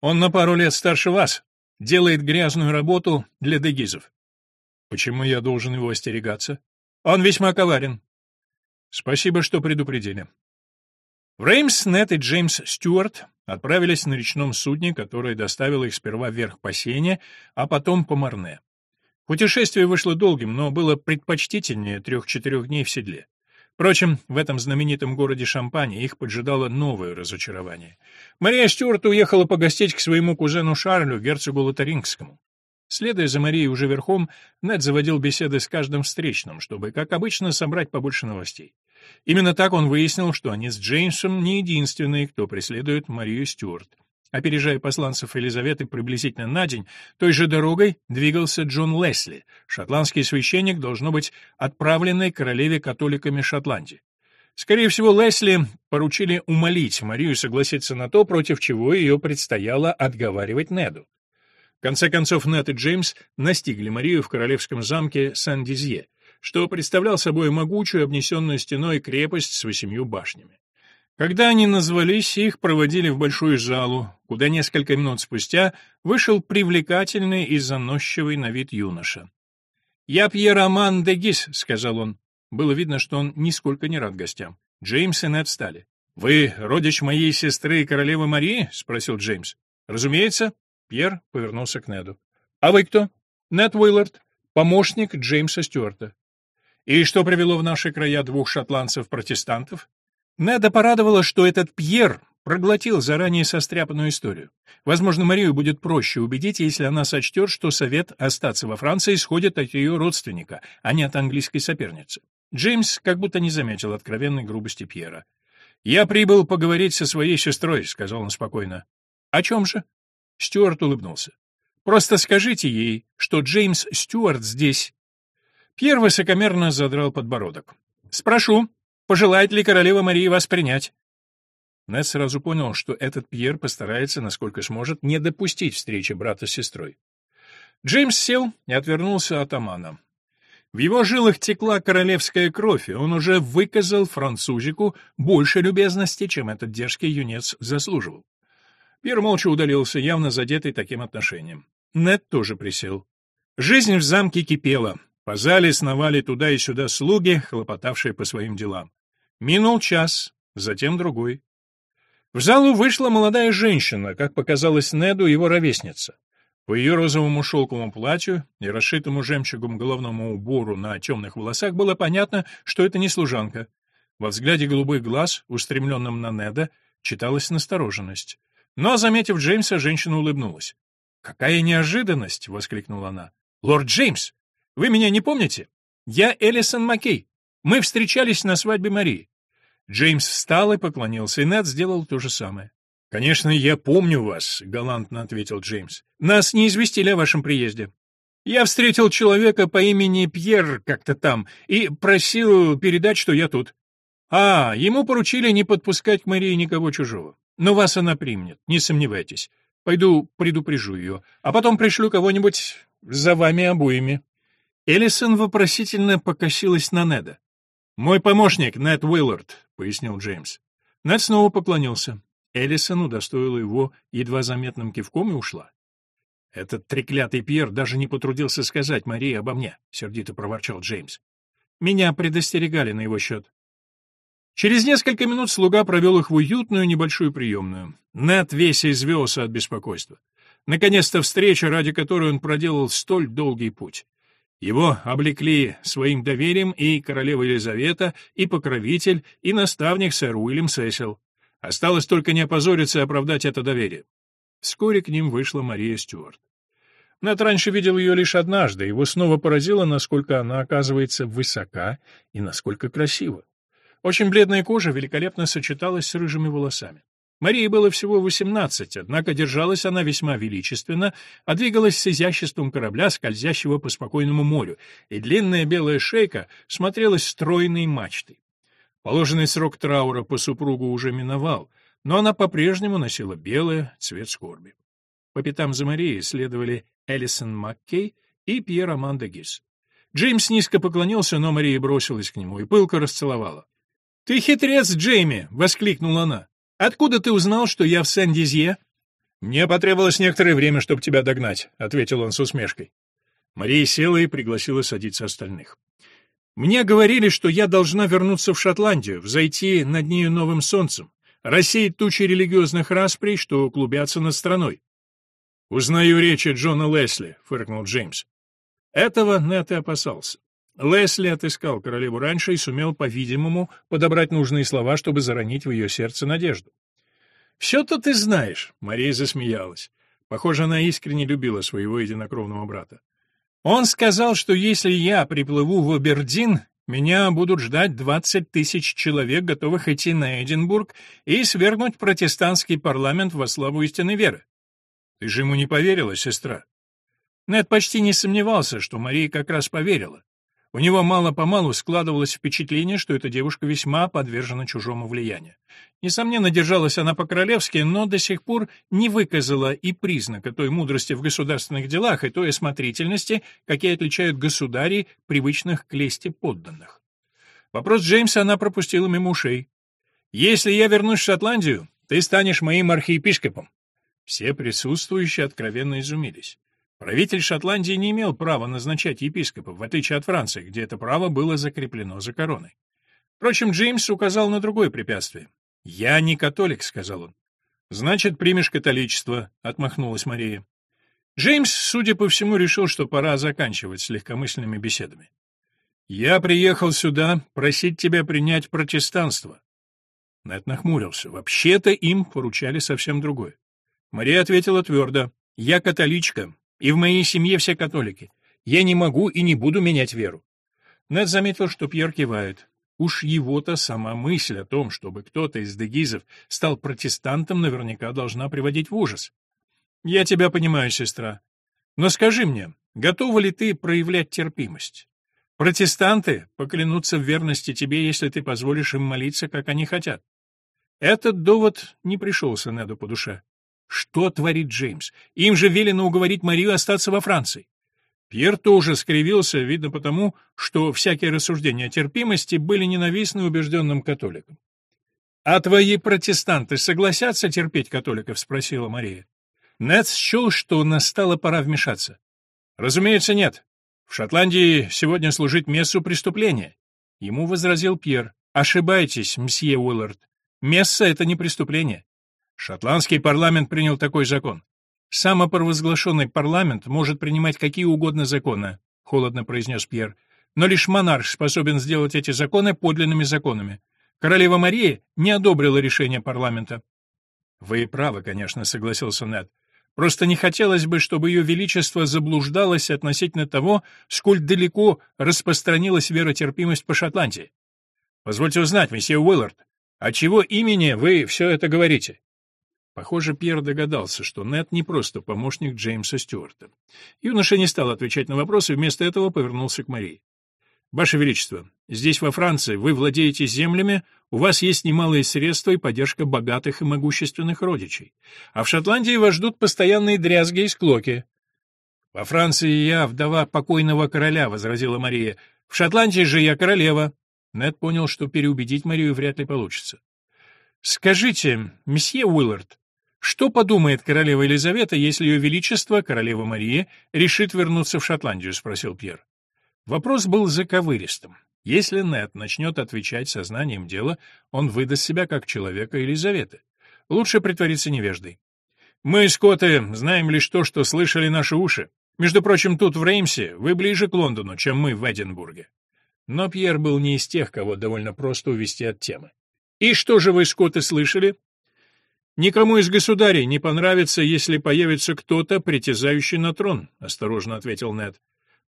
Он на пару лет старше вас, делает грязную работу для дегизов. Почему я должен его остерегаться? Он весьма коварен. Спасибо, что предупредили. В Реймс Нет и Джеймс Стюарт отправились на речном судне, которое доставило их сперва вверх по Сене, а потом по Марне. Путешествие вышло долгим, но было предпочтительнее трех-четырех дней в седле. Впрочем, в этом знаменитом городе Шампани их поджидало новое разочарование. Мария Стюарт уехала погостить к своему кузену Шарлю, герцогу Лотарингскому. Следуя за Марией уже верхом, Нед заводил беседы с каждым встречным, чтобы, как обычно, собрать побольше новостей. Именно так он выяснил, что они с Джеймсом не единственные, кто преследует Марию Стюарт. Опережая посланцев Елизаветы приблизительно на день, той же дорогой двигался Джон Лесли, шотландский священник, должно быть, отправленный королеве католиками Шотландии. Скорее всего, Лесли поручили умолить Марию согласиться на то, против чего ее предстояло отговаривать Неду. В конце концов, Нет и Джеймс настигли Марию в королевском замке Сан-Дизье, что представлял собой могучую обнесенную стеной крепость с восемью башнями. Когда они назвались, их проводили в большую залу, куда несколько минут спустя вышел привлекательный и заносчивый на вид юноша. «Я Пьер Аман де Гис», — сказал он. Было видно, что он нисколько не рад гостям. Джеймс и Нед встали. «Вы родич моей сестры, королевы Марии?» — спросил Джеймс. «Разумеется». Пьер повернулся к Неду. «А вы кто?» «Нед Уиллард, помощник Джеймса Стюарта». «И что привело в наши края двух шотландцев-протестантов?» Неда порадовало, что этот Пьер проглотил заранее состряпанную историю. Возможно, Марию будет проще убедить, если она сочтет, что совет остаться во Франции исходит от ее родственника, а не от английской соперницы. Джеймс как будто не заметил откровенной грубости Пьера. «Я прибыл поговорить со своей сестрой», — сказал он спокойно. «О чем же?» Стюарт улыбнулся. «Просто скажите ей, что Джеймс Стюарт здесь». Пьер высокомерно задрал подбородок. «Спрошу, пожелает ли королева Марии вас принять?» Нед сразу понял, что этот Пьер постарается, насколько сможет, не допустить встречи брата с сестрой. Джеймс сел и отвернулся от Амана. В его жилах текла королевская кровь, и он уже выказал французику больше любезности, чем этот дерзкий юнец заслуживал. Пьер молча удалился, явно задетый таким отношением. Нед тоже присел. Жизнь в замке кипела. По зале сновали туда и сюда слуги, хлопотавшие по своим делам. Минул час, затем другой. В залу вышла молодая женщина, как показалось Неду, его ровесница. По ее розовому шелковому платью и расшитому жемчугом головному убору на темных волосах было понятно, что это не служанка. Во взгляде голубых глаз, устремленном на Неда, читалась настороженность. Но, заметив Джеймса, женщина улыбнулась. «Какая неожиданность!» — воскликнула она. «Лорд Джеймс, вы меня не помните? Я Элисон Маккей. Мы встречались на свадьбе Марии». Джеймс встал и поклонился, и Нед сделал то же самое. «Конечно, я помню вас», — галантно ответил Джеймс. «Нас не известили о вашем приезде. Я встретил человека по имени Пьер как-то там и просил передать, что я тут. А, ему поручили не подпускать к Марии никого чужого. Но вас она примет, не сомневайтесь. Пойду предупрежу ее, а потом пришлю кого-нибудь за вами обоими». Эллисон вопросительно покосилась на Неда. «Мой помощник, Нед Уиллард», — пояснил Джеймс. Нед снова поклонился. Эллисон удостоила его едва заметным кивком и ушла. «Этот треклятый Пьер даже не потрудился сказать Марии обо мне», — сердито проворчал Джеймс. «Меня предостерегали на его счет. Через несколько минут слуга провел их в уютную небольшую приемную. Нед весь извелся от беспокойства. Наконец-то встреча, ради которой он проделал столь долгий путь. Его облекли своим доверием и королева Елизавета, и покровитель, и наставник сэр Уильям Сесил. Осталось только не опозориться и оправдать это доверие. Вскоре к ним вышла Мария Стюарт. Нед раньше видел ее лишь однажды, его снова поразило, насколько она оказывается высока и насколько красива. Очень бледная кожа великолепно сочеталась с рыжими волосами. Марии было всего восемнадцать, однако держалась она весьма величественно, а двигалась с изяществом корабля, скользящего по спокойному морю, и длинная белая шейка смотрелась стройной мачтой. Положенный срок траура по супругу уже миновал, но она по-прежнему носила белое, цвет скорби. По пятам за Марией следовали Элисон Маккей и Пьер Аманда Гис. Джеймс низко поклонился, но Мария бросилась к нему и пылко расцеловала. «Ты хитрец, Джейми!» — воскликнула она. «Откуда ты узнал, что я в Сен-Дизье?» «Мне потребовалось некоторое время, чтобы тебя догнать», — ответил он с усмешкой. Мария села и пригласила садиться остальных. «Мне говорили, что я должна вернуться в Шотландию, взойти над нею новым солнцем, рассеять тучи религиозных расприй, что клубятся над страной». «Узнаю речи Джона Лесли», — фыркнул Джеймс. Этого Нэт и опасался. Лесли отыскал королеву раньше и сумел, по-видимому, подобрать нужные слова, чтобы заронить в ее сердце надежду. «Все-то ты знаешь», — Мария засмеялась. Похоже, она искренне любила своего единокровного брата. «Он сказал, что если я приплыву в Абердин, меня будут ждать двадцать тысяч человек, готовых идти на Эдинбург и свергнуть протестантский парламент во славу истинной веры. Ты же ему не поверила, сестра?» Нед почти не сомневался, что Мария как раз поверила. У него мало-помалу складывалось впечатление, что эта девушка весьма подвержена чужому влиянию. Несомненно, держалась она по-королевски, но до сих пор не выказала и признака той мудрости в государственных делах и той осмотрительности, какие отличают государей, привычных к лести подданных. Вопрос Джеймса она пропустила мимо ушей. «Если я вернусь в Шотландию, ты станешь моим архиепископом». Все присутствующие откровенно изумились. Правитель Шотландии не имел права назначать епископов, в отличие от Франции, где это право было закреплено за короной. Впрочем, Джеймс указал на другое препятствие. «Я не католик», — сказал он. «Значит, примешь католичество», — отмахнулась Мария. Джеймс, судя по всему, решил, что пора заканчивать с легкомысленными беседами. «Я приехал сюда просить тебя принять протестанство». Нэт нахмурился. Вообще-то им поручали совсем другое. Мария ответила твердо. «Я католичка, и в моей семье все католики. Я не могу и не буду менять веру. Нед заметил, что Пьер кивает. Уж его-то сама мысль о том, чтобы кто-то из дегизов стал протестантом, наверняка должна приводить в ужас. «Я тебя понимаю, сестра. Но скажи мне, готова ли ты проявлять терпимость? Протестанты поклянутся в верности тебе, если ты позволишь им молиться, как они хотят». Этот довод не пришелся Неду по душе. Что творит Джеймс? Им же велено уговорить Марию остаться во Франции. Пьер тоже скривился, видно потому, что всякие рассуждения о терпимости были ненавистны убежденным католикам. «А твои протестанты согласятся терпеть католиков?» — спросила Мария. Нед счел, что настала пора вмешаться. «Разумеется, нет. В Шотландии сегодня служить мессу преступление». Ему возразил Пьер. «Ошибаетесь, мсье Уиллард. Месса — это не преступление. Шотландский парламент принял такой закон. Самопровозглашенный парламент может принимать какие угодно законы, холодно произнес Пьер. Но лишь монарх способен сделать эти законы подлинными законами. Королева Мария не одобрила решение парламента. Вы правы, конечно, согласился Нед. Просто не хотелось бы, чтобы ее величество заблуждалось относительно того, сколь далеко распространилась веротерпимость по Шотландии. Позвольте узнать, месье Уиллард, от чего имени вы все это говорите? Похоже, Пьер догадался, что Нед не просто помощник Джеймса Стюарта. Юноша не стал отвечать на вопросы, вместо этого повернулся к Марии. «Ваше Величество, здесь, во Франции, вы владеете землями, у вас есть немалые средства и поддержка богатых и могущественных родичей. А в Шотландии вас ждут постоянные дрязги и склоки». «Во Франции я вдова покойного короля», — возразила Мария. «В Шотландии же я королева». Нед понял, что переубедить Марию вряд ли получится. «Скажите, месье Уиллард, что подумает королева Елизавета, если ее величество, королева Мария, решит вернуться в Шотландию, спросил Пьер. Вопрос был заковыристым. Если Нед начнет отвечать сознанием дела, он выдаст себя как человека Елизаветы. Лучше притвориться невеждой. Мы, скоты, знаем лишь то, что слышали наши уши. Между прочим, тут, в Реймсе, вы ближе к Лондону, чем мы в Эдинбурге. Но Пьер был не из тех, кого довольно просто увести от темы. «И что же вы, скоты, слышали?» «Никому из государей не понравится, если появится кто-то, притязающий на трон», — осторожно ответил Нед.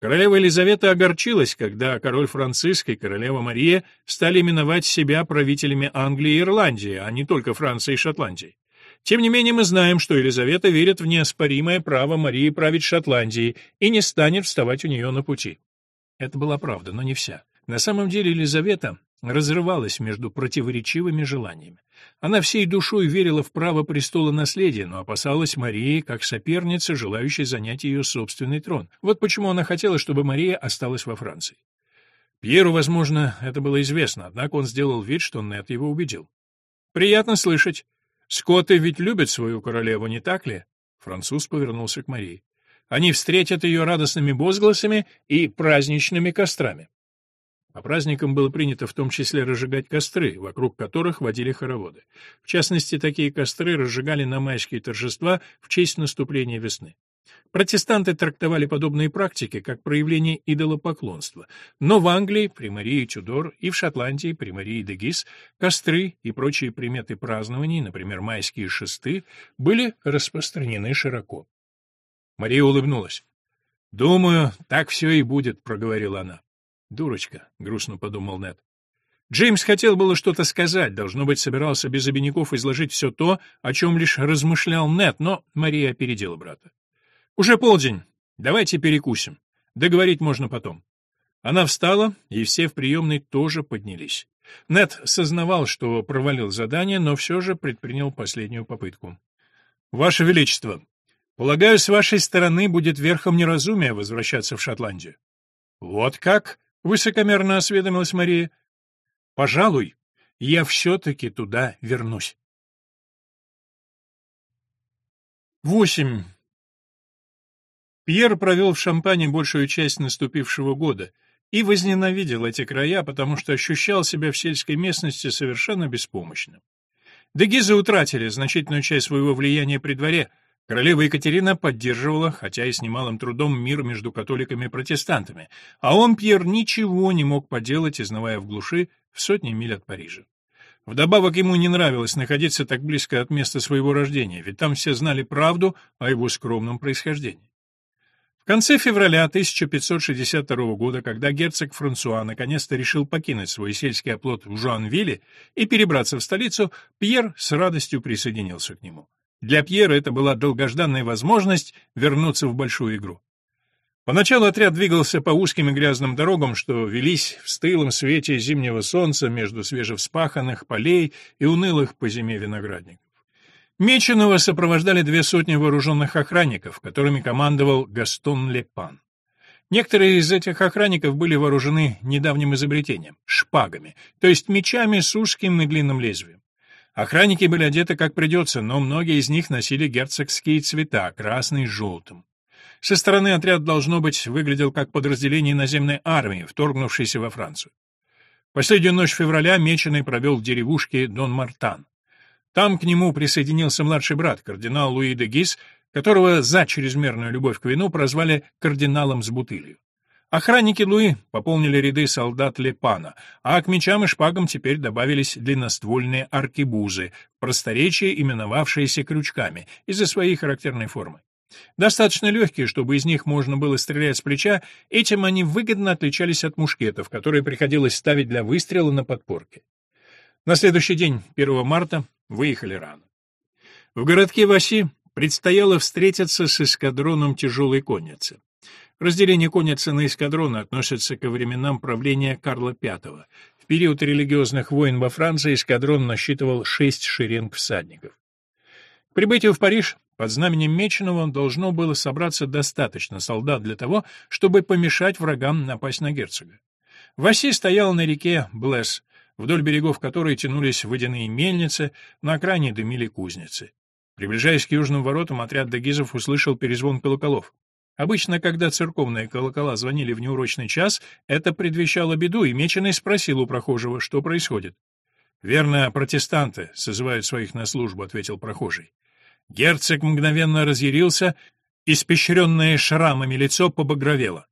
Королева Елизавета огорчилась, когда король Франциск и королева Мария стали именовать себя правителями Англии и Ирландии, а не только Франции и Шотландии. Тем не менее, мы знаем, что Елизавета верит в неоспоримое право Марии править Шотландией и не станет вставать у нее на пути. Это была правда, но не вся. На самом деле Елизавета разрывалась между противоречивыми желаниями. Она всей душой верила в право престола наследия, но опасалась Марии как соперницы, желающей занять ее собственный трон. Вот почему она хотела, чтобы Мария осталась во Франции. Пьеру, возможно, это было известно, однако он сделал вид, что Нет его убедил. «Приятно слышать. Скотты ведь любят свою королеву, не так ли?» Француз повернулся к Марии. «Они встретят ее радостными возгласами и праздничными кострами». По праздникам было принято в том числе разжигать костры, вокруг которых водили хороводы. В частности, такие костры разжигали на майские торжества в честь наступления весны. Протестанты трактовали подобные практики как проявление идолопоклонства, но в Англии, при Марии Тюдор, и в Шотландии, при Марии де Гис, костры и прочие приметы празднований, например, майские шесты, были распространены широко. Мария улыбнулась. «Думаю, так все и будет», — проговорила она. «Дурочка», — грустно подумал Нед. Джеймс хотел было что-то сказать, должно быть, собирался без обиняков изложить все то, о чем лишь размышлял Нед, но Мария опередила брата. «Уже полдень. Давайте перекусим. Договорить можно потом». Она встала, и все в приемной тоже поднялись. Нет сознавал, что провалил задание, но все же предпринял последнюю попытку. «Ваше Величество, полагаю, с вашей стороны будет верхом неразумия возвращаться в Шотландию». «Вот как?» — высокомерно осведомилась Мария. «Пожалуй, я все-таки туда вернусь». Восемь. Пьер провел в Шампане большую часть наступившего года и возненавидел эти края, потому что ощущал себя в сельской местности совершенно беспомощным. Дегизы утратили значительную часть своего влияния при дворе. Королева Екатерина поддерживала, хотя и с немалым трудом, мир между католиками и протестантами, а он, Пьер, ничего не мог поделать, изнывая в глуши в сотни миль от Парижа. Вдобавок ему не нравилось находиться так близко от места своего рождения, ведь там все знали правду о его скромном происхождении. В конце февраля 1562 года, когда герцог Франсуа наконец-то решил покинуть свой сельский оплот в Жуанвилле и перебраться в столицу, Пьер с радостью присоединился к нему. Для Пьера это была долгожданная возможность вернуться в большую игру. Поначалу отряд двигался по узким и грязным дорогам, что велись в стылом свете зимнего солнца между свежевспаханных полей и унылых по зиме виноградников. Меченого сопровождали две сотни вооруженных охранников, которыми командовал Гастон Лепан. Некоторые из этих охранников были вооружены недавним изобретением — шпагами, то есть мечами с узким и длинным лезвием. Охранники были одеты как придется, но многие из них носили герцогские цвета — красный с желтым. Со стороны отряд, должно быть, выглядел как подразделение наземной армии, вторгнувшейся во Францию. Последнюю ночь февраля Меченый провел в деревушке Дон Мартан. Там к нему присоединился младший брат, кардинал Луи де Гис, которого за чрезмерную любовь к вину прозвали кардиналом с бутылью. Охранники Луи пополнили ряды солдат Лепана, а к мечам и шпагам теперь добавились длинноствольные аркебузы, просторечие именовавшиеся крючками из-за своей характерной формы. Достаточно легкие, чтобы из них можно было стрелять с плеча, этим они выгодно отличались от мушкетов, которые приходилось ставить для выстрела на подпорке. На следующий день, 1 марта, выехали рано. В городке Васи предстояло встретиться с эскадроном тяжелой конницы. Разделение конницы на эскадроны относится ко временам правления Карла V. В период религиозных войн во Франции эскадрон насчитывал шесть шеренг всадников. К прибытию в Париж под знаменем Меченого должно было собраться достаточно солдат для того, чтобы помешать врагам напасть на герцога. Васи стоял на реке Блесс, вдоль берегов которой тянулись водяные мельницы, на окраине дымили кузницы. Приближаясь к южным воротам, отряд дегизов услышал перезвон колоколов. Обычно, когда церковные колокола звонили в неурочный час, это предвещало беду, и Меченый спросил у прохожего, что происходит. «Верно, протестанты созывают своих на службу», — ответил прохожий. Герцог мгновенно разъярился, испещренное шрамами лицо побагровело.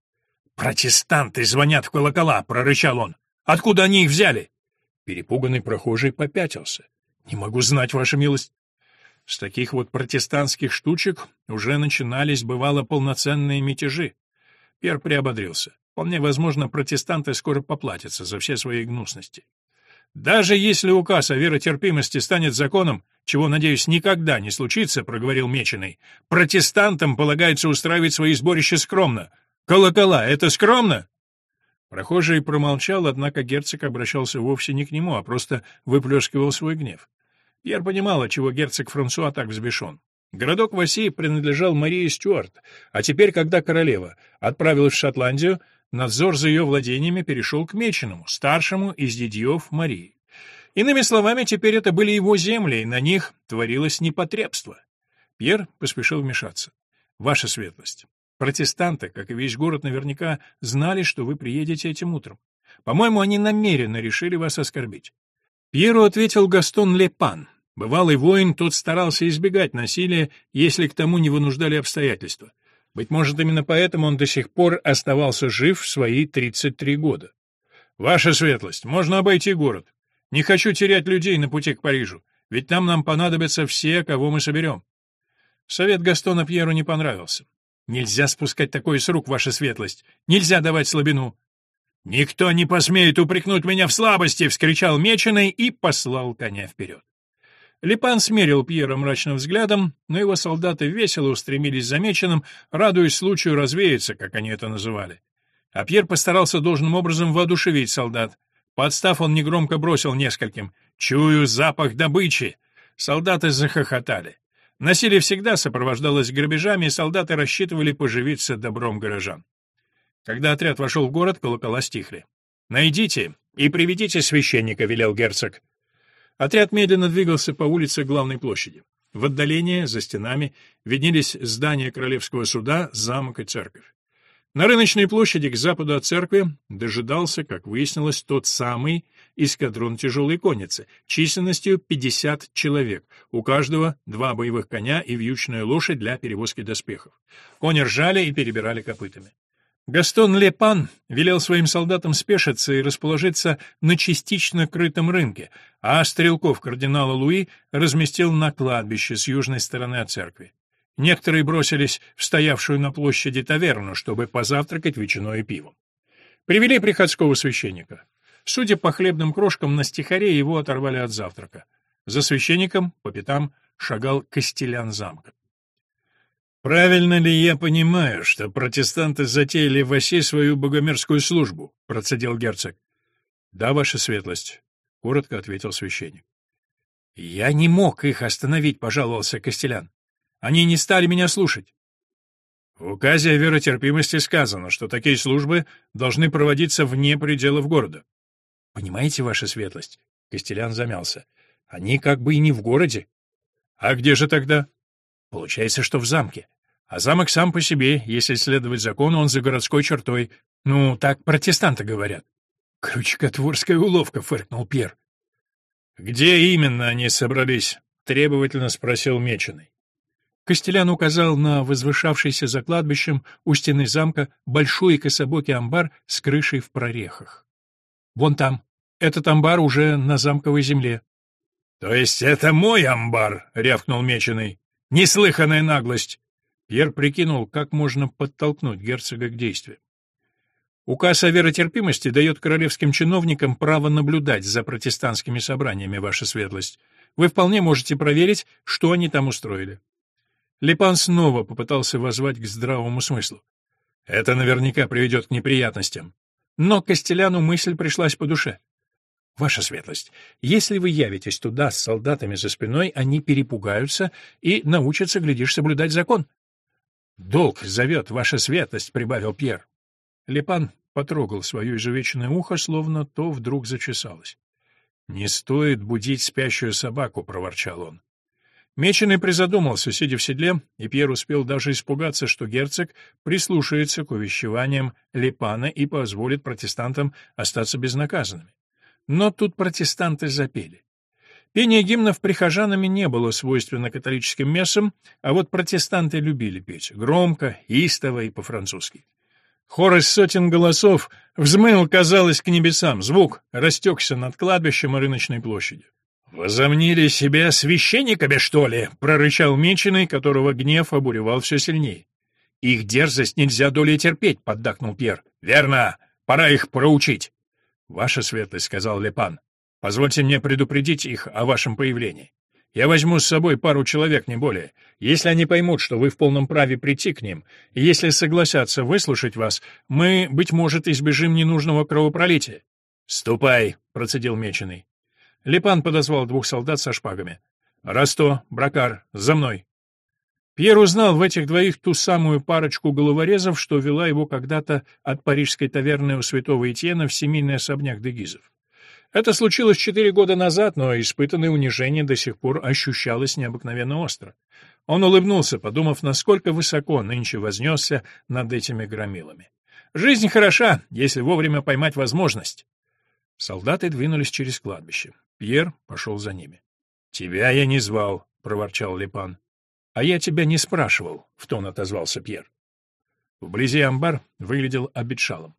«Протестанты звонят в колокола!» — прорычал он. «Откуда они их взяли?» Перепуганный прохожий попятился. «Не могу знать, ваша милость». С таких вот протестантских штучек уже начинались, бывало, полноценные мятежи. Пер приободрился. Вполне возможно, протестанты скоро поплатятся за все свои гнусности. Даже если указ о веротерпимости станет законом, чего, надеюсь, никогда не случится, проговорил Меченый, протестантам полагается устраивать свои сборища скромно. Колокола — это скромно? Прохожий промолчал, однако герцог обращался вовсе не к нему, а просто выплескивал свой гнев. Пьер понимал, чего герцог Франсуа так взбешен. Городок Васии принадлежал Марии Стюарт, а теперь, когда королева отправилась в Шотландию, надзор за ее владениями перешел к Меченому, старшему из дядьев Марии. Иными словами, теперь это были его земли, и на них творилось непотребство. Пьер поспешил вмешаться. «Ваша светлость, протестанты, как и весь город, наверняка знали, что вы приедете этим утром. По-моему, они намеренно решили вас оскорбить». Пьеру ответил Гастон Лепан. Бывалый воин, тот старался избегать насилия, если к тому не вынуждали обстоятельства. Быть может, именно поэтому он до сих пор оставался жив в свои 33 года. «Ваша светлость, можно обойти город. Не хочу терять людей на пути к Парижу, ведь там нам понадобятся все, кого мы соберем. Совет Гастона Пьеру не понравился. Нельзя спускать такое с рук, ваша светлость. Нельзя давать слабину. «Никто не посмеет упрекнуть меня в слабости!» — вскричал Меченый и послал коня вперед. Липан смерил Пьера мрачным взглядом, но его солдаты весело устремились за Меченым, радуясь случаю развеяться, как они это называли. А Пьер постарался должным образом воодушевить солдат. Подстав он негромко бросил нескольким «Чую запах добычи!» Солдаты захохотали. Насилие всегда сопровождалось грабежами, и солдаты рассчитывали поживиться добром горожан. Когда отряд вошел в город, колокола стихли. «Найдите и приведите священника», — велел герцог. Отряд медленно двигался по улице главной площади. В отдалении, за стенами, виднелись здания Королевского суда, замок и церковь. На рыночной площади к западу от церкви дожидался, как выяснилось, тот самый эскадрон тяжелой конницы, численностью 50 человек, у каждого два боевых коня и вьючная лошадь для перевозки доспехов. Кони ржали и перебирали копытами. Гастон Лепан велел своим солдатам спешиться и расположиться на частично крытом рынке, а стрелков кардинала Луи разместил на кладбище с южной стороны от церкви. Некоторые бросились в стоявшую на площади таверну, чтобы позавтракать ветчиной и пивом. Привели приходского священника. Судя по хлебным крошкам на стихаре, его оторвали от завтрака. За священником, по пятам, шагал костелян замка. «Правильно ли я понимаю, что протестанты затеяли в оси свою богомерзкую службу?» — процедил герцог. «Да, ваша светлость», — коротко ответил священник. «Я не мог их остановить», — пожаловался Костелян. Они не стали меня слушать. В указе о веротерпимости сказано, что такие службы должны проводиться вне пределов города. Понимаете, ваша светлость? Костелян замялся. Они как бы и не в городе. А где же тогда? Получается, что в замке. А замок сам по себе, если следовать закону, он за городской чертой. Ну, так протестанты говорят. Крючкотворская уловка, фыркнул Пьер. Где именно они собрались? требовательно спросил Меченый. Костелян указал на возвышавшийся за кладбищем у стены замка большой кособокий амбар с крышей в прорехах. «Вон там. Этот амбар уже на замковой земле». «То есть это мой амбар?» — рявкнул Меченый. «Неслыханная наглость!» Пьер прикинул, как можно подтолкнуть герцога к действию. Указ о веротерпимости дает королевским чиновникам право наблюдать за протестантскими собраниями, ваша светлость. Вы вполне можете проверить, что они там устроили. Лепан снова попытался воззвать к здравому смыслу. Это наверняка приведет к неприятностям. Но Костеляну мысль пришлась по душе. Ваша светлость, если вы явитесь туда с солдатами за спиной, они перепугаются и научатся, глядишь, соблюдать закон. Долг зовет, ваша светлость, прибавил Пьер. Лепан потрогал свое изувеченное ухо, словно то вдруг зачесалось. Не стоит будить спящую собаку, проворчал он. Меченый призадумался, сидя в седле, и Пьер успел даже испугаться, что герцог прислушается к увещеваниям Лепана и позволит протестантам остаться безнаказанными. Но тут протестанты запели. Пение гимнов прихожанами не было свойственно католическим мессам, а вот протестанты любили петь громко, истово и по-французски. Хор из сотен голосов взмыл, казалось, к небесам, звук растекся над кладбищем и рыночной площадью. «Возомнили себя священниками, что ли?» — прорычал Меченый, которого гнев обуревал все сильнее. «Их дерзость нельзя долей терпеть», — поддакнул Пьер. «Верно, пора их проучить». «Ваша светлость», — сказал Лепан, — «позвольте мне предупредить их о вашем появлении. Я возьму с собой пару человек, не более. Если они поймут, что вы в полном праве прийти к ним, и если согласятся выслушать вас, мы, быть может, избежим ненужного кровопролития». «Ступай», — процедил Меченый. Липан подозвал двух солдат со шпагами. «Расто, Бракар, за мной!» Пьер узнал в этих двоих ту самую парочку головорезов, что вела его когда-то от парижской таверны у святого Этьена в семейный особняк Дегизов. Это случилось четыре года назад, но испытанное унижение до сих пор ощущалось необыкновенно остро. Он улыбнулся, подумав, насколько высоко нынче вознесся над этими громилами. «Жизнь хороша, если вовремя поймать возможность». Солдаты двинулись через кладбище. Пьер пошел за ними. «Тебя я не звал», — проворчал Лепан. «А я тебя не спрашивал», — в тон отозвался Пьер. Вблизи амбар выглядел обетшалом.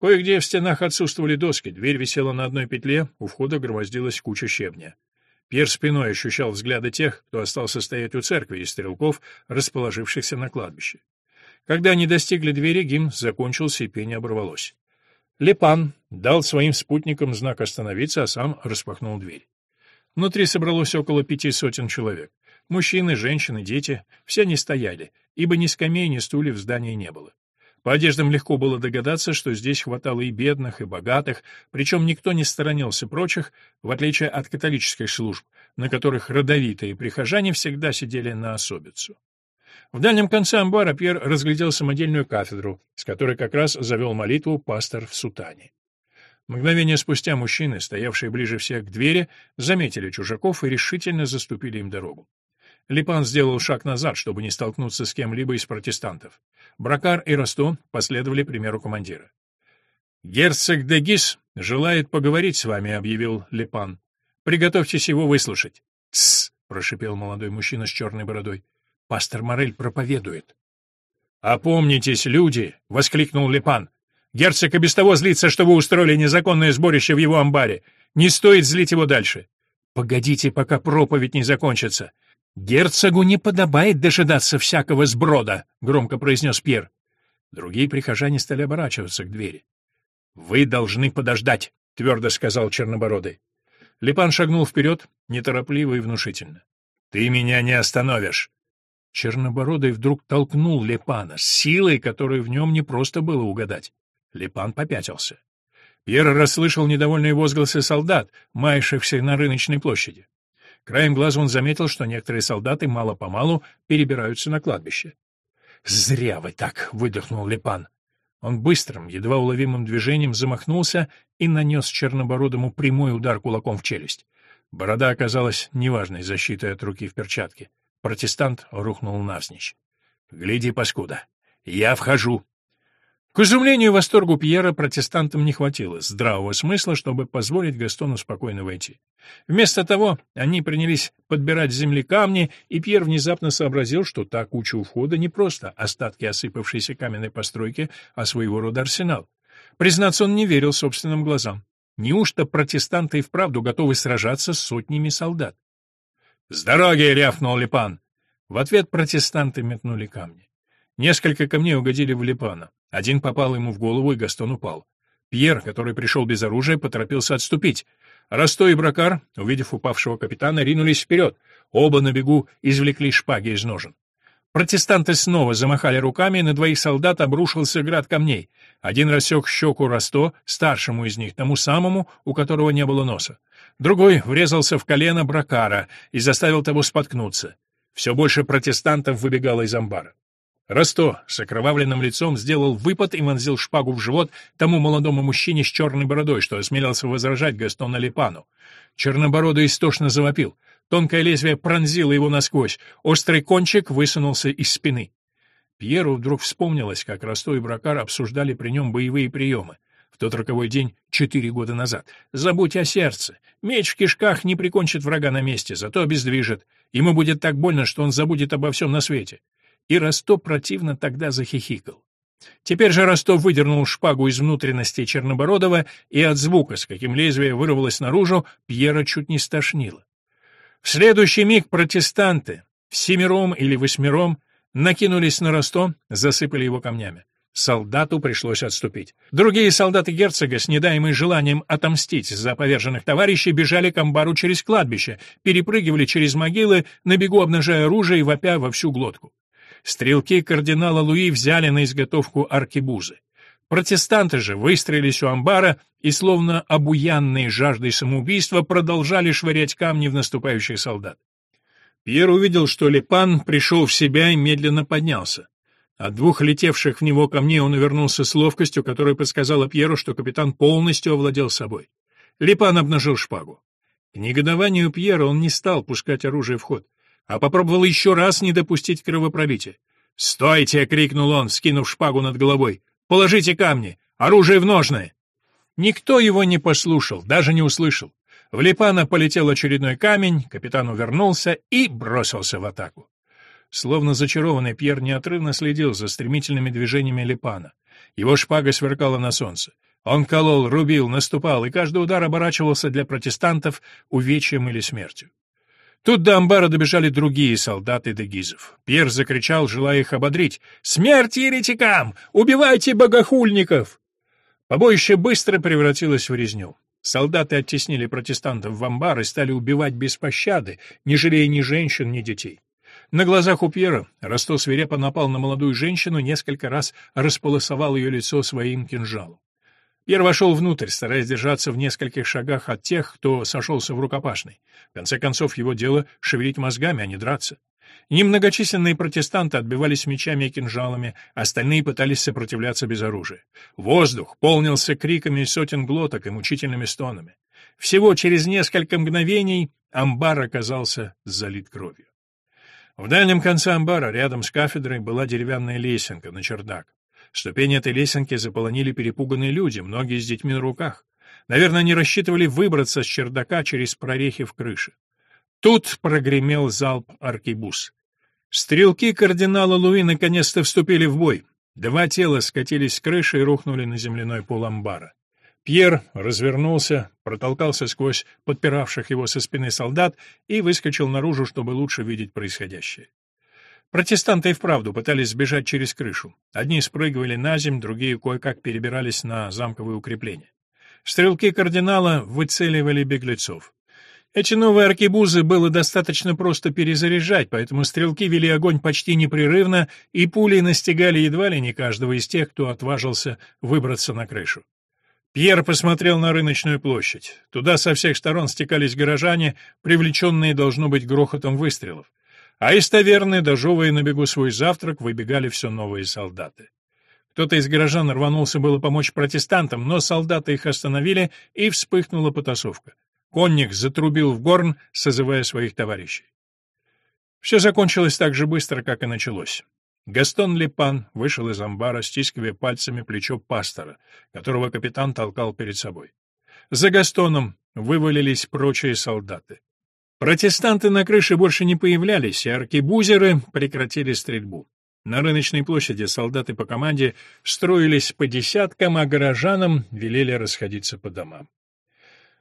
Кое-где в стенах отсутствовали доски, дверь висела на одной петле, у входа громоздилась куча щебня. Пьер спиной ощущал взгляды тех, кто остался стоять у церкви, и стрелков, расположившихся на кладбище. Когда они достигли двери, гимн закончился, и пение оборвалось. Лепан дал своим спутникам знак остановиться, а сам распахнул дверь. Внутри собралось около пяти сотен человек. Мужчины, женщины, дети — все они стояли, ибо ни скамей, ни стульев в здании не было. По одеждам легко было догадаться, что здесь хватало и бедных, и богатых, причем никто не сторонился прочих, в отличие от католических служб, на которых родовитые прихожане всегда сидели на особицу. В дальнем конце амбара Пьер разглядел самодельную кафедру, с которой как раз завел молитву пастор в сутане. Мгновение спустя мужчины, стоявшие ближе всех к двери, заметили чужаков и решительно заступили им дорогу. Липан сделал шаг назад, чтобы не столкнуться с кем-либо из протестантов. Бракар и Росто последовали примеру командира. «Герцог де Гис желает поговорить с вами», — объявил Липан. «Приготовьтесь его выслушать». «Тссс», — прошипел молодой мужчина с черной бородой. «Пастор Морель проповедует». «Опомнитесь, люди!» — воскликнул Липан. «Герцог и без того злится, что вы устроили незаконное сборище в его амбаре. Не стоит злить его дальше. Погодите, пока проповедь не закончится. «Герцогу не подобает дожидаться всякого сброда», — громко произнес Пьер. Другие прихожане стали оборачиваться к двери. «Вы должны подождать», — твердо сказал Чернобородый. Липан шагнул вперед, неторопливо и внушительно. «Ты меня не остановишь!» Чернобородый вдруг толкнул Лепана с силой, которой в нем не просто было угадать. Лепан попятился. Пьер расслышал недовольные возгласы солдат, маявшихся на рыночной площади. Краем глаза он заметил, что некоторые солдаты мало-помалу перебираются на кладбище. «Зря вы так!» — выдохнул Лепан. Он быстрым, едва уловимым движением замахнулся и нанес Чернобородому прямой удар кулаком в челюсть. Борода оказалась неважной защитой от руки в перчатке. Протестант рухнул навзничь. «Гляди, паскуда! Я вхожу!» К изумлению и восторгу Пьера протестантам не хватило здравого смысла, чтобы позволить Гастону спокойно войти. Вместо того они принялись подбирать с земли камни, и Пьер внезапно сообразил, что та куча у входа не просто остатки осыпавшейся каменной постройки, а своего рода арсенал. Признаться, он не верил собственным глазам. Неужто протестанты и вправду готовы сражаться с сотнями солдат? «С дороги!» — рявкнул Липан. В ответ протестанты метнули камни. Несколько камней угодили в Липана. Один попал ему в голову, и Гастон упал. Пьер, который пришел без оружия, поторопился отступить. Расто и Бракар, увидев упавшего капитана, ринулись вперед. Оба на бегу извлекли шпаги из ножен. Протестанты снова замахали руками, и на двоих солдат обрушился град камней. Один рассек щеку Расто, старшему из них, тому самому, у которого не было носа. Другой врезался в колено Бракара и заставил того споткнуться. Все больше протестантов выбегало из амбара. Росто с окровавленным лицом сделал выпад и вонзил шпагу в живот тому молодому мужчине с черной бородой, что осмелился возражать Гастона Липану. Чернобородый истошно завопил. Тонкое лезвие пронзило его насквозь, острый кончик высунулся из спины. Пьеру вдруг вспомнилось, как Росто и Бракар обсуждали при нем боевые приемы. В тот роковой день, четыре года назад. «Забудь о сердце. Меч в кишках не прикончит врага на месте, зато обездвижит. Ему будет так больно, что он забудет обо всем на свете и Ростов противно тогда захихикал. Теперь же Ростов выдернул шпагу из внутренности Чернобородова, и от звука, с каким лезвие вырвалось наружу, Пьера чуть не стошнило. В следующий миг протестанты, всемиром или восьмером, накинулись на Ростов, засыпали его камнями. Солдату пришлось отступить. Другие солдаты герцога, с недаемым желанием отомстить за поверженных товарищей, бежали к амбару через кладбище, перепрыгивали через могилы, на бегу обнажая оружие и вопя во всю глотку. Стрелки кардинала Луи взяли на изготовку аркебузы. Протестанты же выстроились у амбара и, словно обуянные жаждой самоубийства, продолжали швырять камни в наступающих солдат. Пьер увидел, что Лепан пришел в себя и медленно поднялся. От двух летевших в него камней он увернулся с ловкостью, которая подсказала Пьеру, что капитан полностью овладел собой. Лепан обнажил шпагу. К негодованию Пьера он не стал пускать оружие в ход а попробовал еще раз не допустить кровопролития. «Стойте!» — крикнул он, скинув шпагу над головой. «Положите камни! Оружие в ножны!» Никто его не послушал, даже не услышал. В Липана полетел очередной камень, капитан увернулся и бросился в атаку. Словно зачарованный, Пьер неотрывно следил за стремительными движениями Липана. Его шпага сверкала на солнце. Он колол, рубил, наступал, и каждый удар оборачивался для протестантов увечьем или смертью. Тут до амбара добежали другие солдаты дегизов. Пьер закричал, желая их ободрить. «Смерть еретикам! Убивайте богохульников!» Побоище быстро превратилось в резню. Солдаты оттеснили протестантов в амбар и стали убивать без пощады, не жалея ни женщин, ни детей. На глазах у Пьера Росто свирепо напал на молодую женщину, несколько раз располосовал ее лицо своим кинжалом. Пьер вошел внутрь, стараясь держаться в нескольких шагах от тех, кто сошелся в рукопашной. В конце концов, его дело — шевелить мозгами, а не драться. Немногочисленные протестанты отбивались мечами и кинжалами, остальные пытались сопротивляться без оружия. Воздух полнился криками сотен глоток и мучительными стонами. Всего через несколько мгновений амбар оказался залит кровью. В дальнем конце амбара, рядом с кафедрой, была деревянная лесенка на чердак. Ступени этой лесенки заполонили перепуганные люди, многие с детьми на руках. Наверное, они рассчитывали выбраться с чердака через прорехи в крыше. Тут прогремел залп аркебуз. Стрелки кардинала Луи наконец-то вступили в бой. Два тела скатились с крыши и рухнули на земляной пол амбара. Пьер развернулся, протолкался сквозь подпиравших его со спины солдат и выскочил наружу, чтобы лучше видеть происходящее. Протестанты и вправду пытались сбежать через крышу. Одни спрыгивали на землю, другие кое-как перебирались на замковые укрепления. Стрелки кардинала выцеливали беглецов. Эти новые аркебузы было достаточно просто перезаряжать, поэтому стрелки вели огонь почти непрерывно, и пули настигали едва ли не каждого из тех, кто отважился выбраться на крышу. Пьер посмотрел на рыночную площадь. Туда со всех сторон стекались горожане, привлеченные, должно быть, грохотом выстрелов. А из таверны, дожевывая на бегу свой завтрак, выбегали все новые солдаты. Кто-то из горожан рванулся было помочь протестантам, но солдаты их остановили, и вспыхнула потасовка. Конник затрубил в горн, созывая своих товарищей. Все закончилось так же быстро, как и началось. Гастон Лепан вышел из амбара, стискивая пальцами плечо пастора, которого капитан толкал перед собой. За Gastoном вывалились прочие солдаты. Протестанты на крыше больше не появлялись, и аркебузеры прекратили стрельбу. На рыночной площади солдаты по команде строились по десяткам, а горожанам велели расходиться по домам.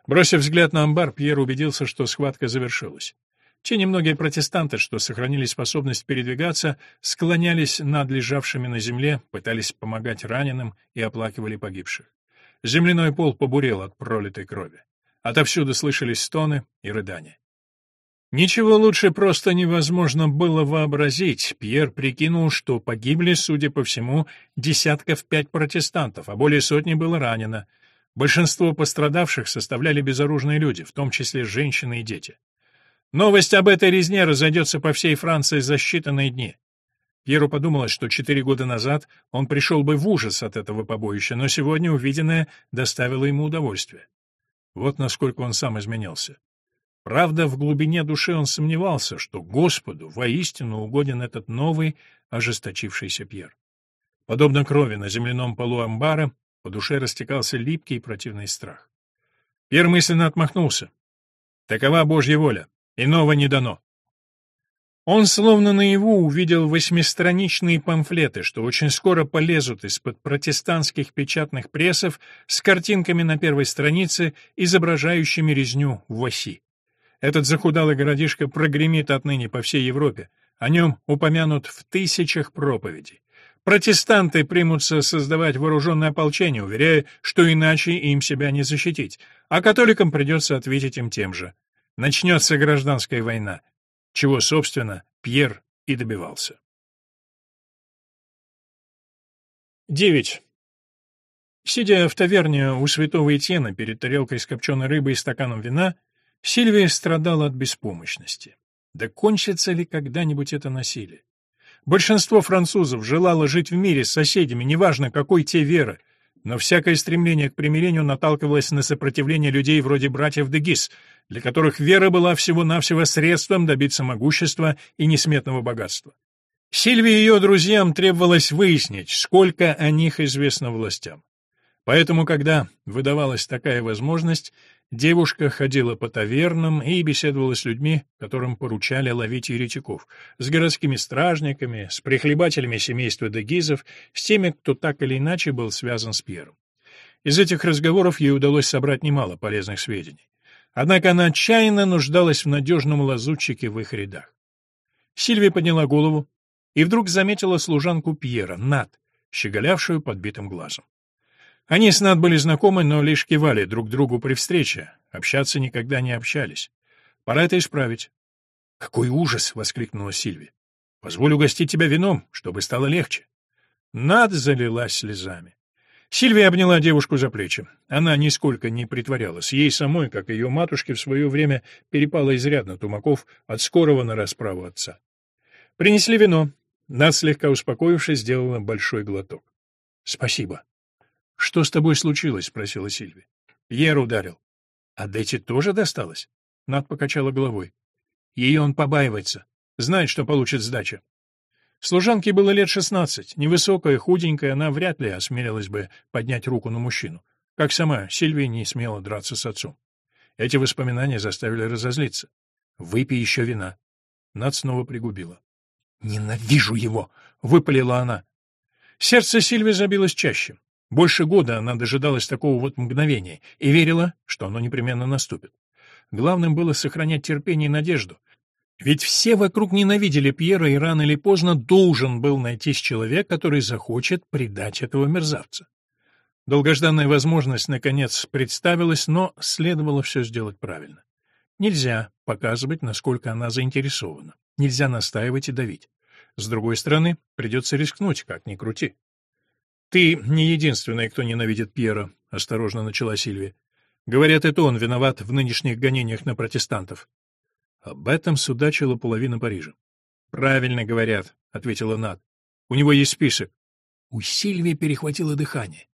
Бросив взгляд на амбар, Пьер убедился, что схватка завершилась. Те немногие протестанты, что сохранили способность передвигаться, склонялись над лежавшими на земле, пытались помогать раненым и оплакивали погибших. Земляной пол побурел от пролитой крови. Отовсюду слышались стоны и рыдания. Ничего лучше просто невозможно было вообразить. Пьер прикинул, что погибли, судя по всему, десятков пять протестантов, а более сотни было ранено. Большинство пострадавших составляли безоружные люди, в том числе женщины и дети. Новость об этой резне разойдется по всей Франции за считанные дни. Пьеру подумалось, что четыре года назад он пришел бы в ужас от этого побоища, но сегодня увиденное доставило ему удовольствие. Вот насколько он сам изменился. Правда, в глубине души он сомневался, что Господу воистину угоден этот новый, ожесточившийся Пьер. Подобно крови на земляном полу амбара, по душе растекался липкий и противный страх. Пьер мысленно отмахнулся. Такова Божья воля. Иного не дано. Он словно наяву увидел восьмистраничные памфлеты, что очень скоро полезут из-под протестантских печатных прессов с картинками на первой странице, изображающими резню в оси. Этот захудалый городишко прогремит отныне по всей Европе. О нем упомянут в тысячах проповедей. Протестанты примутся создавать вооруженное ополчение, уверяя, что иначе им себя не защитить, а католикам придется ответить им тем же. Начнется гражданская война, чего, собственно, Пьер и добивался. 9. Сидя в таверне у святого Этьена перед тарелкой с копченой рыбой и стаканом вина, Сильвия страдала от беспомощности. Да кончится ли когда-нибудь это насилие? Большинство французов желало жить в мире с соседями, неважно какой те веры, но всякое стремление к примирению наталкивалось на сопротивление людей вроде братьев де Гис, для которых вера была всего-навсего средством добиться могущества и несметного богатства. Сильвии и ее друзьям требовалось выяснить, сколько о них известно властям. Поэтому, когда выдавалась такая возможность, Девушка ходила по тавернам и беседовала с людьми, которым поручали ловить еретиков, с городскими стражниками, с прихлебателями семейства Дегизов, с теми, кто так или иначе был связан с Пьером. Из этих разговоров ей удалось собрать немало полезных сведений. Однако она отчаянно нуждалась в надежном лазутчике в их рядах. Сильвия подняла голову и вдруг заметила служанку Пьера, Над, щеголявшую подбитым глазом. Они с Над были знакомы, но лишь кивали друг другу при встрече, общаться никогда не общались. Пора это исправить. «Какой ужас!» — воскликнула Сильви. Позволь угостить тебя вином, чтобы стало легче». Над залилась слезами. Сильвия обняла девушку за плечи. Она нисколько не притворялась. Ей самой, как и ее матушке, в свое время перепало изрядно тумаков от скорого на расправу отца. Принесли вино. Над, слегка успокоившись, сделала большой глоток. — Спасибо. — Что с тобой случилось? — спросила Сильвия. Пьер ударил. — А Дети тоже досталось? Над покачала головой. Ее он побаивается. Знает, что получит сдача. Служанке было лет шестнадцать. Невысокая, худенькая, она вряд ли осмелилась бы поднять руку на мужчину. Как сама, Сильвия не смела драться с отцом. Эти воспоминания заставили разозлиться. «Выпей еще вина». Над снова пригубила. «Ненавижу его!» — выпалила она. Сердце Сильвии забилось чаще. Больше года она дожидалась такого вот мгновения и верила, что оно непременно наступит. Главным было сохранять терпение и надежду, ведь все вокруг ненавидели Пьера, и рано или поздно должен был найтись человек, который захочет предать этого мерзавца. Долгожданная возможность, наконец, представилась, но следовало все сделать правильно. Нельзя показывать, насколько она заинтересована. Нельзя настаивать и давить. С другой стороны, придется рискнуть, как ни крути. «Ты не единственная, кто ненавидит Пьера», — осторожно начала Сильвия. «Говорят, это он виноват в нынешних гонениях на протестантов. Об этом судачила половина Парижа. «Правильно говорят», — ответила Над. «У него есть список». У Сильвии перехватило дыхание.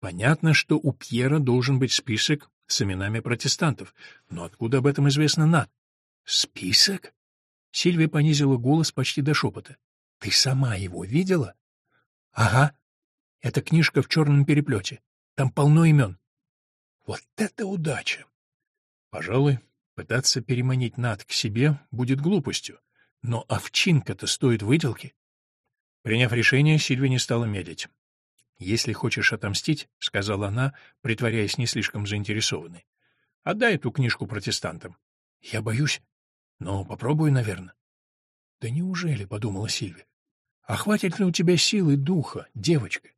Понятно, что у Пьера должен быть список с именами протестантов, но откуда об этом известно Над? «Список?» Сильвия понизила голос почти до шепота. «Ты сама его видела?» «Ага. Это книжка в черном переплете. Там полно имен». «Вот это удача!» «Пожалуй, Пытаться переманить Над к себе будет глупостью, но овчинка-то стоит выделки. Приняв решение, Сильвия не стала медлить. «Если хочешь отомстить», — сказала она, притворяясь не слишком заинтересованной, — «отдай эту книжку протестантам». «Я боюсь, но попробую, наверное». «Да неужели?» — подумала Сильвия. «А хватит ли у тебя силы духа, девочка?»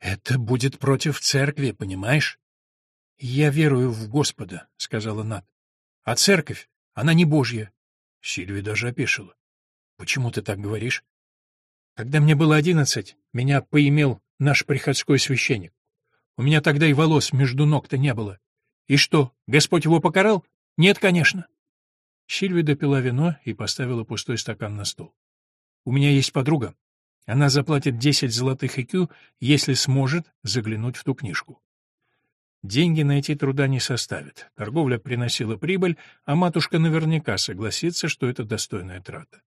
«Это будет против церкви, понимаешь?» «Я верую в Господа», — сказала Нат. «А церковь, она не Божья». Сильвия даже опешила. «Почему ты так говоришь?» «Когда мне было одиннадцать, меня поимел наш приходской священник. У меня тогда и волос между ног-то не было. И что, Господь его покарал? Нет, конечно». Сильвия допила вино и поставила пустой стакан на стол. «У меня есть подруга. Она заплатит десять золотых икю, если сможет заглянуть в ту книжку. Деньги найти труда не составит. Торговля приносила прибыль, а матушка наверняка согласится, что это достойная трата.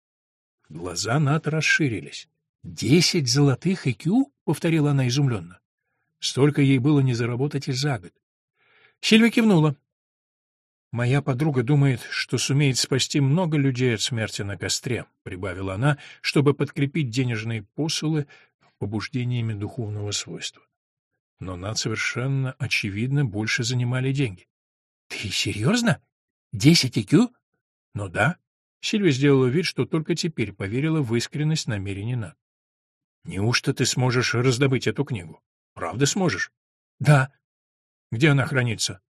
Глаза Нат расширились. «Десять золотых икю?» — повторила она изумленно. Столько ей было не заработать и за год. Сильвия кивнула. «Моя подруга думает, что сумеет спасти много людей от смерти на костре», — прибавила она, чтобы подкрепить денежные посылы побуждениями духовного свойства но Над совершенно очевидно больше занимали деньги. — Ты серьезно? Десять икю? — Ну да. Сильвия сделала вид, что только теперь поверила в искренность намерений Над. — Неужто ты сможешь раздобыть эту книгу? Правда сможешь? — Да. — Где она хранится? —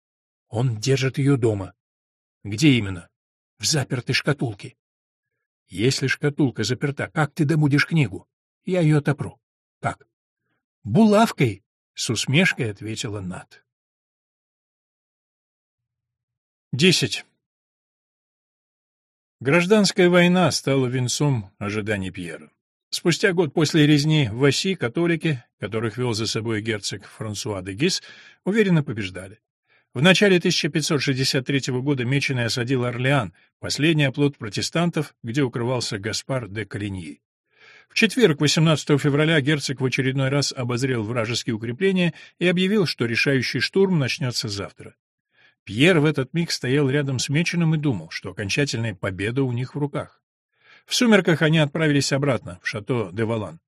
Он держит ее дома. — Где именно? — В запертой шкатулке. — Если шкатулка заперта, как ты добудешь книгу? Я ее отопру. — Как? — Булавкой. С усмешкой ответила Нат. Десять. Гражданская война стала венцом ожиданий Пьера. Спустя год после резни в Оси католики, которых вел за собой герцог Франсуа де Гис, уверенно побеждали. В начале 1563 года Меченый осадил Орлеан, последний оплот протестантов, где укрывался Гаспар де Калиньи. В четверг, 18 февраля, герцог в очередной раз обозрел вражеские укрепления и объявил, что решающий штурм начнется завтра. Пьер в этот миг стоял рядом с Меченым и думал, что окончательная победа у них в руках. В сумерках они отправились обратно, в шато де Валан.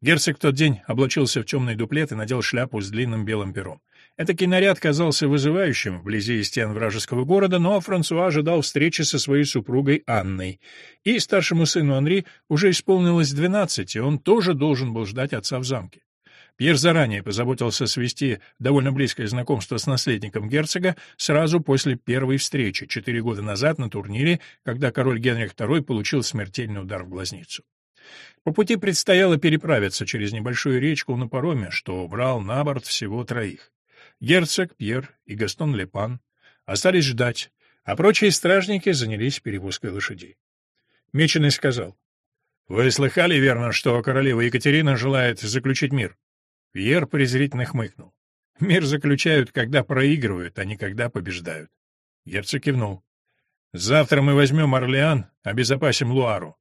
Герцог в тот день облачился в темный дуплет и надел шляпу с длинным белым пером. Этакий наряд казался вызывающим вблизи стен вражеского города, но Франсуа ожидал встречи со своей супругой Анной. И старшему сыну Анри уже исполнилось двенадцать, и он тоже должен был ждать отца в замке. Пьер заранее позаботился свести довольно близкое знакомство с наследником герцога сразу после первой встречи, четыре года назад на турнире, когда король Генрих II получил смертельный удар в глазницу. По пути предстояло переправиться через небольшую речку на пароме, что брал на борт всего троих. Герцог, Пьер и Гастон Лепан остались ждать, а прочие стражники занялись перевозкой лошадей. Меченый сказал, «Вы слыхали, верно, что королева Екатерина желает заключить мир?» Пьер презрительно хмыкнул. «Мир заключают, когда проигрывают, а не когда побеждают». Герцог кивнул. «Завтра мы возьмем Орлеан, обезопасим Луару.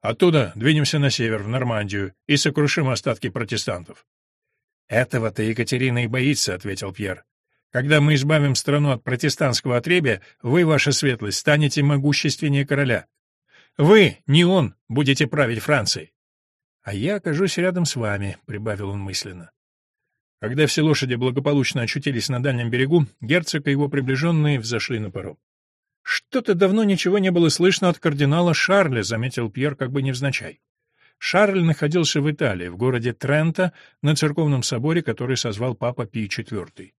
Оттуда двинемся на север, в Нормандию, и сокрушим остатки протестантов». «Этого-то Екатерина и боится», — ответил Пьер. «Когда мы избавим страну от протестантского отребия, вы, ваша светлость, станете могущественнее короля. Вы, не он, будете править Францией. «А я окажусь рядом с вами», — прибавил он мысленно. Когда все лошади благополучно очутились на дальнем берегу, герцог и его приближенные взошли на паром. «Что-то давно ничего не было слышно от кардинала Шарля», — заметил Пьер как бы невзначай. Шарль находился в Италии, в городе Трента, на церковном соборе, который созвал папа Пий IV.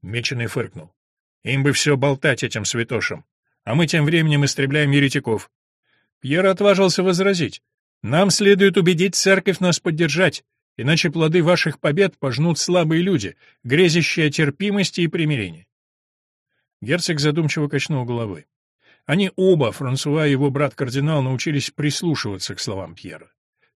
Меченый фыркнул. «Им бы все болтать этим святошам, а мы тем временем истребляем еретиков». Пьер отважился возразить. Нам следует убедить церковь нас поддержать, иначе плоды ваших побед пожнут слабые люди, грезящие терпимости и примирении. Герцог задумчиво качнул головой. Они оба, Франсуа и его брат-кардинал, научились прислушиваться к словам Пьера.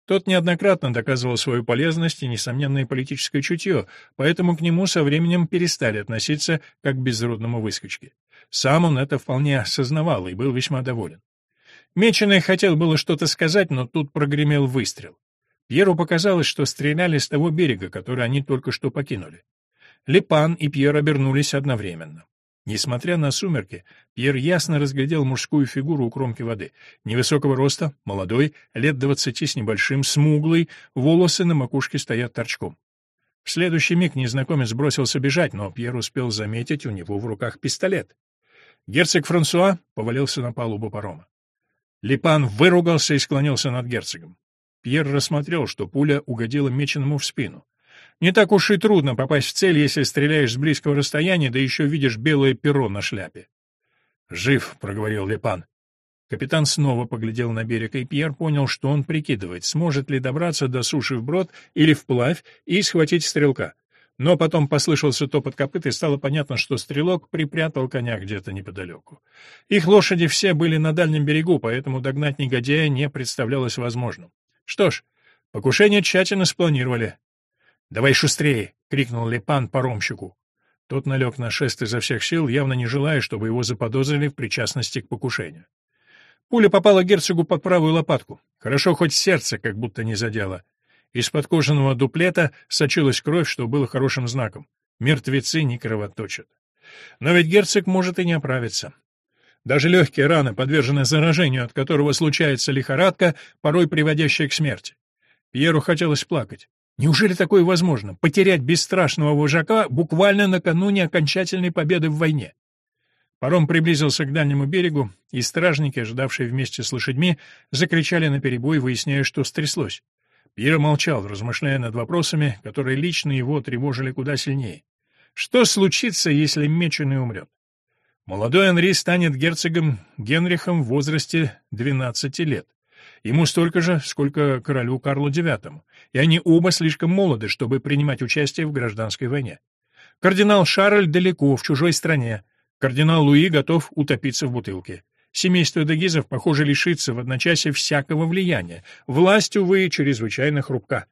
Тот неоднократно доказывал свою полезность и несомненное политическое чутье, поэтому к нему со временем перестали относиться как к безродному выскочке. Сам он это вполне осознавал и был весьма доволен. Меченый хотел было что-то сказать, но тут прогремел выстрел. Пьеру показалось, что стреляли с того берега, который они только что покинули. Лепан и Пьер обернулись одновременно. Несмотря на сумерки, Пьер ясно разглядел мужскую фигуру у кромки воды. Невысокого роста, молодой, лет двадцати с небольшим, смуглый, волосы на макушке стоят торчком. В следующий миг незнакомец бросился бежать, но Пьер успел заметить у него в руках пистолет. Герцог Франсуа повалился на палубу парома. Липан выругался и склонился над герцогом. Пьер рассмотрел, что пуля угодила меченому в спину. Не так уж и трудно попасть в цель, если стреляешь с близкого расстояния, да еще видишь белое перо на шляпе. «Жив», — проговорил Липан. Капитан снова поглядел на берег, и Пьер понял, что он прикидывает, сможет ли добраться до суши вброд или вплавь и схватить стрелка. Но потом послышался топот копыт, и стало понятно, что стрелок припрятал коня где-то неподалеку. Их лошади все были на дальнем берегу, поэтому догнать негодяя не представлялось возможным. Что ж, покушение тщательно спланировали. «Давай шустрее!» — крикнул Лепан паромщику. Тот налег на шест изо всех сил, явно не желая, чтобы его заподозрили в причастности к покушению. Пуля попала герцогу под правую лопатку. Хорошо хоть сердце как будто не задело. Из-под кожаного дуплета сочилась кровь, что было хорошим знаком. Мертвецы не кровоточат. Но ведь герцог может и не оправиться. Даже легкие раны, подверженные заражению, от которого случается лихорадка, порой приводящая к смерти. Пьеру хотелось плакать. Неужели такое возможно? Потерять бесстрашного вожака буквально накануне окончательной победы в войне? Паром приблизился к дальнему берегу, и стражники, ожидавшие вместе с лошадьми, закричали наперебой, выясняя, что стряслось. Пьер молчал, размышляя над вопросами, которые лично его тревожили куда сильнее. Что случится, если Меченый умрет? Молодой Анри станет герцогом Генрихом в возрасте 12 лет. Ему столько же, сколько королю Карлу IX, и они оба слишком молоды, чтобы принимать участие в гражданской войне. Кардинал Шарль далеко, в чужой стране. Кардинал Луи готов утопиться в бутылке. Семейство Дегизов, похоже, лишится в одночасье всякого влияния. Власть, увы, чрезвычайно хрупка.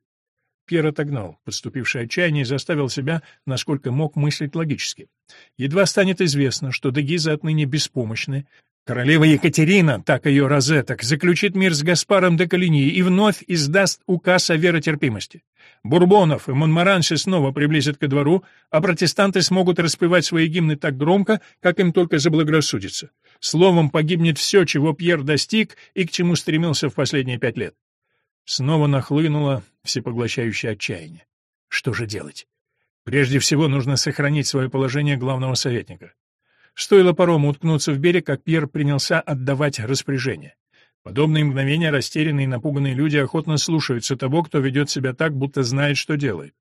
Пьер отогнал подступившее отчаяние заставил себя, насколько мог мыслить логически. Едва станет известно, что Дегизы отныне беспомощны, королева Екатерина, так ее розеток, заключит мир с Гаспаром де Калини и вновь издаст указ о веротерпимости. Бурбонов и Монмаранси снова приблизят ко двору, а протестанты смогут распевать свои гимны так громко, как им только заблагорассудится. Словом, погибнет все, чего Пьер достиг и к чему стремился в последние пять лет. Снова нахлынуло всепоглощающее отчаяние. Что же делать? Прежде всего нужно сохранить свое положение главного советника. Стоило парому уткнуться в берег, как Пьер принялся отдавать распоряжение. Подобные мгновения растерянные и напуганные люди охотно слушаются того, кто ведет себя так, будто знает, что делает.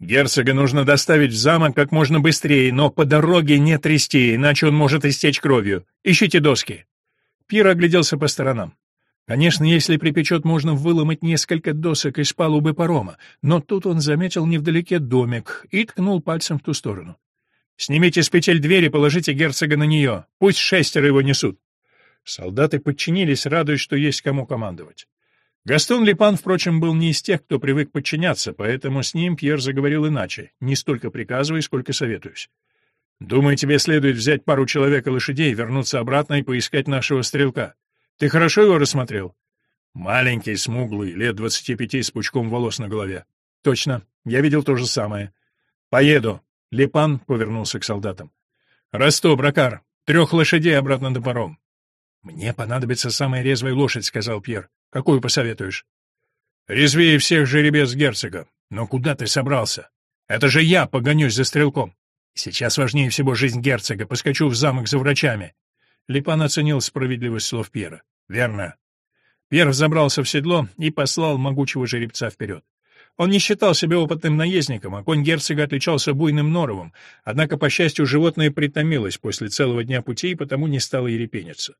Герцога нужно доставить в замок как можно быстрее, но по дороге не трясти, иначе он может истечь кровью. Ищите доски. Пир огляделся по сторонам. Конечно, если припечет, можно выломать несколько досок из палубы парома, но тут он заметил невдалеке домик и ткнул пальцем в ту сторону. «Снимите с петель двери, положите герцога на нее. Пусть шестеро его несут». Солдаты подчинились, радуясь, что есть кому командовать. Гастон Липан, впрочем, был не из тех, кто привык подчиняться, поэтому с ним Пьер заговорил иначе, не столько приказывая, сколько советуюсь. «Думаю, тебе следует взять пару человек и лошадей, вернуться обратно и поискать нашего стрелка. Ты хорошо его рассмотрел?» «Маленький, смуглый, лет двадцати пяти с пучком волос на голове». «Точно, я видел то же самое». «Поеду». Липан повернулся к солдатам. «Росто, Бракар, трех лошадей обратно до паром». «Мне понадобится самая резвая лошадь», — сказал Пьер. «Какую посоветуешь?» «Резвее всех жеребец герцога. Но куда ты собрался? Это же я погонюсь за стрелком. Сейчас важнее всего жизнь герцога. Поскочу в замок за врачами. Липан оценил справедливость слов Пьера. «Верно». Пьер забрался в седло и послал могучего жеребца вперед. Он не считал себя опытным наездником, а конь герцога отличался буйным норовом, однако, по счастью, животное притомилось после целого дня пути и потому не стало ерепениться.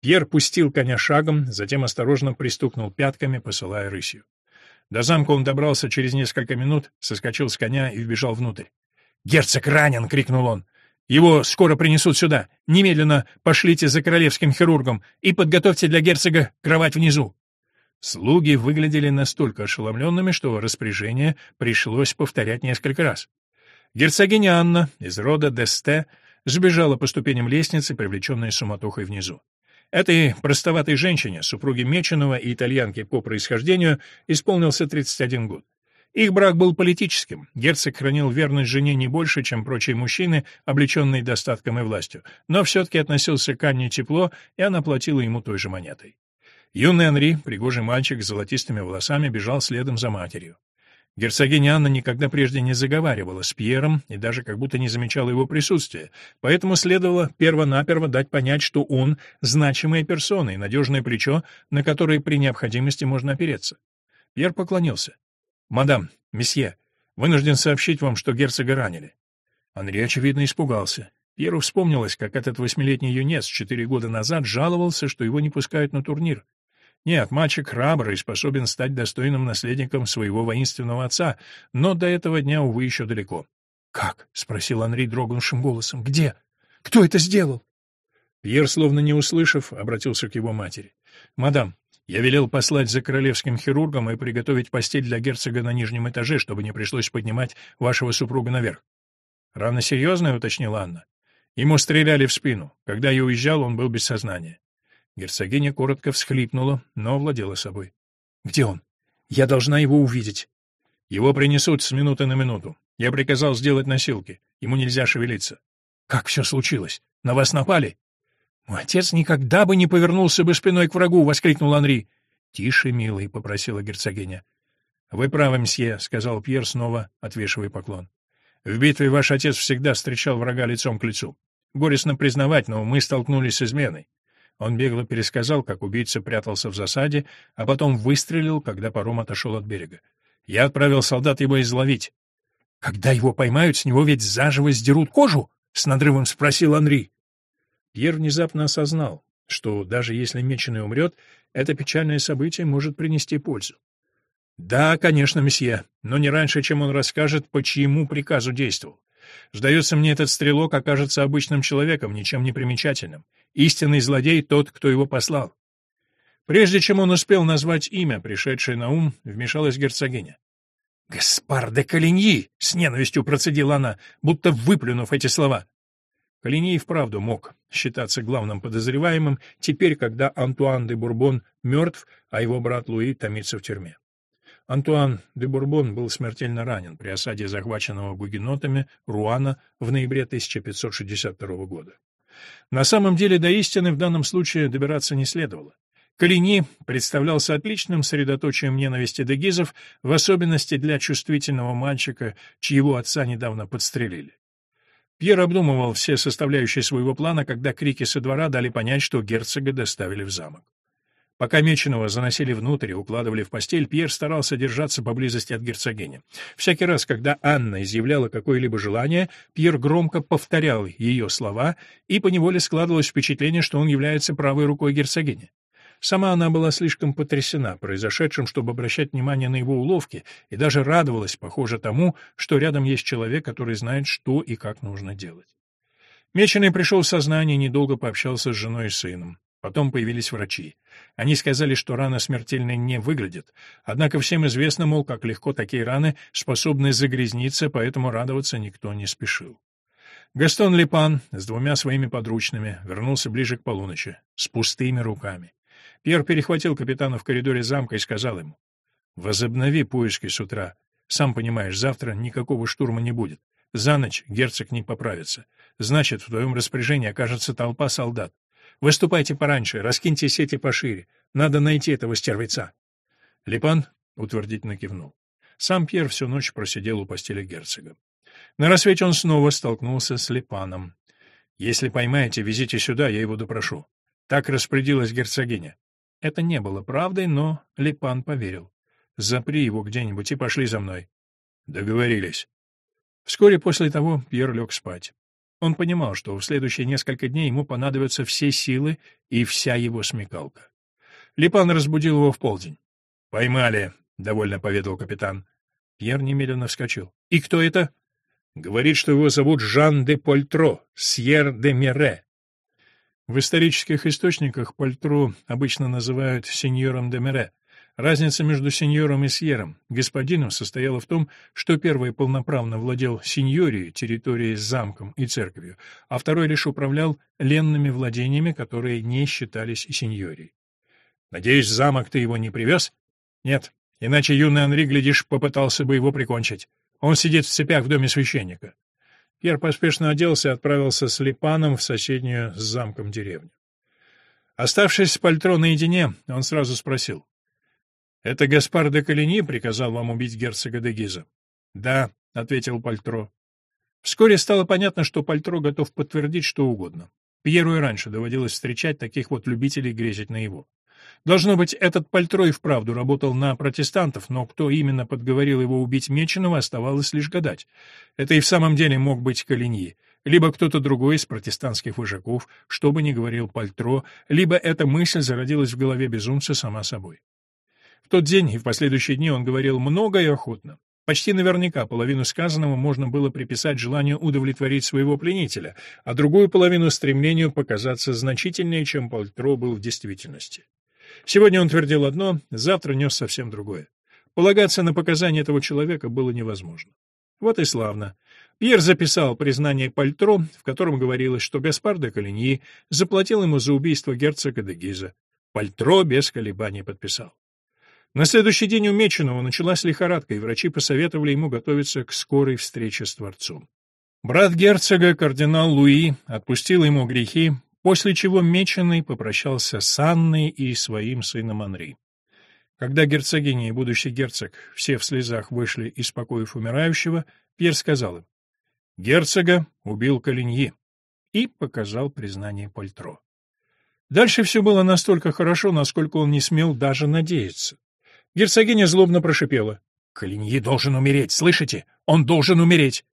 Пьер пустил коня шагом, затем осторожно пристукнул пятками, посылая рысью. До замка он добрался через несколько минут, соскочил с коня и вбежал внутрь. «Герцог ранен!» — крикнул он. Его скоро принесут сюда. Немедленно пошлите за королевским хирургом и подготовьте для герцога кровать внизу». Слуги выглядели настолько ошеломленными, что распоряжение пришлось повторять несколько раз. Герцогиня Анна из рода Десте сбежала по ступеням лестницы, привлеченная суматохой внизу. Этой простоватой женщине, супруге Меченого и итальянке по происхождению, исполнился 31 год. Их брак был политическим. Герцог хранил верность жене не больше, чем прочие мужчины, облеченные достатком и властью, но все-таки относился к Анне тепло, и она платила ему той же монетой. Юный Анри, пригожий мальчик с золотистыми волосами, бежал следом за матерью. Герцогиня Анна никогда прежде не заговаривала с Пьером и даже как будто не замечала его присутствия, поэтому следовало перво-наперво дать понять, что он — значимая персона и надежное плечо, на которое при необходимости можно опереться. Пьер поклонился. «Мадам, месье, вынужден сообщить вам, что герцога ранили». Анри, очевидно, испугался. Пьеру вспомнилось, как этот восьмилетний юнец четыре года назад жаловался, что его не пускают на турнир. Нет, мальчик храбрый способен стать достойным наследником своего воинственного отца, но до этого дня, увы, еще далеко. «Как?» — спросил Анри дрогнувшим голосом. «Где? Кто это сделал?» Пьер, словно не услышав, обратился к его матери. «Мадам, я велел послать за королевским хирургом и приготовить постель для герцога на нижнем этаже, чтобы не пришлось поднимать вашего супруга наверх. Рана серьезная, уточнила Анна. Ему стреляли в спину. Когда я уезжал, он был без сознания. Герцогиня коротко всхлипнула, но владела собой. Где он? Я должна его увидеть. Его принесут с минуты на минуту. Я приказал сделать носилки. Ему нельзя шевелиться. Как все случилось? На вас напали? «Мой отец никогда бы не повернулся бы спиной к врагу!» — воскликнул Анри. «Тише, милый!» — попросила герцогиня. «Вы правы, мсье», — сказал Пьер, снова отвешивая поклон. «В битве ваш отец всегда встречал врага лицом к лицу. Горестно признавать, но мы столкнулись с изменой. Он бегло пересказал, как убийца прятался в засаде, а потом выстрелил, когда паром отошел от берега. Я отправил солдат его изловить. «Когда его поймают, с него ведь заживо сдерут кожу?» — с надрывом спросил Анри. Пьер внезапно осознал, что даже если Меченый умрет, это печальное событие может принести пользу. «Да, конечно, месье, но не раньше, чем он расскажет, по чьему приказу действовал. Сдается мне, этот стрелок окажется обычным человеком, ничем не примечательным. Истинный злодей — тот, кто его послал». Прежде чем он успел назвать имя, пришедшее на ум, вмешалась герцогиня. «Гаспар де Калиньи!» — с ненавистью процедила она, будто выплюнув эти слова. Калини вправду мог считаться главным подозреваемым теперь, когда Антуан де Бурбон мертв, а его брат Луи томится в тюрьме. Антуан де Бурбон был смертельно ранен при осаде захваченного гугенотами Руана в ноябре 1562 года. На самом деле до истины в данном случае добираться не следовало. Калини представлялся отличным средоточием ненависти дегизов, в особенности для чувствительного мальчика, чьего отца недавно подстрелили. Пьер обдумывал все составляющие своего плана, когда крики со двора дали понять, что герцога доставили в замок. Пока Меченого заносили внутрь и укладывали в постель, Пьер старался держаться поблизости от герцогини. Всякий раз, когда Анна изъявляла какое-либо желание, Пьер громко повторял ее слова, и поневоле складывалось впечатление, что он является правой рукой герцогини. Сама она была слишком потрясена произошедшим, чтобы обращать внимание на его уловки, и даже радовалась, похоже, тому, что рядом есть человек, который знает, что и как нужно делать. Меченый пришел в сознание и недолго пообщался с женой и сыном. Потом появились врачи. Они сказали, что рана смертельной не выглядит. Однако всем известно, мол, как легко такие раны способны загрязниться, поэтому радоваться никто не спешил. Гастон Липан с двумя своими подручными вернулся ближе к полуночи, с пустыми руками. Пьер перехватил капитана в коридоре замка и сказал ему, «Возобнови поиски с утра. Сам понимаешь, завтра никакого штурма не будет. За ночь герцог не поправится. Значит, в твоем распоряжении окажется толпа солдат. Выступайте пораньше, раскиньте сети пошире. Надо найти этого стервеца. Липан утвердительно кивнул. Сам Пьер всю ночь просидел у постели герцога. На рассвете он снова столкнулся с Липаном. «Если поймаете, везите сюда, я его допрошу». Так распорядилась герцогиня. Это не было правдой, но Липан поверил. «Запри его где-нибудь и пошли за мной». «Договорились». Вскоре после того Пьер лег спать. Он понимал, что в следующие несколько дней ему понадобятся все силы и вся его смекалка. Липан разбудил его в полдень. «Поймали», — довольно поведал капитан. Пьер немедленно вскочил. «И кто это?» «Говорит, что его зовут Жан де Польтро, Сьер де Мере». В исторических источниках Польтро обычно называют сеньором де Мере. Разница между сеньором и сьером, господином, состояла в том, что первый полноправно владел сеньорией, территорией с замком и церковью, а второй лишь управлял ленными владениями, которые не считались сеньорией. «Надеюсь, замок ты его не привез?» «Нет, иначе юный Анри, глядишь, попытался бы его прикончить. Он сидит в цепях в доме священника». Пьер поспешно оделся и отправился с Липаном в соседнюю с замком деревню. Оставшись с Пальтро наедине, он сразу спросил. «Это Гаспар де Калини приказал вам убить герцога де Гиза?» «Да», — ответил Пальтро. Вскоре стало понятно, что Пальтро готов подтвердить что угодно. Пьеру и раньше доводилось встречать таких вот любителей грезить на его. Должно быть, этот Пальтро и вправду работал на протестантов, но кто именно подговорил его убить Меченого, оставалось лишь гадать. Это и в самом деле мог быть Калиньи, либо кто-то другой из протестантских вожаков, что бы ни говорил Пальтро, либо эта мысль зародилась в голове безумца сама собой тот день и в последующие дни он говорил много и охотно. Почти наверняка половину сказанного можно было приписать желанию удовлетворить своего пленителя, а другую половину — стремлению показаться значительнее, чем Пальтро был в действительности. Сегодня он твердил одно, завтра нес совсем другое. Полагаться на показания этого человека было невозможно. Вот и славно. Пьер записал признание Пальтро, в котором говорилось, что Гаспар де Калиньи заплатил ему за убийство герцога де Гиза. Пальтро без колебаний подписал. На следующий день у Меченого началась лихорадка, и врачи посоветовали ему готовиться к скорой встрече с Творцом. Брат герцога, кардинал Луи, отпустил ему грехи, после чего Меченый попрощался с Анной и своим сыном Анри. Когда герцогиня и будущий герцог все в слезах вышли из покоев умирающего, Пьер сказал им, «Герцога убил Калиньи» и показал признание Польтро. Дальше все было настолько хорошо, насколько он не смел даже надеяться. Герцогиня злобно прошипела. «Калиньи должен умереть, слышите? Он должен умереть!»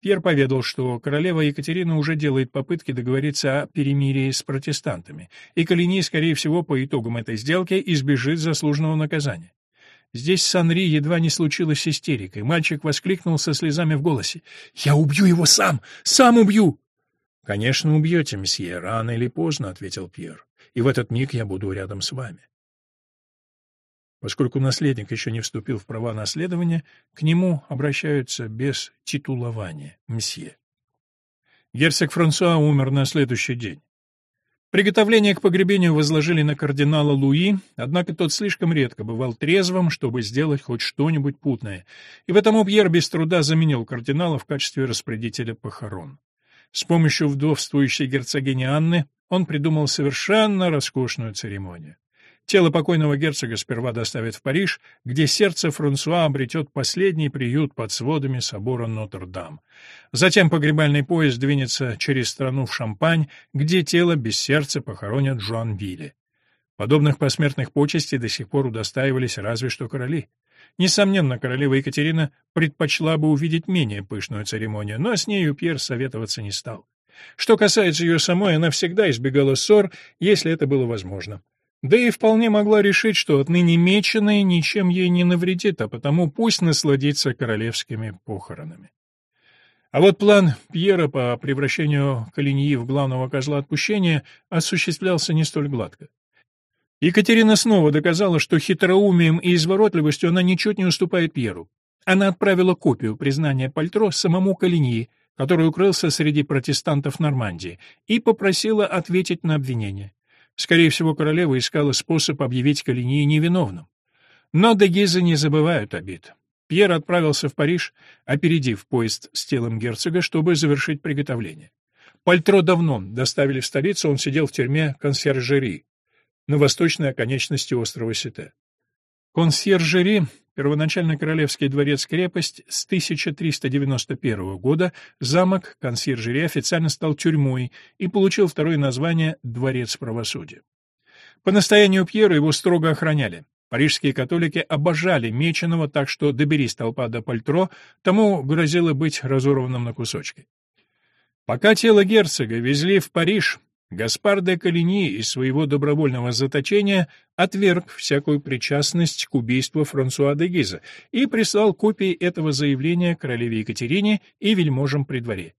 Пьер поведал, что королева Екатерина уже делает попытки договориться о перемирии с протестантами, и Калини, скорее всего, по итогам этой сделки избежит заслуженного наказания. Здесь с Анри едва не случилась истерика, и мальчик воскликнул со слезами в голосе. «Я убью его сам! Сам убью!» «Конечно, убьете, месье, рано или поздно», — ответил Пьер. «И в этот миг я буду рядом с вами». Поскольку наследник еще не вступил в права наследования, к нему обращаются без титулования «мсье». Герцог Франсуа умер на следующий день. Приготовление к погребению возложили на кардинала Луи, однако тот слишком редко бывал трезвым, чтобы сделать хоть что-нибудь путное, и потому Пьер без труда заменил кардинала в качестве распорядителя похорон. С помощью вдовствующей герцогини Анны он придумал совершенно роскошную церемонию. Тело покойного герцога сперва доставят в Париж, где сердце Франсуа обретет последний приют под сводами собора Нотр-Дам. Затем погребальный поезд двинется через страну в Шампань, где тело без сердца похоронят в Жуанвилле. Подобных посмертных почестей до сих пор удостаивались разве что короли. Несомненно, королева Екатерина предпочла бы увидеть менее пышную церемонию, но с нею Пьер советоваться не стал. Что касается ее самой, она всегда избегала ссор, если это было возможно. Да и вполне могла решить, что отныне меченый ничем ей не навредит, а потому пусть насладится королевскими похоронами. А вот план Пьера по превращению Калиньи в главного козла отпущения осуществлялся не столь гладко. Екатерина снова доказала, что хитроумием и изворотливостью она ничуть не уступает Пьеру. Она отправила копию признания Пальтро самому Калиньи, который укрылся среди протестантов Нормандии, и попросила ответить на обвинение. Скорее всего, королева искала способ объявить Калиньи невиновным. Но Дегизы не забывают обид. Пьер отправился в Париж, опередив поезд с телом герцога, чтобы завершить приготовление. Пальтро давно доставили в столицу, он сидел в тюрьме консьержери на восточной оконечности острова Сите. Консьержери, первоначально Королевский дворец-крепость, с 1391 года замок консьержери официально стал тюрьмой и получил второе название «Дворец правосудия». По настоянию Пьера его строго охраняли. Парижские католики обожали Меченого, так что доберись толпа до Пальтро, тому грозило быть разорванным на кусочки. Пока тело герцога везли в Париж, Гаспар де Калини из своего добровольного заточения отверг всякую причастность к убийству Франсуа де Гиза и прислал копии этого заявления королеве Екатерине и вельможам при дворе.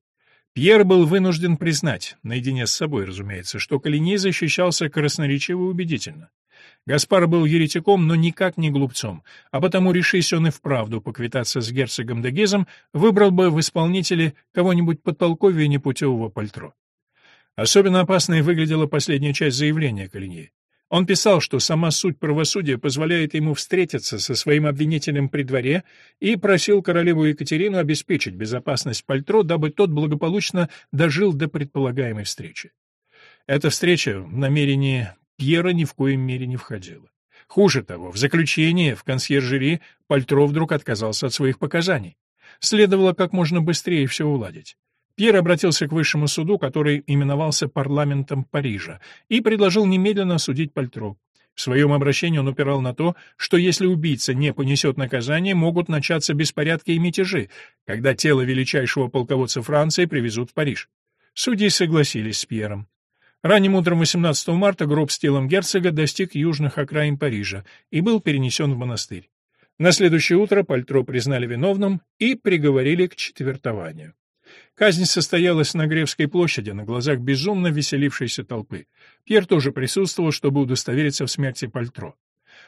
Пьер был вынужден признать, наедине с собой, разумеется, что Калини защищался красноречиво и убедительно. Гаспар был еретиком, но никак не глупцом, а потому, решись он и вправду поквитаться с герцогом де Гизом, выбрал бы в исполнителе кого-нибудь подполковья непутевого пальтро. Особенно опасной выглядела последняя часть заявления Калиньи. Он писал, что сама суть правосудия позволяет ему встретиться со своим обвинителем при дворе и просил королеву Екатерину обеспечить безопасность Пальтро, дабы тот благополучно дожил до предполагаемой встречи. Эта встреча в намерении Пьера ни в коем мере не входила. Хуже того, в заключение в консьержери Пальтро вдруг отказался от своих показаний. Следовало как можно быстрее все уладить. Пьер обратился к высшему суду, который именовался парламентом Парижа, и предложил немедленно осудить Пальтро. В своем обращении он упирал на то, что если убийца не понесет наказание, могут начаться беспорядки и мятежи, когда тело величайшего полководца Франции привезут в Париж. Судьи согласились с Пьером. Ранним утром 18 марта гроб с телом герцога достиг южных окраин Парижа и был перенесен в монастырь. На следующее утро Пальтро признали виновным и приговорили к четвертованию. Казнь состоялась на Гревской площади, на глазах безумно веселившейся толпы. Пьер тоже присутствовал, чтобы удостовериться в смерти Пальтро.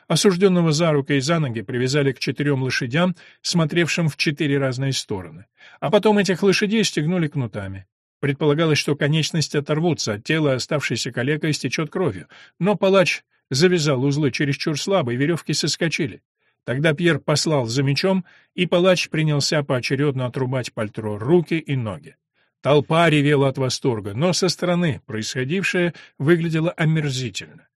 Осужденного за руку и за ноги привязали к четырем лошадям, смотревшим в четыре разные стороны. А потом этих лошадей стегнули кнутами. Предполагалось, что конечности оторвутся от тела, оставшейся калека истечет кровью. Но палач завязал узлы чересчур слабо, и веревки соскочили. Тогда Пьер послал за мечом, и палач принялся поочередно отрубать пальтро руки и ноги. Толпа ревела от восторга, но со стороны происходившее выглядело омерзительно.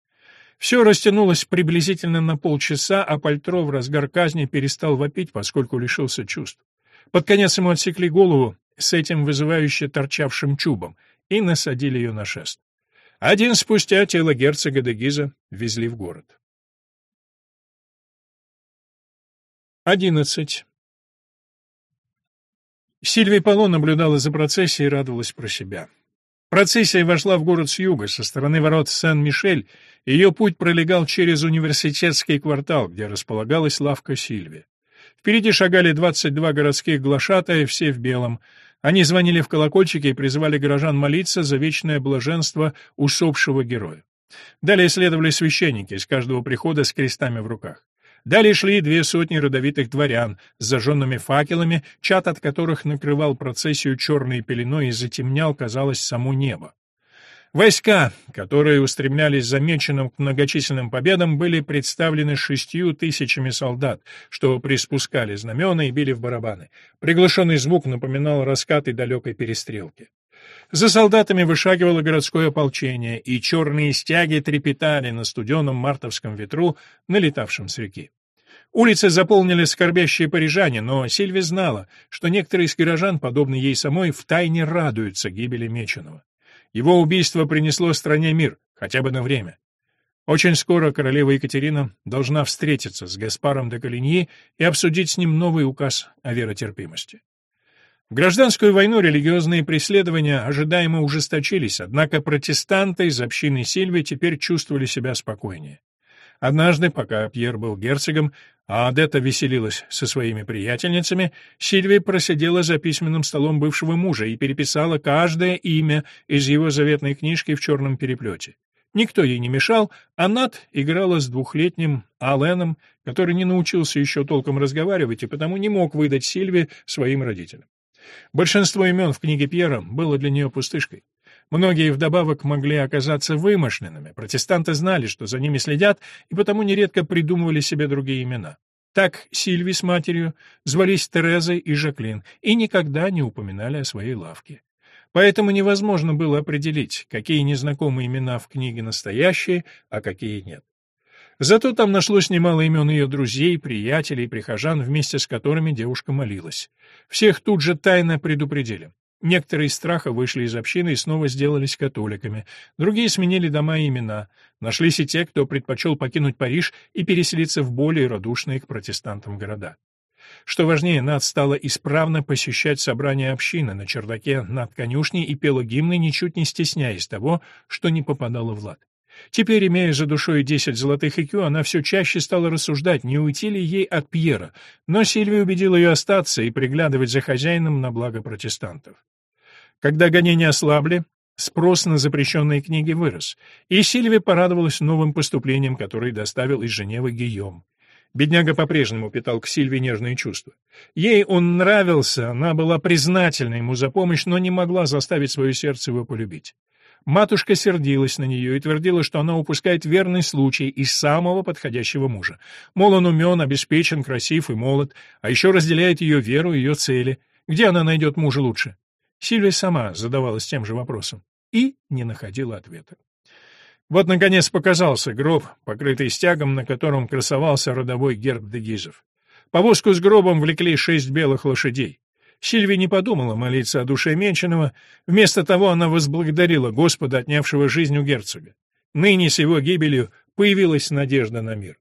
Все растянулось приблизительно на полчаса, а Пальтро в разгар казни перестал вопить, поскольку лишился чувств. Под конец ему отсекли голову с этим вызывающе торчавшим чубом и насадили ее на шест. Один спустя тело герцога де Гиза везли в город. 11. Сильвия Пало наблюдала за процессией и радовалась про себя. Процессия вошла в город с юга, со стороны ворот Сен-Мишель, ее путь пролегал через университетский квартал, где располагалась лавка Сильви. Впереди шагали 22 городских глашатая, все в белом. Они звонили в колокольчики и призывали горожан молиться за вечное блаженство усопшего героя. Далее следовали священники из каждого прихода с крестами в руках. Далее шли две сотни родовитых дворян с зажженными факелами, чат от которых накрывал процессию черной пеленой и затемнял, казалось, само небо. Войска, которые устремлялись замеченным к многочисленным победам, были представлены шестью тысячами солдат, что приспускали знамена и били в барабаны. Приглушенный звук напоминал раскаты далекой перестрелки. За солдатами вышагивало городское ополчение, и черные стяги трепетали на студеном мартовском ветру, налетавшем с реки. Улицы заполнили скорбящие парижане, но Сильви знала, что некоторые из горожан, подобно ей самой, втайне радуются гибели Меченого. Его убийство принесло стране мир, хотя бы на время. Очень скоро королева Екатерина должна встретиться с Гаспаром де Калиньи и обсудить с ним новый указ о веротерпимости. В гражданскую войну религиозные преследования ожидаемо ужесточились, однако протестанты из общины Сильвии теперь чувствовали себя спокойнее. Однажды, пока Пьер был герцогом, а Адетта веселилась со своими приятельницами, Сильвия просидела за письменным столом бывшего мужа и переписала каждое имя из его заветной книжки в черном переплете. Никто ей не мешал, а Нат играла с двухлетним Аленом, который не научился еще толком разговаривать и потому не мог выдать Сильве своим родителям. Большинство имен в книге Пьера было для нее пустышкой. Многие вдобавок могли оказаться вымышленными, протестанты знали, что за ними следят, и потому нередко придумывали себе другие имена. Так Сильви с матерью звались Терезой и Жаклин и никогда не упоминали о своей лавке. Поэтому невозможно было определить, какие незнакомые имена в книге настоящие, а какие нет. Зато там нашлось немало имен ее друзей, приятелей, прихожан, вместе с которыми девушка молилась. Всех тут же тайно предупредили. Некоторые из страха вышли из общины и снова сделались католиками, другие сменили дома и имена. Нашлись и те, кто предпочел покинуть Париж и переселиться в более радушные к протестантам города. Что важнее, Над стала исправно посещать собрания общины на чердаке над конюшней и пела гимны, ничуть не стесняясь того, что не попадало в лад. Теперь, имея за душой десять золотых икю, она все чаще стала рассуждать, не уйти ли ей от Пьера, но Сильвия убедила ее остаться и приглядывать за хозяином на благо протестантов. Когда гонения ослабли, спрос на запрещенные книги вырос, и Сильвия порадовалась новым поступлением, которые доставил из Женевы Гийом. Бедняга по-прежнему питал к Сильве нежные чувства. Ей он нравился, она была признательна ему за помощь, но не могла заставить свое сердце его полюбить. Матушка сердилась на нее и твердила, что она упускает верный случай из самого подходящего мужа. Мол, он умен, обеспечен, красив и молод, а еще разделяет ее веру и ее цели. Где она найдет мужа лучше? Сильвия сама задавалась тем же вопросом и не находила ответа. Вот, наконец, показался гроб, покрытый стягом, на котором красовался родовой герб дегизов. Повозку с гробом влекли шесть белых лошадей. Сильвия не подумала молиться о душе Менченова, вместо того она возблагодарила Господа, отнявшего жизнь у герцога. Ныне с его гибелью появилась надежда на мир.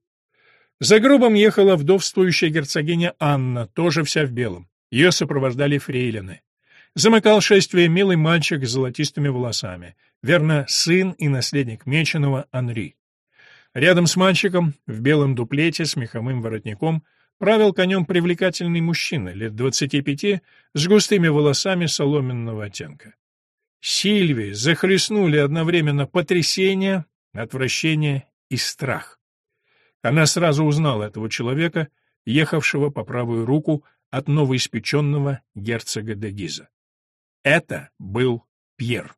За гробом ехала вдовствующая герцогиня Анна, тоже вся в белом. Ее сопровождали фрейлины. Замыкал шествие милый мальчик с золотистыми волосами, верно, сын и наследник Меченого Анри. Рядом с мальчиком, в белом дуплете с меховым воротником, правил конем привлекательный мужчина, лет двадцати пяти, с густыми волосами соломенного оттенка. Сильвии захлестнули одновременно потрясение, отвращение и страх. Она сразу узнала этого человека, ехавшего по правую руку от новоиспеченного герцога де Гиза. Это был Пьер.